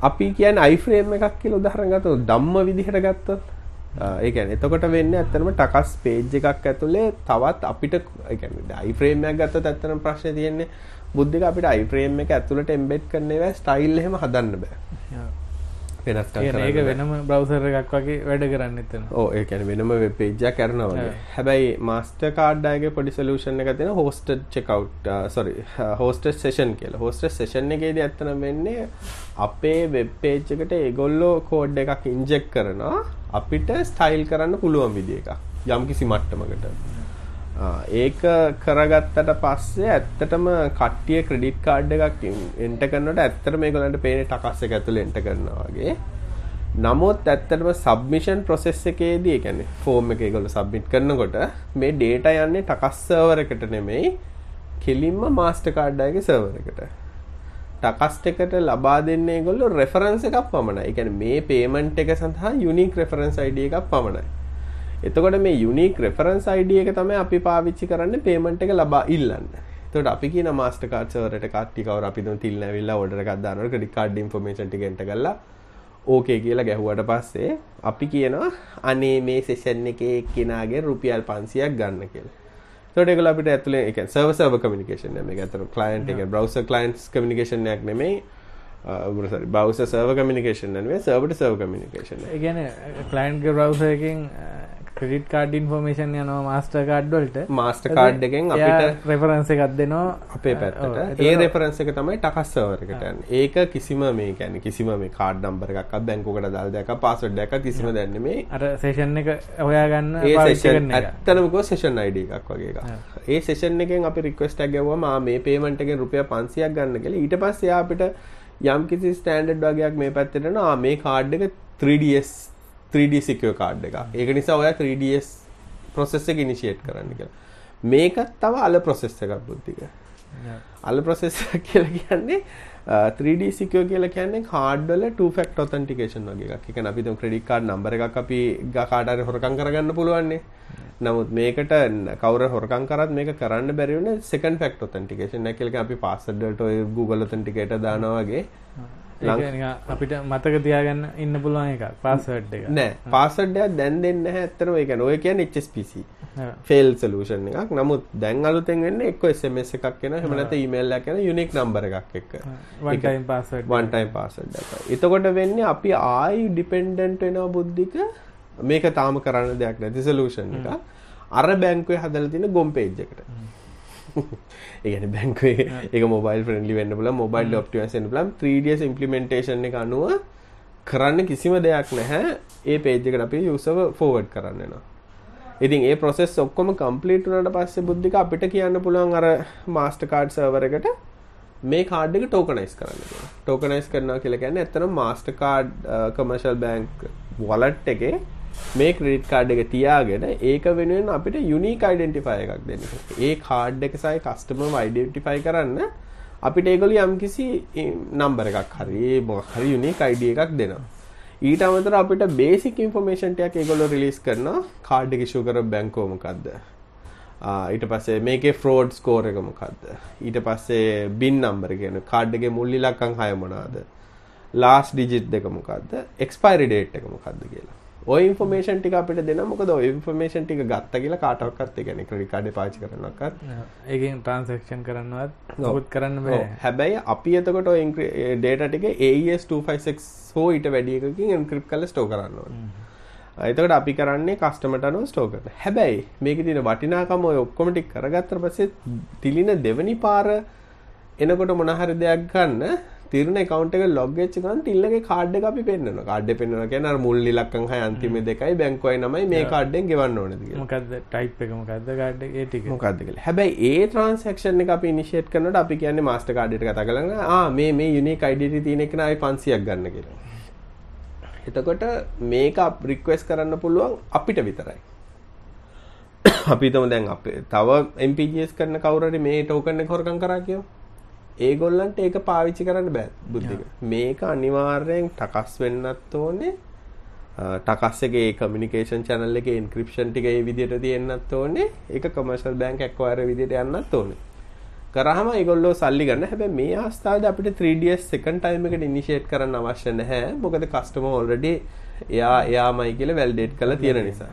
අපි කියන් අයිෆ්‍රේම් එකක් කියල උදාහරගත දම්ම විදිහට ගත්තොත් ඒකැන එතකොට වෙන්න ඇත්තනම ටකස් පේජ් එකක් ඇතුළේ තවත් අපිට යිෆ්‍රේම්යක් ගත්ත ඇත්තන ප්‍රශ්න තියෙන්නේ බුද්ධික අපිට අයිෆ්‍රේම් එක ඇතුළට එම්බෙට් කරන්නේ ස්ටයිල් එහෙම හදන්න බෑ. වෙනස් ඒක වෙනම බ්‍රවසර එකක් වගේ වැඩ කරන්න එතන ඕ ඒකැන වෙනම වෙපේජ්ජ කරනවා හැබැයි මාස්ට කාඩ්ඩාගේ පොඩි සලූෂන් එක තින host checkout sorry host session කියල. හෝස්ට සේෂන් එකේද ඇත්තන වෙන්නේ අපේ වෙබ්පේජ් එකට ඒගොල්ලෝ කෝඩ් එකක් ඉන්ජෙක් කරනවා අපිට ස්ටයිල් කරන්න පුළුවන් විදිිය එක යම් කිසි මට්ටමකට ඒක කරගත්තට පස්සේ ඇත්තටම කට්ටිය ක්‍රඩිට් කාඩ් එකක් එන්ට කරනට ඇත්තට මේගොලන්ට පේන ටකස්ස එක ඇතුළ එන්ට කරනවාගේ නමුත් ඇත්තටම සබ්මිෂන් ප්‍රොසෙස් එකේදී එකැනෙ ෆෝර්ම් එක ගොල සබ්මිට් කරනකොට මේ ඩේට යන්නේ ටකස්සවර එකට නෙමෙයි කෙලින්ම මාස්ට කාඩ්ඩාගේ සර්වර එකට. ටකස්ට එකට ලබා දෙන්නේ ගොල්ල රෙෆරන්ස එකක් පමණ එකැන මේ පේමන්ට් එක සඳහා යුනික් රෙෆරන්ස් අයිඩිය එකක් පමණයි. එතකොට මේ යුනික් රෙෆරන්ස් අයිඩිය එක තමයි අපි පාවිච්චි කරන්න පේමන්ට් එක ලබා ඉල්ලන්න. එතකොට අපි කියන මාස්ටර් කාඩ් සර්වර් එකට කට්ටි කවර අපි දුන්න තිල් නැවිලා ඕඩර් එකක් දානවා ක්‍රෙඩිට් කාඩ් ඉන්ෆර්මේෂන් ටික එන්ටර් කරලා ඕකේ කියලා ගැහුවට පස්සේ අපි කියනවා අනේ මේ සෙෂන් එකේ එක්කෙනාගේ රුපියල් 500ක් ගන්න කියලා. එතකොට ඒගොල්ලෝ අපිට ඇතුලේ ඒ කියන්නේ සර්වර් සර්වර් කමියුනිකේෂන් එක මේක ඇත්තට ක්ලයන්ට් එක බ්‍රවුසර් ක්ලයන්ට්ස් කමියුනිකේෂන් එකක් නෙමෙයි සරි බවස සර්ව කමිනිකේෂන් නේ සර්වට සර්ව කමිනිකේෂන් ගැන කලයින්ගේ බ්‍රවසයකින් ක්‍රඩිට් කාඩ් ඉන්ෆෝමේෂන් යනවා මාස්ට කාඩ්වලට මාස්ට කාඩ් එකෙන් අපිට රෙෆරන්ස එකක් දෙනවා. අපේ පැත්තට. ඒ රෙෆරන්ස එක තමයි ටකස්සවරකට ඒක කිසිම මේ ගැන කිසිම මේ කාඩ් නම්බර එකක් බැංකුකට දල් දෙක පාසොඩ් එක කිසිම දැන්න මේ අර සේෂන් එක ඔයාගන්න ඇත්තනමකෝ සේෂන් අයිඩ එකක් වගේ ඒ සේෂන් එකෙන් අපි රික්වස්ට ගැවම මේ පේමට එකෙන් රුපිය පන්සියක් ගන්න කළ ඊට පස්සේ අපිට යම් කිසි ස්ටෑන්ඩඩ් වගේයක් මේ පැත්තෙන මේ කාඩ් එක 3ඩස් 3D සිකෝ කාඩ් එක ඒක නිසා ඔයා 3ඩස් ප්‍රොසෙස් එක ඉනිශියේට් කරන්න කියලා. මේකත් තව අල ප්‍රොසෙස් එකක් බුද්ධික. අල ප්‍රොසෙස් කියලා කියන්නේ 3D සිකෝ කියලා කියන්නේ කාඩ් වල two factor authentication වගේ එකක්. ඒ කියන්නේ අපි දැන් ක්‍රෙඩිට් කාඩ් නම්බර් එකක් අපි කාට හරි හොරකම් කරගන්න පුළුවන් නමුත් මේකට කවුරු හොරකම් කරත් මේක කරන්න බැරි වෙන second factor authentication එක කියලා අපි password වලට ඔය Google authenticator දානවා වගේ අපිට මතක තියාගන්න ඉන්න පුළුවන් එක පාස්වර්ඩ් එක නෑ පාස්වර්ඩ් එකක් දැන් දෙන්නේ නැහැ ඇත්තටම. ඒ කියන්නේ ඔය කියන්නේ HSPC ෆේල් සොලියුෂන් එකක්. නමුත් දැන් අලුතෙන් වෙන්නේ එක්ක SMS එකක් එනවා එහෙම නැත්නම් ඊමේල් එකක් එනවා යුනික් නම්බර් එකක් එක්ක. one time password one time password එක. එතකොට වෙන්නේ අපි ආයි ඩිපෙන්ඩන්ට් වෙනවා බුද්ධික. මේක තාම කරන්න දෙයක් නැති සොලියුෂන් එක. අර බැංකුවේ හදලා තියෙන ගොම් පේජ් එකට. ඒගැන බැංකුවේ එක මොබයිල් ෆ්‍රෙන්ඩලි වෙන්න පුල මොබයිල් ඔප්ටිවසන් ලම් 3ඩස් ඉම්පලිමෙන්ටේෂන් එක අනුව කරන්න කිසිම දෙයක් නැහැ. ඒ පේජ්ජකට අපි යුසව ෆෝවඩ් කරන්නවා ඉතින් ඒ ප්‍රොසෙස් ඔක්කොම කම්පලීට් වනට පස්සේ බුද්ධික අපිට කියන්න පුළුවන් අර කාඩ් සර්වර එකට මේ කාඩ් එක ටෝකනයිස් කරන්න ටෝකනයිස් කරනවා කියලා කියන්නේ ඇත්තන Mastercard commercial bank wallet එකේ මේ ක්‍රඩිට් කාඩ් එක තියාගෙන ඒක වෙනුවෙන් අපිට යුනික් අයිඩෙන්ටිෆයි එකක් දෙන්න. ඒ කාඩ් එක සයි කස්ටමර්ව අයිඩෙන්ටිෆයි කරන්න අපිට ඒගොල්ලෝ යම්කිසි නම්බර් එකක් හරි මොකක් හරි යුනික් ID එකක් දෙනවා. ඊට අමතරව අපිට බේසික් ඉන්ෆර්මේෂන් ටිකක් ඒගොල්ලෝ රිලීස් කරනවා කාඩ් එක ඉෂුව කරපු බැංකුව මොකද්ද? ඊට පස්සේ මේකේ ෆ්‍රෝඩ් ස්කෝර් එක මොකද්ද? ඊට පස්සේ බින් නම්බර කියන කාඩ් එකේ මුල් ඉලක්කම් 6 මොනවාද? ලාස්ට් ඩිජිට් දෙක මොකද්ද? එක්ස්පයරි ඩේට් එක මොකද්ද කියලා. ඔය ඉන්ෆර්මේෂන් ටික අපිට දෙනවා. මොකද ඔය ඉන්ෆර්මේෂන් ටික ගත්ත කියලා කාටවත් ඒ කියන්නේ ක්‍රෙඩිට් කාඩේ පාවිච්චි කරනවක්වත් ඒකෙන් ට්‍රාන්සැක්ෂන් කරන්නවත් මොකුත් කරන්න බෑ. හැබැයි අපි එතකොට ඔය ඩේටා ටික AES 256 හෝ ඊට වැඩි එකකින් එන්ක්‍රිප්ට් කරලා ස්ටෝර් කරන්න ඕනේ. එතකොට අපි කරන්නේ කස්ටමර්ට අනුව ස්ටෝර් කරන. හැබැයි මේකේ තියෙන වටිනාකම ඔය ඔක්කොම ටික කරගත්තට පස්සේ තිලින දෙවනි පාර එනකොට මොන හරි දෙයක් ගන්න තිරණ account එක log වෙච්ච ගමන් තිල්ලගේ කාඩ් එක අපි පෙන්නනවා. කාඩ් එක පෙන්නනවා කියන්නේ අර මුල් ඉලක්කම් 6 අන්තිම දෙකයි බැංකුවයි නමයි මේ කාඩ් එකෙන් ගෙවන්න ඕනේද කියලා. මොකද්ද type එක මොකද්ද කාඩ් එක ටික. මොකද්ද කියලා. හැබැයි ඒ transaction එක අපි initiate කරනකොට අපි කියන්නේ master card එකට කතා කරලා ආ මේ මේ unique identity තියෙන එක නායි 500ක් ගන්න කියලා. එතකොට මේක රික්වෙස්ට් කරන්න පුළුවන් අපිට විතරයි. අපි හිතමු දැන් අපේ තව MPGS කරන කවුරු හරි මේ token එක හොරකම් කරා කියමු. ඒගොල්ලන්ට ඒක පාවිච්චි කරන්න බෑ බුද්ධික. මේක අනිවාර්යෙන් ටකස් වෙන්නත් ඕනේ ටකස් එකේ කමියුනිකේෂන් channel එකේ encryption ටික ඒ විදිහට තියෙන්නත් ඕනේ. ඒක commercial bank acquire විදිහට යන්නත් ඕනේ. කරාම ඒගොල්ලෝ සල්ලි ගන්න. හැබැයි මේ අවස්ථාවේදී අපිට 3DS second time එකට initiate කරන්න අවශ්‍ය නැහැ. මොකද customer already එයා එයාමයි කියලා validate කරලා තියෙන නිසා.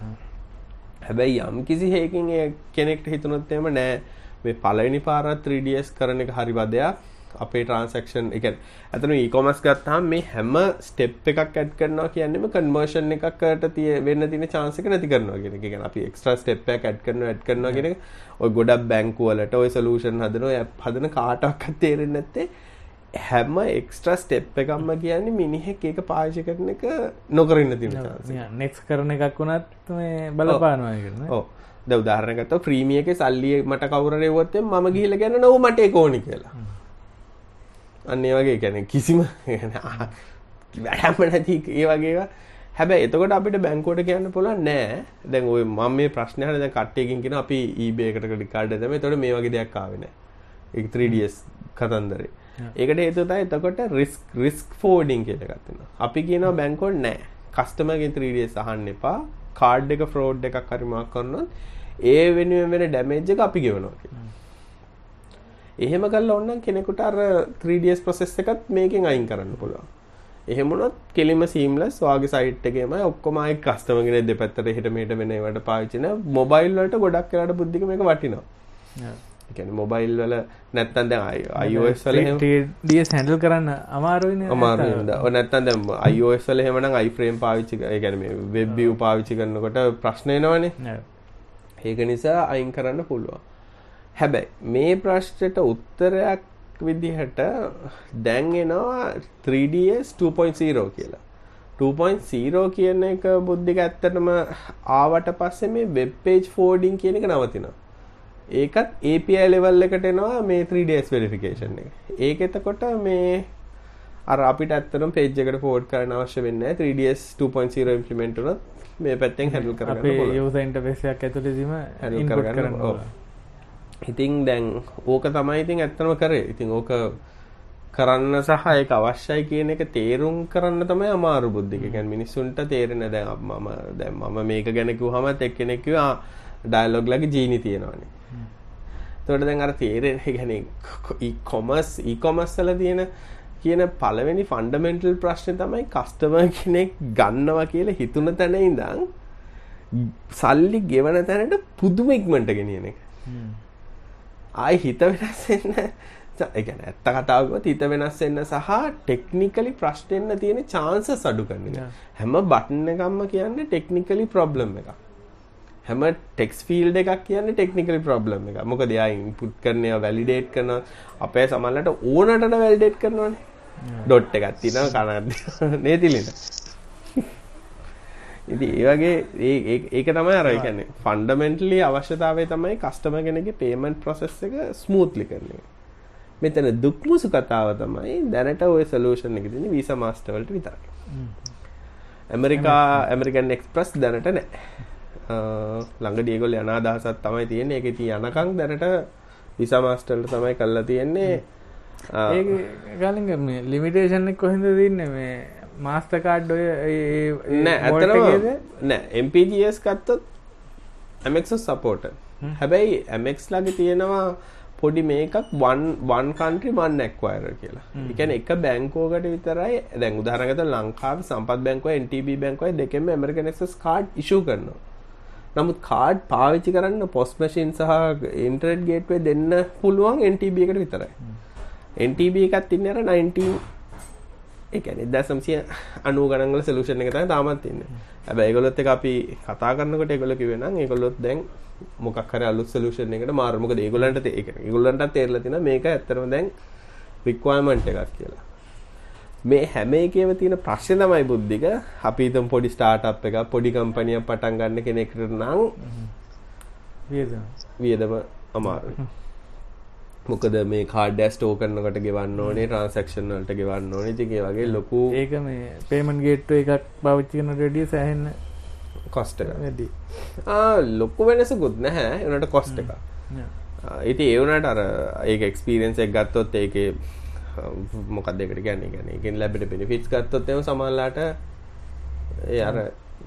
හැබැයි යම් කිසි හේකින් කෙනෙක්ට හිතුනොත් එහෙම නෑ මේ පළවෙනි පාරත් 3DS කරන එක හරි වදයක්. අපේ ට්‍රාන්සැක්ෂන් එක ඇතන e-කොමර්ස් ගත්තාම මේ හැම ස්ටෙප් එකක් ඇඩ් කරනවා කියන්නේම කන්වර්ෂන් එකකට තිය වෙන්න තියෙන chance එක නැති කරනවා කියන එක. කියන්නේ අපි එක්ස්ට්‍රා ස්ටෙප් එකක් ඇඩ් කරනවා ඇඩ් කරනවා කියන එක ඔය ගොඩක් බැංකු වලට ඔය සොලියුෂන් හදනවා ඇප් හදන කාටවත් තේරෙන්නේ නැත්තේ හැම එක්ස්ට්‍රා ස්ටෙප් එකක්ම කියන්නේ මිනිහෙක් ඒක පාවිච්චි කරන එක නොකර ඉන්න තියෙන chance එක. නෙක්ස් කරන එකක් වුණත් බලපානවා කියන්නේ. දැන් උදාහරණයක් ගත්තොත් ප්‍රීමියම් එකේ සල්ලි මට කවුරු හරි එවුවොත් මම ගිහිල්ලා කියන්න නෝ මට ඒක ඕනි කියලා. අන්න ඒ වගේ කියන්නේ කිසිම වැඩක්ම නැති ඒ වගේ හැබැයි එතකොට අපිට බැංකුවට කියන්න පුළුවන් නෑ. දැන් ওই මම මේ ප්‍රශ්නේ අහන දැන් කට්ටියකින් කියන අපි eBay එකට ක්‍රෙඩිට් කාඩ් එක දැම්ම. එතකොට මේ වගේ දෙයක් ආවේ නෑ. ඒක 3DS කතන්දරේ. ඒකට හේතුව තමයි එතකොට risk risk forwarding කියලා එකක් තියෙනවා. අපි කියනවා බැංකුවට නෑ. කස්ටමර්ගෙන් 3DS අහන්න එපා. කාඩ් එක fraud එකක් හරි මාක් කරනොත් ඒ වෙනුවෙන් වෙන ඩැමේජ් එක අපි ගෙවනවා. එහෙම කළා ඕනනම් කෙනෙකුට අර 3DS process එකත් මේකෙන් අයින් කරන්න පුළුවන්. එහෙම වුණොත් කෙලින්ම seamless ඔයාගේ site එකේම ඔක්කොම ආයි customer කෙනෙක් දෙපැත්තට එහෙට මෙහෙට වෙන ඒවට පාවිච්චි කරන මොබයිල් වලට ගොඩක් වෙලාට බුද්ධික මේක වටිනවා. ඒ කියන්නේ මොබයිල් වල නැත්තම් දැන් iOS වල එහෙම 3DS handle කරන්න අමාරුයිනේ. අමාරුයි නේද? ඔය නැත්තම් දැන් iOS වල එහෙමනම් iFrame පාවිච්චි ඒ කියන්නේ මේ web view පාවිච්චි කරනකොට ප්‍රශ්න එනවනේ. ඒක නිසා අයින් කරන්න පුළුවන්. හැබැයි මේ ප්‍රශ්නයට උත්තරයක් විදිහට දැන් එනවා 3DS 2.0 කියලා. 2.0 කියන එක බුද්ධික ඇත්තටම ආවට පස්සේ මේ වෙබ් පේජ් ෆෝඩින් කියන එක නවතිනවා. ඒකත් API level එකට එනවා මේ 3DS verification එක. ඒක එතකොට මේ අර අපිට ඇත්තටම පේජ් එකට ෆෝඩ් කරන්න අවශ්‍ය වෙන්නේ නැහැ 3DS 2.0 implement වුණොත් මේ පැත්තෙන් හැන්ඩල් කරගන්න interface එකක් ඇතුළේදීම කරන්න පුළුවන්. ඉතින් දැන් ඕක තමයි ඉතින් ඇත්තම කරේ. ඉතින් ඕක කරන්න සහ ඒක අවශ්‍යයි කියන එක තේරුම් කරන්න තමයි අමාරු බුද්ධික. කියන්නේ මිනිස්සුන්ට තේරෙන දැන් මම දැන් මම මේක ගැන කිව්වම එක්කෙනෙක් කිව්වා ඩයලොග් ලගේ ජීනි තියෙනවානේ. එතකොට දැන් අර තේරෙන කියන්නේ e-commerce e-commerce වල තියෙන කියන පළවෙනි ෆන්ඩමෙන්ටල් ප්‍රශ්නේ තමයි කස්ටමර් කෙනෙක් ගන්නවා කියලා හිතුන තැන ඉඳන් සල්ලි ගෙවන තැනට පුදුම ඉක්මනට ගෙනියන එක. ආයි හිත වෙනස් වෙන්න ඒ කියන්නේ ඇත්ත කතාව කිව්වොත් හිත වෙනස් වෙන්න සහ ටෙක්නිකලි ප්‍රශ්න එන්න තියෙන chances අඩු කරන එක. හැම බටන් එකක්ම කියන්නේ ටෙක්නිකලි ප්‍රොබ්ලම් එකක්. හැම ටෙක්ස් ෆීල්ඩ් එකක් කියන්නේ ටෙක්නිකලි ප්‍රොබ්ලම් එකක්. මොකද එයා ඉන්පුට් කරන ඒවා වැලිඩේට් කරන අපේ සමහරවිට ඕනටන වැලිඩේට් කරනවානේ. ඩොට් එකක් තියෙනවා කනක් නේතිලින. ඉතින් ඒ වගේ ඒක තමයි අර ඒ කියන්නේ ෆන්ඩමෙන්ටලි අවශ්‍යතාවය තමයි කස්ටමර් කෙනෙක්ගේ පේමන්ට් ප්‍රොසෙස් එක ස්මූත්ලි කරන එක. මෙතන දුක්මුසු කතාව තමයි දැනට ওই සොලියුෂන් එක තියෙන්නේ වීසා මාස්ටර් වලට විතරයි. ඇමරිකා ඇමරිකන් එක්ස්ප්‍රස් දැනට නැහැ. ළඟදී ඒගොල්ලෝ යන අදහසක් තමයි තියෙන්නේ. ඒක ඉතින් යනකම් දැනට වීසා මාස්ටර් වලට තමයි කරලා තියෙන්නේ. ඒක ගලින් මේ ලිමිටේෂන් එක කොහෙන්ද තින්නේ මේ මාස්ටර් කාඩ් ඔය නෑ ඇත්තටම නෑ MPGS ගත්තොත් Amex සපෝටර්. හැබැයි Amex ළඟ තියෙනවා පොඩි මේකක් one country one acquirer කියලා. කියන්නේ එක බැංකුවකට විතරයි දැන් ගත්තොත් ලංකාවේ සම්පත් බැංකුවයි NTB බැංකුවයි American Express card issue කරනවා. නමුත් කාඩ් පාවිච්චි කරන්න පොස් මැෂින් සහ ඉන්ටර්නෙට් ගේට්වේ දෙන්න පුළුවන් NTB එකට විතරයි. NTB එකක් තින්නේ අර 19 ඒ කියන්නේ 1990 ගණන් වල සොලියුෂන් එක තමයි තාමත් ඉන්නේ. හැබැයි ඒගොල්ලොත් එක අපි කතා කරනකොට ඒගොල්ලෝ කිව්වේ නම් ඒගොල්ලොත් දැන් මොකක් හරි අලුත් සොලියුෂන් එකකට මාරු. මොකද ඒගොල්ලන්ට ඒ කියන්නේ ඒගොල්ලන්ටත් තේරලා තියෙනවා මේක ඇත්තටම දැන් රික්වයර්මන්ට් එකක් කියලා. මේ හැම එකේම තියෙන ප්‍රශ්නේ තමයි බුද්ධික. අපි හිතමු පොඩි ස්ටාර්ට්අප් එකක් පොඩි කම්පැනියක් පටන් ගන්න කෙනෙක්ට නම් වියදම. වියදම අමාරුයි. මොකද මේ කාඩ් එක ස්ටෝර් කරනකොට ගෙවන්න ඕනේ ට්‍රාන්සැක්ෂන් වලට ගෙවන්න ඕනේ. ඉතින් ඒ වගේ ලොකු ඒක මේ පේමන්ට් ගේට්වේ එකක් පාවිච්චි කරන රෙඩිය සෑහෙන්න කොස්ට් එක වැඩි. ආ ලොකු වෙනසකුත් නැහැ. උනට කොස්ට් එක ඉතින් ඒ වුණාට අර ඒක එක්ස්පීරියන්ස් එක ගත්තොත් ඒකේ මොකක්ද ඒකට කියන්නේ කියන්නේ ඒකෙන් ලැබෙන බෙනිෆිට්ස් ගත්තොත් එහෙම සමහරලාට ඒ අර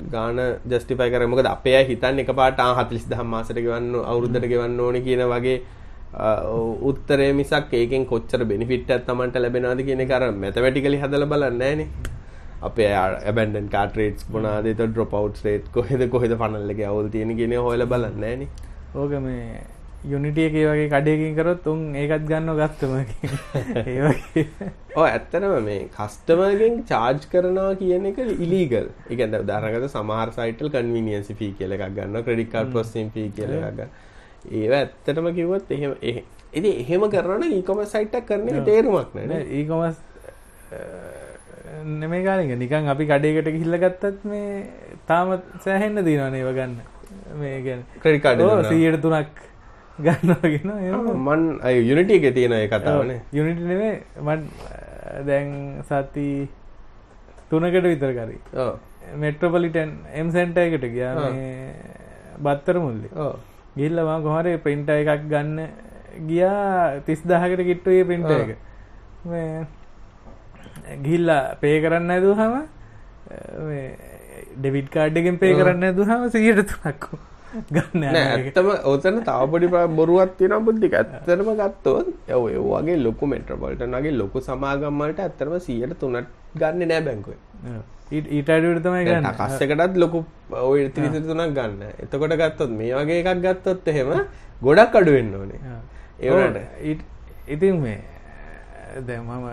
ගාන ජස්ටිෆයි කර මොකද අපේ අය හිතන්නේ එකපාරට ආ 40000 මාසෙට ගෙවන්න අවුරුද්දට ගෙවන්න ඕනේ කියන වගේ උත්තරේ මිසක් ඒකෙන් කොච්චර බෙනිෆිට් එකක් Tamanට ලැබෙනවද කියන එක අර මැතමැටිකලි හදලා බලන්නේ නැහනේ. අපේ ඇබැන්ඩන් කාට රේට්ස් මොනාද එතකොට ඩ්‍රොප් අවුට්ස් රේට් කොහෙද කොහෙද ෆනල් එකේ අවුල් තියෙන කියන හොයලා බලන්නේ නැහනේ. ඕක මේ යුනිටිය එක වගේ කඩයකින් කරොත් උන් ඒකත් ගන්න ගත්තම. ඕ ඇත්තනම මේ කස්ටමර්ගෙන් චාර්ජ් කරනවා කියන එක ඉලීගල් එකද දරගත සමහර සයිටල් කන්විනිියන්සි ෆී කියල එකක් ගන්න ක්‍රඩිකාල් පොස්සිම් ෆී කියල එකක් ඒව ඇත්තටම කිව්වොත් එහෙම එති එහෙම කරන ඒකොම සයිට්ක් කරන තේරුමක් නන ඒකොමස් නෙමේ කාලක නිකන් අපි කඩේකට කිහිල්ල ගත්තත් මේ තාම සෑහෙන්න දීනවනේ වගන්න මේ ක්‍රඩිකාඩ සීයට තුනක් ගන්නගෙන මන් අය යුනිටිය එක තියෙන ඒ කතාවනේ. යුනිටි නෙවේ මන් දැන් සති තුනකට විතර කරි. මෙට්‍රපලිටන් එම් සෙන්ට එකට ගියා බත්තර මුල්ලි. ගිල්ලවා කොහරේ පින්ට එකක් ගන්න ගියා තිස් දහකට කිට්ටුවේ පින්ට එක. ගිල්ලා පේ කරන්න ඇතු හම ඩෙවිඩ් කාඩ්ඩගෙන් පේ කරන්න ඇතු හම සියට තුනක්කෝ ගන්න ඇත්තම ඔතන තාපඩි බොරුවත් තියෙන බුද්ධික ඇත්තරම ගත්තොත් ඒ වගේ ලොකු මෙට්‍රොපොලිටන්ගේ ලොකු සමාගම්වලට ඇත්තරම 103ක් ගන්න නෑ බැංකුවේ. ඊට අඩුවට තමයි ගන්න. කස්සකටත් ලොකු ඔය 33ක් ගන්න. එතකොට ගත්තොත් මේ වගේ එකක් ගත්තොත් එහෙම ගොඩක් අඩු වෙන්න ඕනේ. ඒ වුණාට. ඉතින් මේ දැන් මම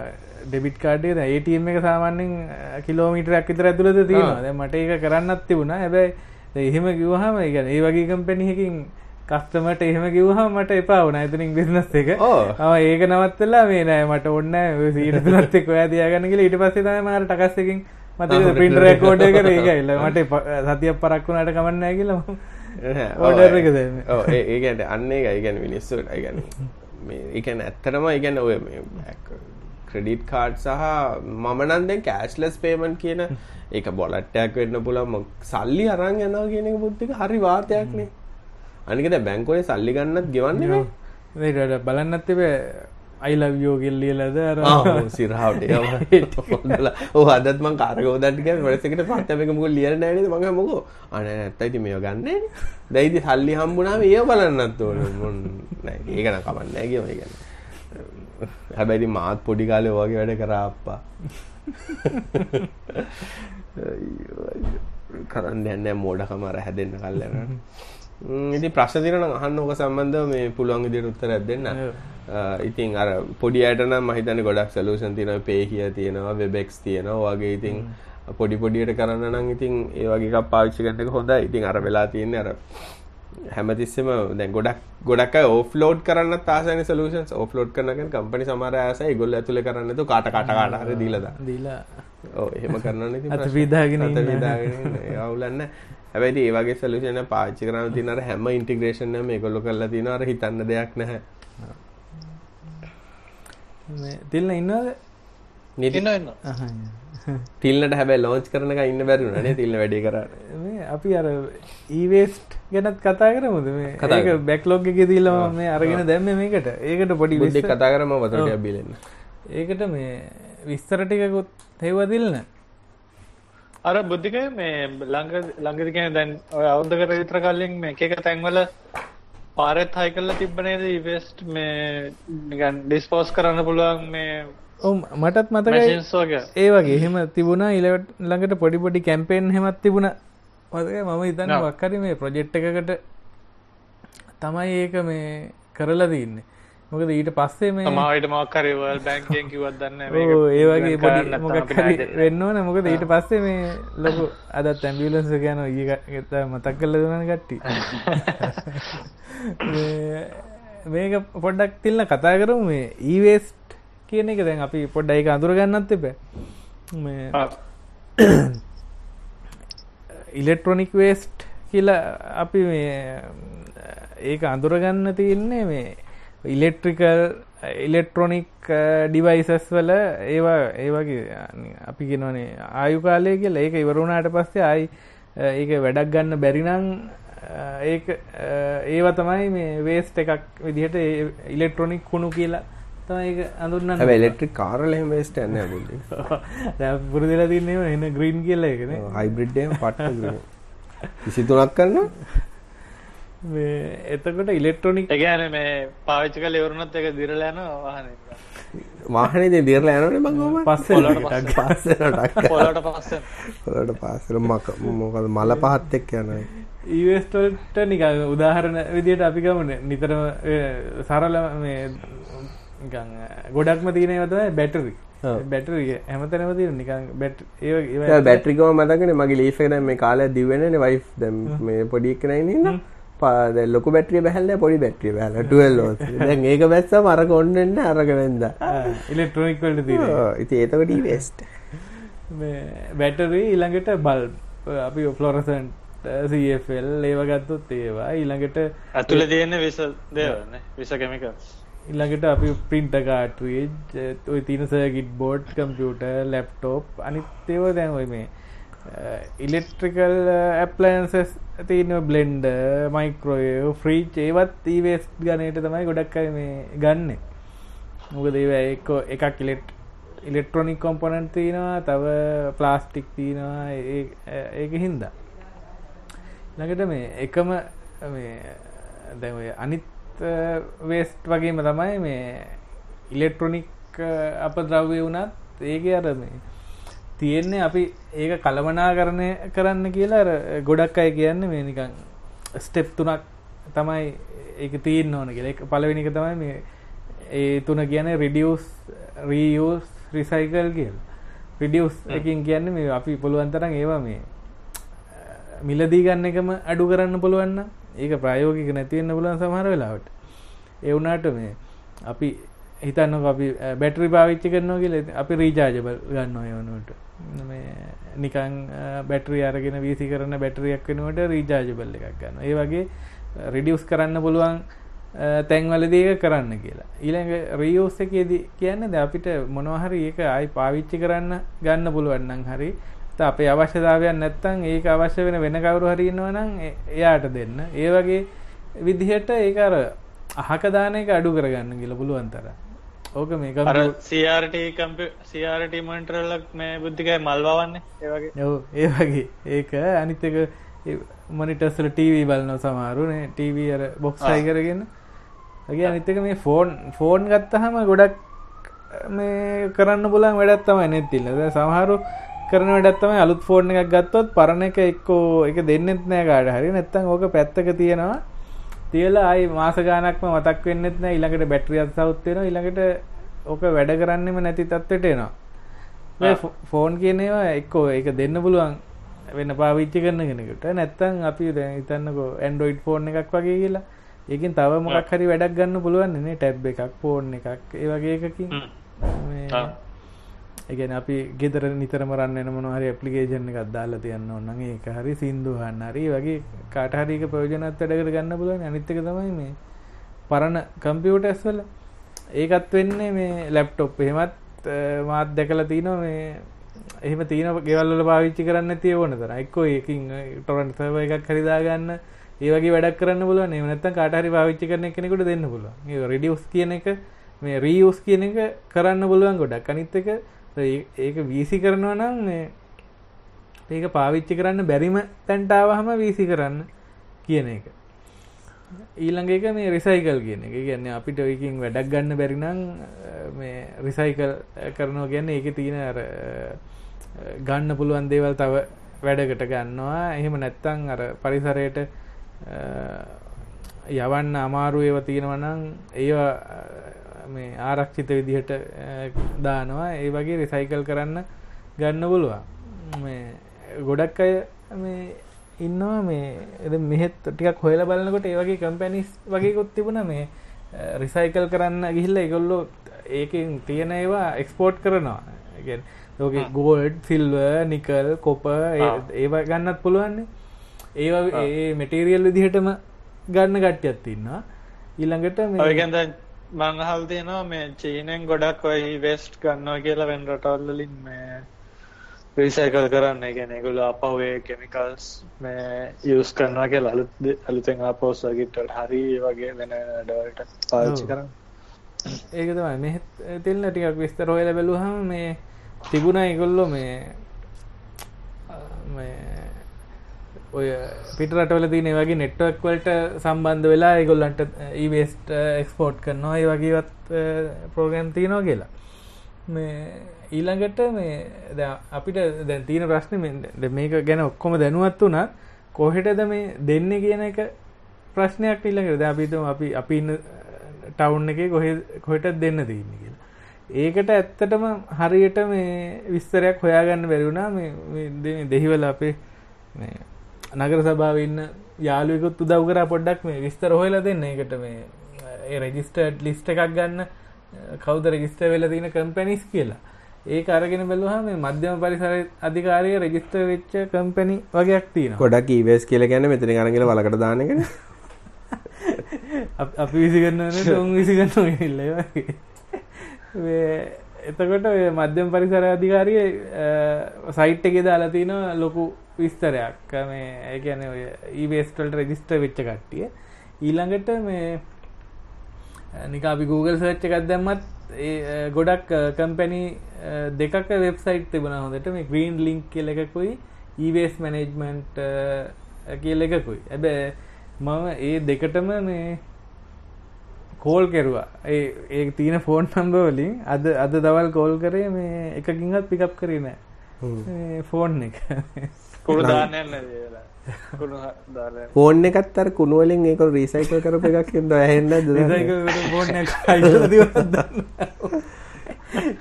ඩෙබිට් කාඩේ දැන් ATM එක සාමාන්‍යයෙන් කිලෝමීටරයක් විතර ඇතුළත තියෙනවා. දැන් මට ඒක කරන්නත් තිබුණා. හැබැයි එහෙම කිව්වහම ඒ කියන්නේ ඒ වගේ කම්පැනි එකකින් කස්ටමර්ට එහෙම කිව්වහම මට එපා වුණා එතනින් බිස්නස් එක. ඔව් ඒක නවත්තලා මේ නෑ මට ඕනේ නෑ ඔය 103ත් එක්ක ඔයා තියාගන්න කියලා ඊට පස්සේ තමයි මම අර ටකස් එකකින් මට ප්‍රින්ටර් රෙකෝඩ් එක කරේ ඒකයි. මට සතියක් පරක් වුණාට කමක් නෑ කියලා මම ඕඩර් එක දැම්මේ. ඔව් ඒ කියන්නේ අන්න ඒකයි. කියන්නේ මිනිස්සුන්ට ඒ කියන්නේ මේ ඒ කියන්නේ ඇත්තටම ඒ කියන්නේ ඔය මේ ක්‍රෙඩිට් කාඩ් සහ මම නම් දැන් කෑෂ්ලස් පේමන්ට් කියන ඒක බොලට්ටයක් වෙන්න පුළුවන්. සල්ලි අරන් යනවා කියන එක බුද්ධික හරි වාතයක්නේ අනික දැන් බැංකුවේ සල්ලි ගන්නත් ගෙවන්නේ මේ බලන්නත් තිබේ I love you කියලා ලියලාද? අර සිරහවට යවලා ඔව් අදත් මං ගියා. වැඩසකට පහත් මේක මොකෝ ලියලා නැහැ නේද? මම මොකෝ? අනේ ඉතින් මේව ගන්නෑ නේ ඉතින් සල්ලි හම්බුනාම ඒව බලන්නත් ඕනේ. නෑ ඒක නම් කමන්නේ නෑ කියම ඒ කියන්නේ හැබැයි ඉතින් මාත් පොඩි කාලේ ඔයගේ වැඩ කරා අප්පා. කරන්න යන්න මෝඩකම අර හැදෙන්න කල්ලන ඉතින් ප්‍රශ්න තියෙනවා නම් අහන්න ඕක සම්බන්ධව මේ පුළුවන් විදිහට උත්තරයක් දෙන්න. ඉතින් අර පොඩි අයට නම් මම හිතන්නේ ගොඩක් සොලියුෂන් තියෙනවා Payhia තියෙනවා WebEx තියෙනවා වගේ ඉතින් පොඩි පොඩියට කරන්න නම් ඉතින් ඒ වගේ එකක් පාවිච්චි කරන එක හොඳයි. ඉතින් අර වෙලා තියෙන්නේ අර හැමතිස්සෙම දැන් ගොඩක් ගොඩක් අය ඕෆ්ලෝඩ් කරන්නත් ආසයිනේ සොලියුෂන්ස් ඕෆ්ලෝඩ් කරන කෙන කම්පැනි සමහර අය ආසයි ඒගොල්ලෝ ඇතුලේ කරන්න නැතුව කාට කාට කාට හරි දීලා දාන්න. දීලා ඔව් එහෙම කරනවා නේ ඉතින් අත විදාගෙන අත විදාගෙන ඉන්න අවුලන්න හැබැයි ඒ වගේ සොලියුෂන් එක පාවිච්චි කරන්න තියෙන අර හැම ඉන්ටිග්‍රේෂන් එකම මේගොල්ලෝ කරලා තියෙනවා අර හිතන්න දෙයක් නැහැ. මේ තිල්න ඉන්නවද? නිතිනවා ඉන්නවා. තිල්නට හැබැයි ලෝන්ච් කරන එක ඉන්න බැරි වුණා නේ තිල්න වැඩේ කරාට. මේ අපි අර ඊවේස්ට් ගැනත් කතා කරමුද මේ? බැක්ලොග් එකේ දීලා මම මේ අරගෙන දැම්මේ මේකට. ඒකට පොඩි විස්තර කතා කරමු වතුර ටිකක් බීලෙන්න. ඒකට මේ විස්තර ටිකකුත් හෙව්වා දිල්න. අර බුද්ධිකය මේ ළඟ ළඟදි කියන්නේ දැන් ඔය අවුරුද්දකට විතර කලින් මේ එක එක තැන්වල පාරෙත් හයි කරලා තිබ්බ නේද? ඉවෙස්ට් මේ නිකන් ඩිස්පෝස් කරන්න පුළුවන් මේ මටත් මතකයි. ඒ වගේ එහෙම තිබුණා. ඉලවට ළඟට පොඩි පොඩි කැම්පේන් හෙමත් තිබුණ මතක මම හිතන්න වක්කරි මේ ප්‍රොජෙක්් එකකට තමයි ඒක මේ කරලා තින්නේ. මොකද ඊට පස්සේ මේ මට මක්කරවල් බැංකෙන් කිවත් දන්න ඒ වගේ පොඩි මොකක් වෙන්න ඕන. මොකද ඊට පස්සේ මේ ලොකු අදත් ඇම්බියලන්ස ගැන ඒගත මතක් කල්ල දන ගට්ටි මේක පොඩ්ඩක් තිල්න්න කතා කරමු. මේ ඊවේස්ට් කියන එක දැන් අපි පොඩ්ඩයි එක අඳුරගන්නත් එප. මේ ඉලෙක්ට්‍රොනික් වේස්ට් කියලා අපි මේ ඒක අඳුරගන්න තියන්නේ මේ ඉලෙක්ට්‍රිකල් ඉලෙක්ට්‍රොනික් ඩිවයිසස් වල ඒවා ඒවගේ අපි ගෙනවනේ ආයු කාලය කියල. ඒක ඉවරුණාට පස්සේ අයි uh, ඒක වැඩක් ගන්න බැරිනං uh, ඒ uh, ඒව තමයි මේ වේස්ට එකක් විදිහට ඉලෙක්ට්‍රොනික් කුණු කියලා තමයි ඒක අඳුන්නන්න හැබැයි ඉලෙක්ට්‍රික් කාර්වල එහෙම වේස්ට් යන්නේ නැහැ බුද්ධි. දැන් පුරුදුලා තින්නේ එන ග්‍රීන් කියලා එකනේ හයිබ්‍රිඩ් එහෙම පට්ට ග්‍රීන්. 23ක් කරනවා. මේ එතකොට ඉලෙක්ට්‍රොනික් එකන මේ පාවිච්චි කල ඉවරුණත් එක දිරල යන වාහන වාහනේ ඉතින් දිරලා යනවනේ මං ඕම. පස්සේ පස්සේ ටක් පොලට පස්ස පොළොට පස්සේ මක මොකද මල පහත් එක්ක යනවා. ඊවස්ටල්ට නික උදාහරණ විදියට අපි ගමන නිතරම සරල මේ නිකන් ගොඩක්ම තියනවතම බැටරි ඔව්. බැටරිය හැමතනම තිය නිකන් බැට් ඒ බැටරි ගම මතකනේ මගේ ලීෆ් එක දැන් මේ කාලයක් දිවෙන්නේ වයිෆ් දැන් මේ පොඩි එක නයි ඉන්න. පා දැන් ලොකු බැටරිය බහැල්ලා පොඩි බැටරිය බහැල්ලා 12 වෝල්ට් දැන් ඒක බැස්සම අරක ඔන්න එන්න අරක වෙන්දා ඉලෙක්ට්‍රොනික් වලට තිය ඔව්, ඉතින් එතකොට ඊ වෙස්ට් බැටරී ඊළඟට බල් අපි ෆ්ලොරසන්ට සල් ඒව ගත්තුත් ඒවා. ඊළඟට ඇතුළ තියෙන විස දේවන්න විස කෙමිකල් ඉල්ළඟට අපි පින්ට කාට්‍රේජ් ඔය තින සර්ගිට් බෝඩ් කම්පියුට ලැප්ටෝප් අනිත්තේව දැන් ඔය මේ ඉලෙක්ට්‍රිකල් ඇප්ලන්සස් තියන බ්ලෙන්ඩ මයිකරෝය ෆ්‍රීච් ඒවත් ඒවස් ගනයට තමයි ගොඩක් අය මේ ගන්න. මොක දේව එක එකක් ඉලෙට් ඉලෙක්ට්‍රොනික් කොම්පොනන්් තියෙනවා තව ප්ලාස්ටික් තියෙනවා ඒ- ඒක හින්දා. ළඟට මේ එකම මේ දැන් ඔය අනිත් වේස්ට් වගේම තමයි මේ ඉලෙක්ට්‍රොනික් අප ද්‍රව්‍ය වුණත් ඒක අර මේ තියෙන්නේ අපි ඒක කළමනා කරණය කරන්න කියලා ගොඩක් අය කියන්න මේ නිකං ස්ටෙප් තුනක් තමයි ඒක තිීන් ඕන කියලා. එක පලවෙනික තමයි මේ ඒ තුන කියන රිඩියස් රීස් රිසයිකල් කියල්. රිඩියස් එකින් කියන්න මේ අපි පුළුවන්තරන් ඒවා මේ මිලදී ගන්න එකම අඩු කරන්න පුළුවන්න ඒක ප්‍රයෝගික නැතිවෙන්න පුලන් සමහර වෙලාවට. එවුනාට මේ අපි හිතන්න අපි බැටරි පාවිච්චි කරනවා කියල අපි රීජාජබල් ගන්න යවනුවට මේ නිකං බැටරි අරගෙන වීසි කරන බැටරියක් වෙනුවට රීජාජබල් එකක් ගන්න ඒ වගේ රිඩියස් කරන්න පුළුවන් තැන්වලදේක කරන්න කියලා. ඊළඟ රියෝස් එකේද කියන්න ද අපිට මොනවහරි ඒක අයි පාවිච්චි කරන්න ගන්න පුළුවන්නම් හරි ත අපේ අවශ්‍යතාවයන් නැත්තං ඒක අවශ්‍ය වෙන වෙන කවරු හරින්නවනම් එයාට දෙන්න. ඒ වගේ විදිහට ඒකර අහකදානයක අඩු කරගන්න කියල පුළුවන්තර ඕක මේක අර සිRට කම්ප සිRට මන්ටරල්ලක් මේ බුද්ධිකයි මල්වාවන්නේ? ඒවගේ ඔව් ඒ වගේ. ඒක අනිත්තක මනිටස්සල ටීවී බලන සමාරුනේ ටීවී අර බොක්සයි කරගෙන. ඇගේ අනිත්තක මේ ෆෝන් ෆෝන් ගත්තහම ගොඩක් මේ කරන්න පුලන් වැඩත් තමයි නැත්තිල්ලද සමහරු කරන වැඩත්තම අලුත් ෆෝර්න එකක් ගත්තොත් පරණ එක එක්කෝ එක දෙන්නෙත් නෑ කාඩ හරි. නැත්තං ඕක පැත්තක තියෙනවා. තියලා අයි මාස ගානක්ම මතක් වෙන්නෙත් නෑ. ඉළඟට බැටරියත් සෞත්වෙන ඉළඟට ඕක වැඩ කරන්නෙම නැති තත්වට එනවා. ෆෝන් කියනවා එක්කෝ එක දෙන්න පුළුවන් වෙන්න පාවිච්චි කරන කෙනෙකට. නැත්තං අපි දැන් හිතන්නකෝ ඇන්ඩරෝයිඩ් ෆෝන් එකක් වගේ කියලා. ඒකින් තව මොකක් හරි වැඩක් ගන්න පුළුවන්න්නේ ටැබ් එකක් ෆෝන් එකක් ඒ වගේ එකකින්. මේ එකන අපි ගෙදර නිතරම රන්න මොනහරි ඇපලිකේෂන් එකක් දාලා තියන්න ඔන්න ඒක හරි සිින්දුහන්න හරි වගේ කාටහරික ප්‍රයෝජනත් වැඩකට ගන්න පුලුවන් අනිත්තක තමයි මේ පරණ කම්පියුටස් වල. ඒකත් වෙන්නේ මේ ලැප්ටොප් එහෙමත් මාත් දැකල තියන මේ එහෙම තියන ගෙවල්ල පාවිච්චි කරන්න තිය ඕන තර එක්කෝ ඒකින් ටොරන්ට සව එකක් හරිදාගන්න ඒවගේ වැඩක් කරන්න පුල නමනත්තන් කාටහරි පාවිච්චි කරන කෙනෙකුට දෙන්න පුල රඩියස් කියන එක මේ රීයස් කියන එක කරන්න පුළුවන් ගොඩක්. අනිත්තක ඒක වීසි කරනවා නම් ඒක පාවිච්චි කරන්න බැරිම තැන්ටාවහම වීසි කරන්න කියන එක. ඊළඟ එක මේ රිසයිකල් කියන එක. කියන්නේ අපිට ඔයකින් වැඩක් ගන්න බැරිනම් මේ රිසයිකල් කරනවා කියන්න ඒක තියෙන අර ගන්න පුළුවන් දේවල් තව වැඩකට ගන්නවා. එහෙම නැත්තං අර පරිසරයට යවන්න අමාරු ඒව තියෙනවනම් ඒවා මේ ආරක්ෂිත විදිහට දානවා. ඒ වගේ රිසයිකල් කරන්න ගන්න පුළුවන්. මේ ගොඩක් අය මේ ඉන්නවා මේ මෙහෙත් ටිකක් හොයල බලන්නකොට ඒ වගේ කම්පැනිස් වගේකුත් තිබුණ මේ රිසයිකල් කරන්න ගිහිල්ල එකගොල්ලෝ ඒකින් තියෙන ඒවා එක්ස්පෝර්ට් කරනවා. ලෝක ගෝල්ඩ් සිල්ව නිකල් කොප ඒවා ගන්නත් පුළුවන්නේ. ඒවා ඒ මෙටේරියල් විදිහටම ගන්න ගට්ටියත් ඉන්නවා. ඊළඟට මේගැද මංහල් තියෙනවා මේ චීනෙන් ගොඩක් ඔයි වෙස්ට් ගන්නවා කියලා වෙන් රටවල්ලින් මේ රිසයිකල් කරන්න. ගැනෙකුල අපවේ කෙමිකල්ස් මේ යස් කරනවා කිය අලුත් අලුතෙන් අපෝස් වගිටට හරි වගේ වෙන ඩවලට පාච්චි කරන්න ඒක තමයි. මෙ තිල්න්න ටිකක් විස්තර හොයල බැලුහම මේ තිබුණ ඉගොල්ලො මේ ඔය පිටරටවල තින වගේ නෙට්වක් වලට සම්බන්ධ වෙලා ඒගොල්ලන්ට ඊවස්ට එක්ස්පෝට් කරනවා ඒ වගේවත් ප්‍රෝග්‍රම් තියනවා කියලා. මේ ඊළඟට මේ අපිට දැන් තියෙන ප්‍රශ්න මේක ගැන ඔක්කොම දැනුවත් වුණත් කොහෙටද මේ දෙන්න කියන එක ප්‍රශ්නයක් ඊළඟට. අපිතම අපි අපි ඉන්න ටවුන් එක කොහෙ කොහෙට දෙන්න තියන්න කියලා. ඒකට ඇත්තටම හරියට මේ විස්තරයක් හොයාගන්න බැරිවුණා මේ දෙහිවල අපේ නගර සභාව ඉන්න යාළුවෙකුත් උදව් කරා පොඩ්ඩක් මේ විස්තර හොයලා දෙන්න. එකට මේ ඒ රෙජිස්ටර්ඩ් ලිස්ට් එකක් ගන්න කවුද රෙජිස්ටර් වෙලා තියෙන කම්පැනිස් කියලා. ඒක අරගෙන බැලුවහම මේ මධ්‍යම පරිසර අධිකාරිය රෙජිස්ටර් වෙච්ච කම්පැනි වගේක් තියෙනවා. ගොඩක් ඊවේස් කියලා කියන්නේ මෙතන අරගෙන වලකට දාන එකනේ. අපි විසිගන්න උන් විසිගන්න ඉල්ල එතකොට මධ්‍යම පරිසර අධිකාරිය සයිට් එක දාලා තින ලොකු විස්තරයක්. මේ ඒකන ඊවේස්ටල්ට රෙජිස්ට වෙච්ච කට්ටිය. ඊළඟට මේ නික අපි Google සර්ච්ච එකක් දැම්මත් ගොඩක් කම්පැනි දෙකක් වෙබ්සයිට් තිබන හොඳට. මේ ග්‍රීන් ලිංක් කියල එකකුයි ඊවේස් මැනේජ්මන්ට් කියල එකකුයි. ඇබෑ මම ඒ දෙකටම මේ කෝල් කෙරවා. ඒ තියන ෆෝන් නම්බ වලින් අද අද දවල් කෝල් කරේ මේ එකකින්ත් පිකප් කරේ නෑ. ෆෝන් එක කුණු දාන්න ෆෝන් එකත් අර කුණුවලින් ඒක රීසයිකල් කරප එකක් ඇහෙන්න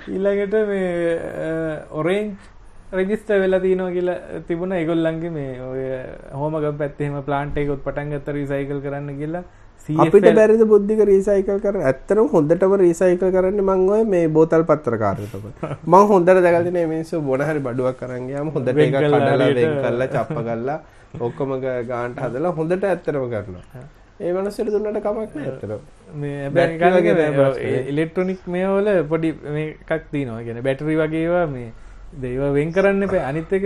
ඊළඟට මේ ඔරෙන්ජ් රෙජිස්ට වෙලා තියනවා කියලා තිබුණ. ඒගොල්ලන්ගේ මේ ඔය හෝමග පැත්තෙම ප්ලාන්ට එකකුත් පටන්ගත්ත රීසයිකල් කරන්න කියලා අපිට බැරිද බුද්ධික රීසයිකල් කර ඇත්තරම් හොඳටම රීසයිකල් කරන්න මංගොය මේ බෝතල් පත්තර කාරතක මං හොඳට දැකල්තින මිනිස්සු බොනහරි බඩුවක් කරන්ගේම හොඳට එක කඩලා කරලා චප්ප කල්ලා ඔක්කොම ගාන්ට හදලා හොඳට ඇත්තරම කරනවා. ඒ වනසට දුන්නට කමක් ඇත්තර ඉලෙක්ට්‍රොනික් මේවල පොඩි මේකක් තිනවා ගැන බැටරි වගේවා මේ දේව වෙන් කරන්න එපේ. අනිත් එක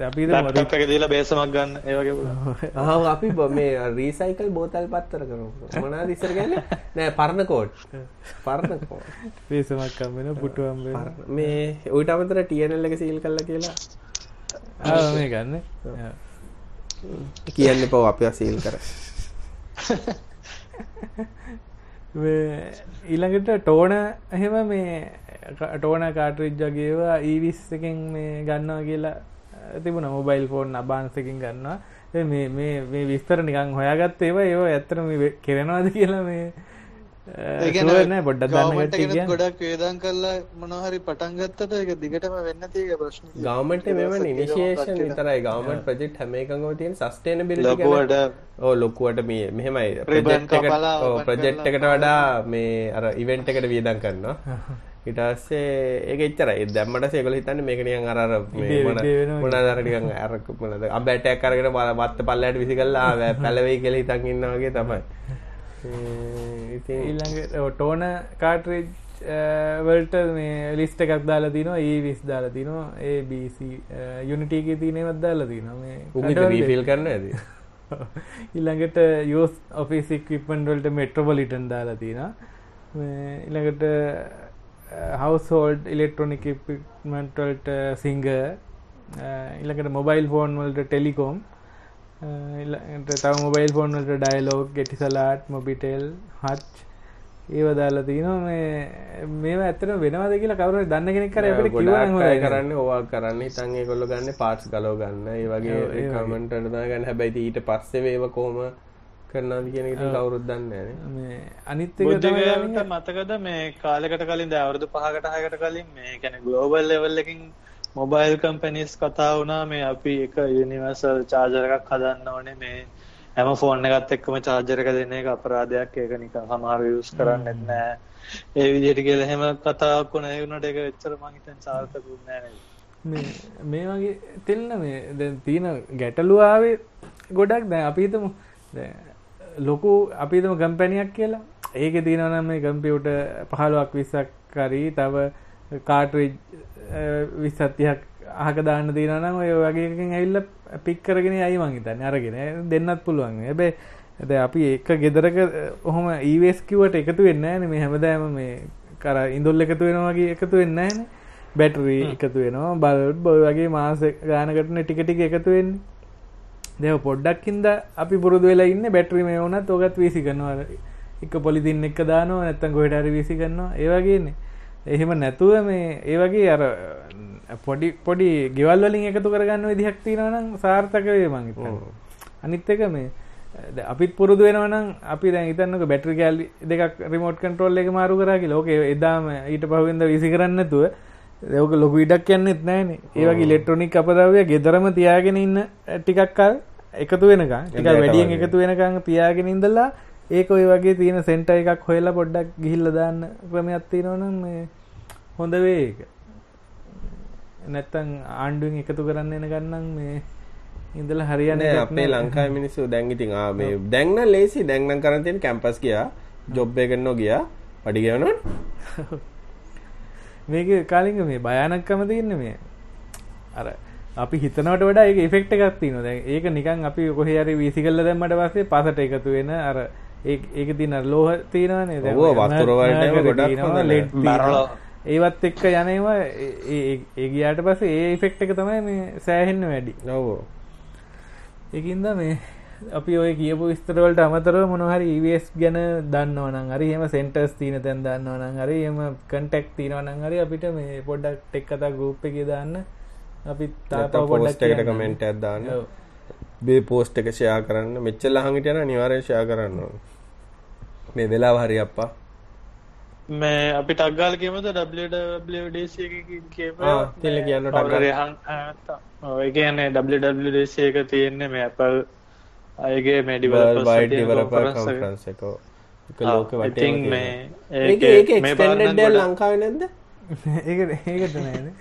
අපි එක දීලා බේසමක් ගන්න. ඒවගේ ආව අපි මේ රීසයිකල් බෝතල් පත්තර කරු මොනා දිසර ගැන්න නෑ පරණ කෝට්. පරණ පේසමක් කම්මෙන පුටුවම් මේ ඔයිට අමතර ටියනල් එක සීල් කල්ල කියලා? මේ ගන්න. කියන්න පව අප සීල් කර ඊළඟට ටෝන එහෙම මේ ටෝන කාටරිජ්ජගේවා ඊවිස් එකෙන් මේ ගන්නවා කියලා තිබුණ. මොබයිල් ෆෝන් අබාන්සකින් ගන්නවා. මේ මේ විස්තර නිකං හොයාගත් ඒවා ඒවා ඇත්තරම කෙරෙනවාද කියලා මේ ඒගන පොඩ්ඩ ගමට ගොඩක් වේදන් කරලා මොනහරි පටන්ගත්තට එක දිගටම වෙන්න තිය ප්‍රශ්න ගවමට මෙම නිනිශේෂන් විතරයි. ගවමට ප්‍රජෙක්් හැමකඟ තියෙන් සස්ටේන බිලට ඕ ලොකුවට මේ මෙහෙමයි. ප්‍රජෙක්් එකට වඩා මේ අර ඉවෙන්ට් එකට වියදන් කරනවා. ඉටස්සේ ඒක එච්චරයි. දැම්මට සේකල හිතන්න මේකනියන් අර මොනදරටිකන් ඇරක් මොනද අබැටයක් කරගෙන බල බත්ත පල්ලට විසි කල්ලා පැලවෙයි කෙල හිතන් ඉන්නවගේ තමයි ඊළඟ ටෝන කාටරේජ් වල්ට මේ ලිස්ට එකක් දාලා තිනවා ඒ විස් දාලා තිනවා ඒBC යුනිටීක තියනෙවත් දාලා තිනවා මේ රීෆිල් කරන්න ඇද ඉල්ළඟට යෝස් ඔෆිසික් විපන් වලට මෙට්‍රොබලිටන් දාලා තින ඉළඟට හවස්හෝල්ඩ් ඉලෙක්ට්‍රොනික ඉපමන්ටල්ට සිංග ඉලකට මොබයිල් ෆෝන් වලට ටෙලිකෝම් තව මොබයිල් ෆෝන් වලට ඩයිලෝග් ගෙටි සලාට් මොබිටෙල් හච් ඒව දාලා තිනවා මේ මේ ඇත්තට වෙනවාද කියලා කවුරු දන්න කෙනෙක් කර අපිට කිව්වා කරන්න ඕවා කරන්න ඉතින් ඒගොල්ලෝ ගන්න පාර්ට්ස් ගලව ගන්න ඒ වගේ කමෙන්ට් වලට දාගන්න හැබැයි ඊට පස්සේ මේව කොහොම කරනාද කියන කවුරුත් දන්නේ නැහැ. අනිත් එක මතකද මේ කාලයකට කලින් දැන් අවුරුදු 5කට 6කට කලින් මේ කියන්නේ ග්ලෝබල් ලෙවල් එකකින් මොබයිල් කම්පැනිස් කතා වුණා මේ අපි එක යුනිවර්සල් චාර්ජර් එකක් හදන්න ඕනේ. මේ හැම ෆෝන් එකත් එක්කම චාර්ජර් එක දෙන එක අපරාධයක්. ඒක නිකන් සමහර යූස් කරන්නේ නැහැ. ඒ විදිහට කියලා එහෙම කතාවක් වුණා. ඒ වුණාට ඒක එච්චර මං හිතන්නේ සාර්ථකුත් නැහැ මේ මේ වගේ තෙල්න මේ දැන් තියෙන ගැටලුව ආවේ ගොඩක්. දැන් අපි හිතමු දැන් ලොකු අපිතම කම්පැනියක් කියලා. ඒක තියෙනවනම් මේ කම්පියුට පහළුවක් විස්සක් කරී තව කාටරිජ් විස්සත්තියක් අහක දාන්න තියෙනනම් ඔය වගේකින් ඇවිල්ල පික් කරගෙන අයි මං හිතන්නේ. අරගෙන. දෙන්නත් පුළුවන්. හැබැයි ඇද අපි එක ගෙදරක ඔහොම ඊවස් කිවට එකතු වෙන්න න මේ හැමදෑම මේ කර ඉඳුල් එකතු වෙනවාගේ එකතු වෙන්න න බැටරී එකතු වෙනවා. බල් බොය වගේ මාස ගානකටන ටිකටික එකතු වෙන්නේ. දෙව පොඩ්ඩක්කින්ද අපි පුරුදු වෙලා ඉන්න බැටරි මේ වුණත් ඔගත් වීසි කරනවා. එක පොලිතින් එක දානවා නැත්තන් ගොඩට විසි කරනවා. ඒවගේන්නේ එහෙම නැතුව මේ ඒ වගේ අර පොඩි පොඩි ගෙවල් වලින් එකතු කරගන්න විදිහක් තියෙනවනම් සාර්ථක වේ මං හිතන්නේ. අනිත් එක මේ අපිත් පුරුදු වෙනවනම් අපි දැන් හිතන්නකෝ බැටරි කෑලි දෙකක් රිමෝට් කන්ට්‍රෝල් එක මාරු කරා කියලා. ඕකේ එදාම ඊට පහුවෙන්ද විසි කරන්න නැතුව ඒක ලොකු ඉඩක් යන්නෙත් නැහනේ. ඒ වගේ ඉලෙක්ට්‍රොනික අපද්‍රව්‍ය ගෙදරම තියාගෙන ඉන්න ටිකක් එකතු වෙනකන් ටිකක් වැඩියෙන් එකතු වෙනකන් තියාගෙන ඉඳලා ඒක ඔය වගේ තියෙන සෙන්ටර් එකක් හොයලා පොඩ්ඩක් ගිහිල්ලා දාන්න ක්‍රමයක් තියෙනවනම් මේ හොඳ වේ ඒක. නැත්තම් ආණ්ඩුවෙන් එකතු කරන්න එන ගන්නම් මේ ඉඳලා හරියන්නේ අපේ ලංකාවේ මිනිස්සු දැන් ඉතින් ආ මේ දැන් නම් ලේසි දැන් නම් කරන් තියෙන කැම්පස් ගියා ජොබ් එකකට නෝ ගියා පඩි ගෙවනවනේ. මේක කාලින්ග මේ භයානක්කම තියන්නේ මේ. අර අපි හිතනවට වඩා ඒක ඉෆෙක්ට් එකක් තියෙනවා. දැන් ඒක නිකන් අපි කොහේ හරි වීසි කරලා දැම්මට පස්සේ පසට එකතු වෙන අර ඒක තියෙන ලෝහ තියෙනවානේ. දැන් ඔව් වතුර වලට ගොඩක් ලෙඩ් ඒවත් එක්ක යනවා ඒ ගියාට පස්සේ ඒ ඉෆෙක්ට් එක තමයි මේ සෑහෙන්න වැඩි. ඔව්. ඒකින්ද මේ අපි ඔය කියපු විස්තරවලට අමතරව මොනහරි EVS ගැන දන්නවනම් හරි එහෙම සෙන්ටර්ස් තියෙන තැන් දන්නවනම් හරි එහෙම කන්ටැක්ට් තියෙනවනම් හරි අපිට මේ පොඩ්ඩක් ටෙක් කතා ගෲප් එකේ දාන්න. අපි තාපා පොඩ්ඩක් එකට කමෙන්ට් එකක් දාන්න. මේ පෝස්ට් එක ෂෙයා කරන්න. මෙච්චර ලහන් හිටියන අනිවාර්යෙන් ෂෙයා කරන්න ඕන මේ වෙලාව හරි අප්පා. මේ අපි ටක්ගාල කියමද? WWDC එකකින් කියපු ආ තිල කියන්න ටක්ගාල ඔය කියන්නේ WWDC එක තියෙන්නේ මේ Apple අයගේ මේ ඩිවලොපර්ස් කොන්ෆරන්ස් එක. එක. ලෝක වටේ මේ එක ලංකාවේ නැද්ද? ඒක ඒකට නෑනේ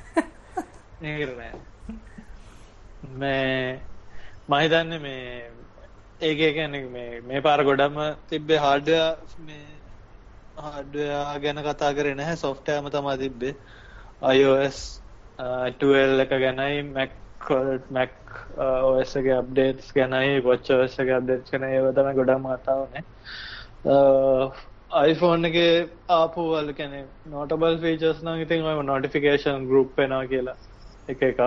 නෑ මේ මහිතන්නේ මේ ඒක කියන්නේ මේ මේ පාර ගොඩක්ම තිබ්බේ හાર્ඩ්වෙයාර් මේ හාඩ්වයා ගැන කතා කරේ නැහැ සොෆ්ටෑම තමා තිබ්බේ. iOS 12 එක ගැනයි Mac Mac OS එකේ අප්ඩේට්ස් ගැනයි watch OS එකේ අප්ඩේට්ස් ගැන ඒව තමයි ගොඩක්ම කතා වුනේ. iPhone එකේ ආපු වල කියන්නේ notable features නම් ඉතින් ඔය notification group වෙනවා කියලා එක එකක්.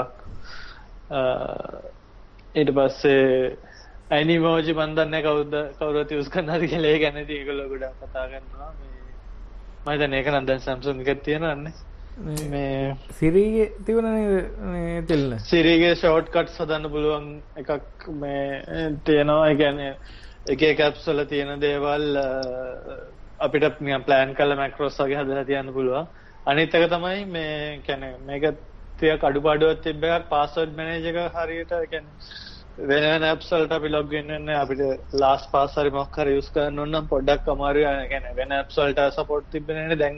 ඊට පස්සේ ඇනිමෝජි මන්දන්න කවුද කවුරත් යස් කන්නද කියලේ. ගැන ඒගොල්ල ගොඩ කතා කරනවා. මයිත ඒක නන්දන් සම්සුන් එකත් තියෙනන්න මේ සිරීගේ තිවන තෙල්න්න සිරීගේ ෂෝට් කට් සදන්න පුළුවන් එකක් මේ තියෙනවා. එකැන එක කැප්සල තියෙන දේවල් අපිට ප්ලෑන් කල මැක්රෝස් වගේ හදලා තියන්න පුළුවන්. අනිත්තක තමයි මේ කැන මේක තිය කඩුපාඩුවත් තිබ්බ එකක් පාස්වඩ් මැනේජ එක හරියට කැන වෙන නැප්සල්ට අපි ලොග්ගන්න අපිට ලාස් පාසරි මොක්කර යුස් කරන්න ඔන්නම් පොඩ්ඩක් අමාරු ගැන වෙන ඇප්සල්ට සපොට් තිබෙන දැන්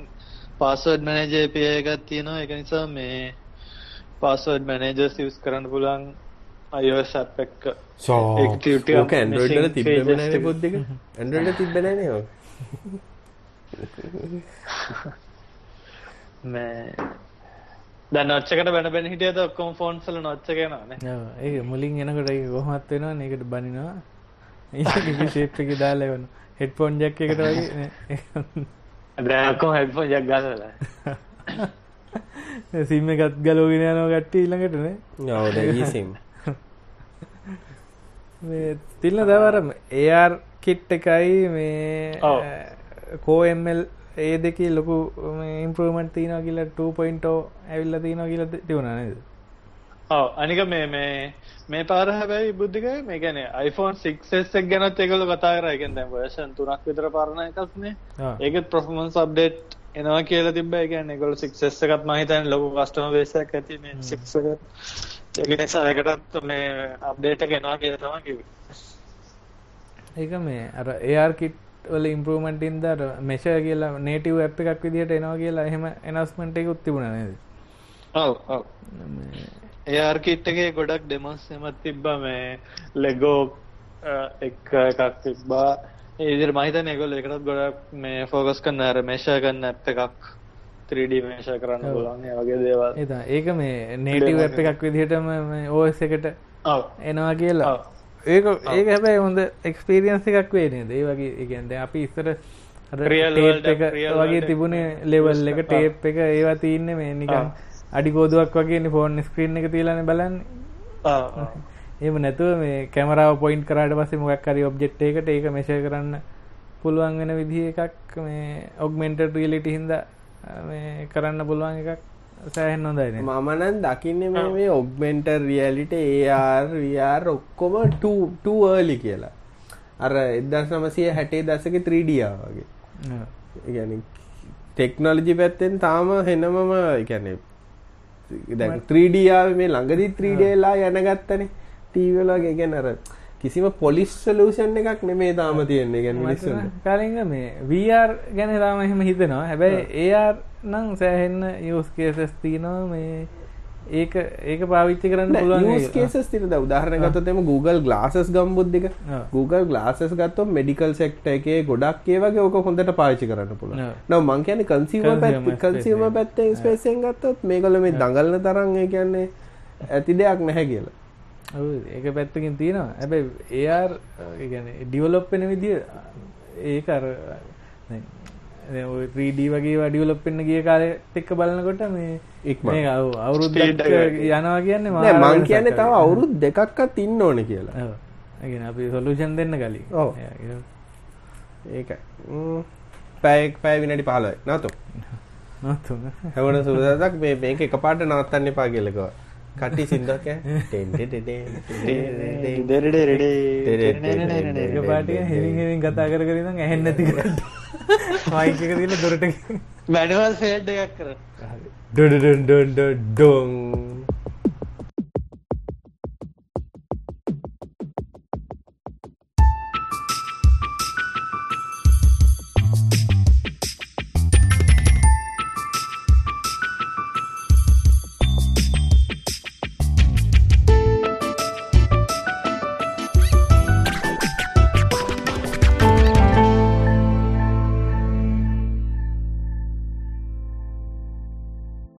පාසවඩ් මැනජ පිය එකත් තියෙනවා. එක නිසා මේ පාසවඩ් මැනේජර්ස් යස් කරන්න පුලන් අයෝස් අප් එක්ක. ඕක ඇන්ඩරෝඩ තිබ පොද්දික ඇන්ඩරෝඩ තිබෙනනේ මේ දැන් නොච්චකට බැන බැන හිටියද ඔක්කොම ෆෝන් වල නොච්ච කියනවානේ ඒක මුලින් එනකොට ඒක කොහොමත් වෙනවා මේකට බනිනවා. ඒක ෂේප් එකේ දාලා එවන හෙඩ්ෆෝන් ජැක් එකට වගේ දැන් ඔක්කොම හෙඩ්ෆෝන් ජැක් ගන්නලා සිම් එකත් ගලවගෙන යනවා කට්ටිය ඊළඟට නේ. ඔව් දැන් සිම් මේ තිල්න දවරම AR කිට් එකයි මේ කෝML ඒ දෙක ලොකු ඉම්පරමට තියන කියල 2.0 ඇවිල්ල තියන කියල තිවුණ නද? ඔව. අනික මේ මේ මේ පාර හැබැයි බුද්ධික මේ ගැන iPhone 6ක් ගැනත් එකකල කතා කර. එකෙන් දැම් වර්ෂන් තුනක් විතර පාරණ එකක්නේ ඒකත් ප්‍රොෆමන්ස් අප්ඩේට් එනවා කියල තිබ ගැන ගොල සික්සෙස් එකත් මහිතන් ලොකු කස්ටම වේසක් ඇති මේ සික්ස ඒක නිසාකටත් මේ අප්ඩේට ගෙනවා කිය තම කිව ඒක මේ අර ඒර් කිට් වල ඉම්පරමටින් දර මෙෂ කියලා නේටව ඇප් එකක් විදිහට එනවා කියලා එහෙම එනස්මට එක උත්තිබුණ නද? ඔව ඒආර්කිට්ටගේ ගොඩක් ඩෙමස් එමත් තිබ්බ මේ ලෙගෝ එක් එකක් තිබ්බා. ඒදිර මහිතන එකොල් එකටත් ගොඩක් මේ ෆෝගස් කන්න අර මේෂ කන්න ඇප් එකක් 3D මේෂ කරන්න පුලන් වගේ දේවල්. ඒක මේ නේටව ඇප් එකක් විදිහටම ඕස් එකට එනවා කියලා ඒක ඒක හැබැයි හොඳ එක්ස්පිරියන්ස් එකක් වේ නේද ඒ වගේ ඒ කියන්නේ අපි ඉස්සර tape world එක වගේ තිබුණේ ලෙවල් එක ටේප් එක. ඒවා තියන්නේ මේ නිකන් අඩිගෝදුවක් වගේ ෆෝන් ස්ක්‍රීන් එක තියලානේ බලන්නේ. එහෙම නැතුව මේ කැමරාව පොයින්ට් කරාට පස්සේ මොකක් හරි ඔබ්ජෙක්ට් එකකට ඒක මෙෂර් කරන්න පුළුවන් වෙන විදිහ එකක් මේ ඔග්මෙන්ටඩ් රියැලිටි හින්දා මේ කරන්න පුළුවන් එකක් සෑහෙන් හොඳයි නේ. මම නම් දකින්නේ මේ මේ ඔග්මෙන්ට රියලිට AR VR ඔක්කොම 2 early කියලා. අර 1900 හැටේ දශකේ 3D වගේ. ඔව්. ඒ කියන්නේ ටෙක්නොලොජි පැත්තෙන් තාම හෙනමම ඒ කියන්නේ දැන් 3D ආවේ මේ ළඟදී 3D ලා යන ගත්තනේ ටීවී වල වගේ. ඒ කියන්නේ අර කිසිම පොලිස් සොලියුෂන් එකක් නෙමේ තාම තියෙන්නේ. ඒ කියන්නේ මිනිස්සුන්ට. කලින්ග මේ VR ගැන තාම එහෙම හිතනවා හැබැයි AR නම් සෑහෙන්න යස් කේසස් තියනවා මේ ඒක ඒක පාවිච්චි කරන්න දැන් උදාහරණයක් ගත්තොත් එම Google Glasses ගමු බුද්ධික. ඔව්. Google Glasses ගත්තොත් medical sector එකේ ගොඩක් ඒ වගේ ඕක හොඳට පාවිච්චි කරන්න පුළුවන්. ඔව්. නෝ මං කියන්නේ consumer Consumer පැත්ත space consumer එක. පැත්තෙන් එකෙන් ගත්තොත් මේගොල්ලෝ මේ දඟලන තරම් ඒ කියන්නේ ඇති දෙයක් නැහැ කියලා. ඒක පැත්තකින් තියෙනවා හැබැයි AR ඒ කියන්නේ ඩිවලොප් වෙන විදිය ඒක අර දැන් ඔය 3D වගේ ඩිවලොප් වෙන්න ගිය කාලෙත් එක්ක බලනකොට මේ. මේ අවු- අවුරුද්දක්. යනවා කියන්නේ මාර මං කියන්නේ තව. අවුරුදු දෙකක්වත් ඉන්න ඕනේ කියලා. ඔව් ඒ කියන්නේ අපි සොලියුෂන් දෙන්න කලින් ඔව්. ඒකයි. ම්ම්. පැය පැය විනාඩි 15යි. නතෝ. නොතුන හැවන සුබදක් මේ මේක එකපාරට නවත්තන්න එපා කියලා කිව්වා. කට්ටි සින්දුවක් ඈ. පාටිය හෙමින් හෙමින් කතා කර කර ඉඳන් ඇහෙන්නේ නැති කරට මයික් එක දීලා දොරට මැනුවල් ෆේඩ් එකක් කර ඩොඩ ඩොන් ඩොන් ඩොන්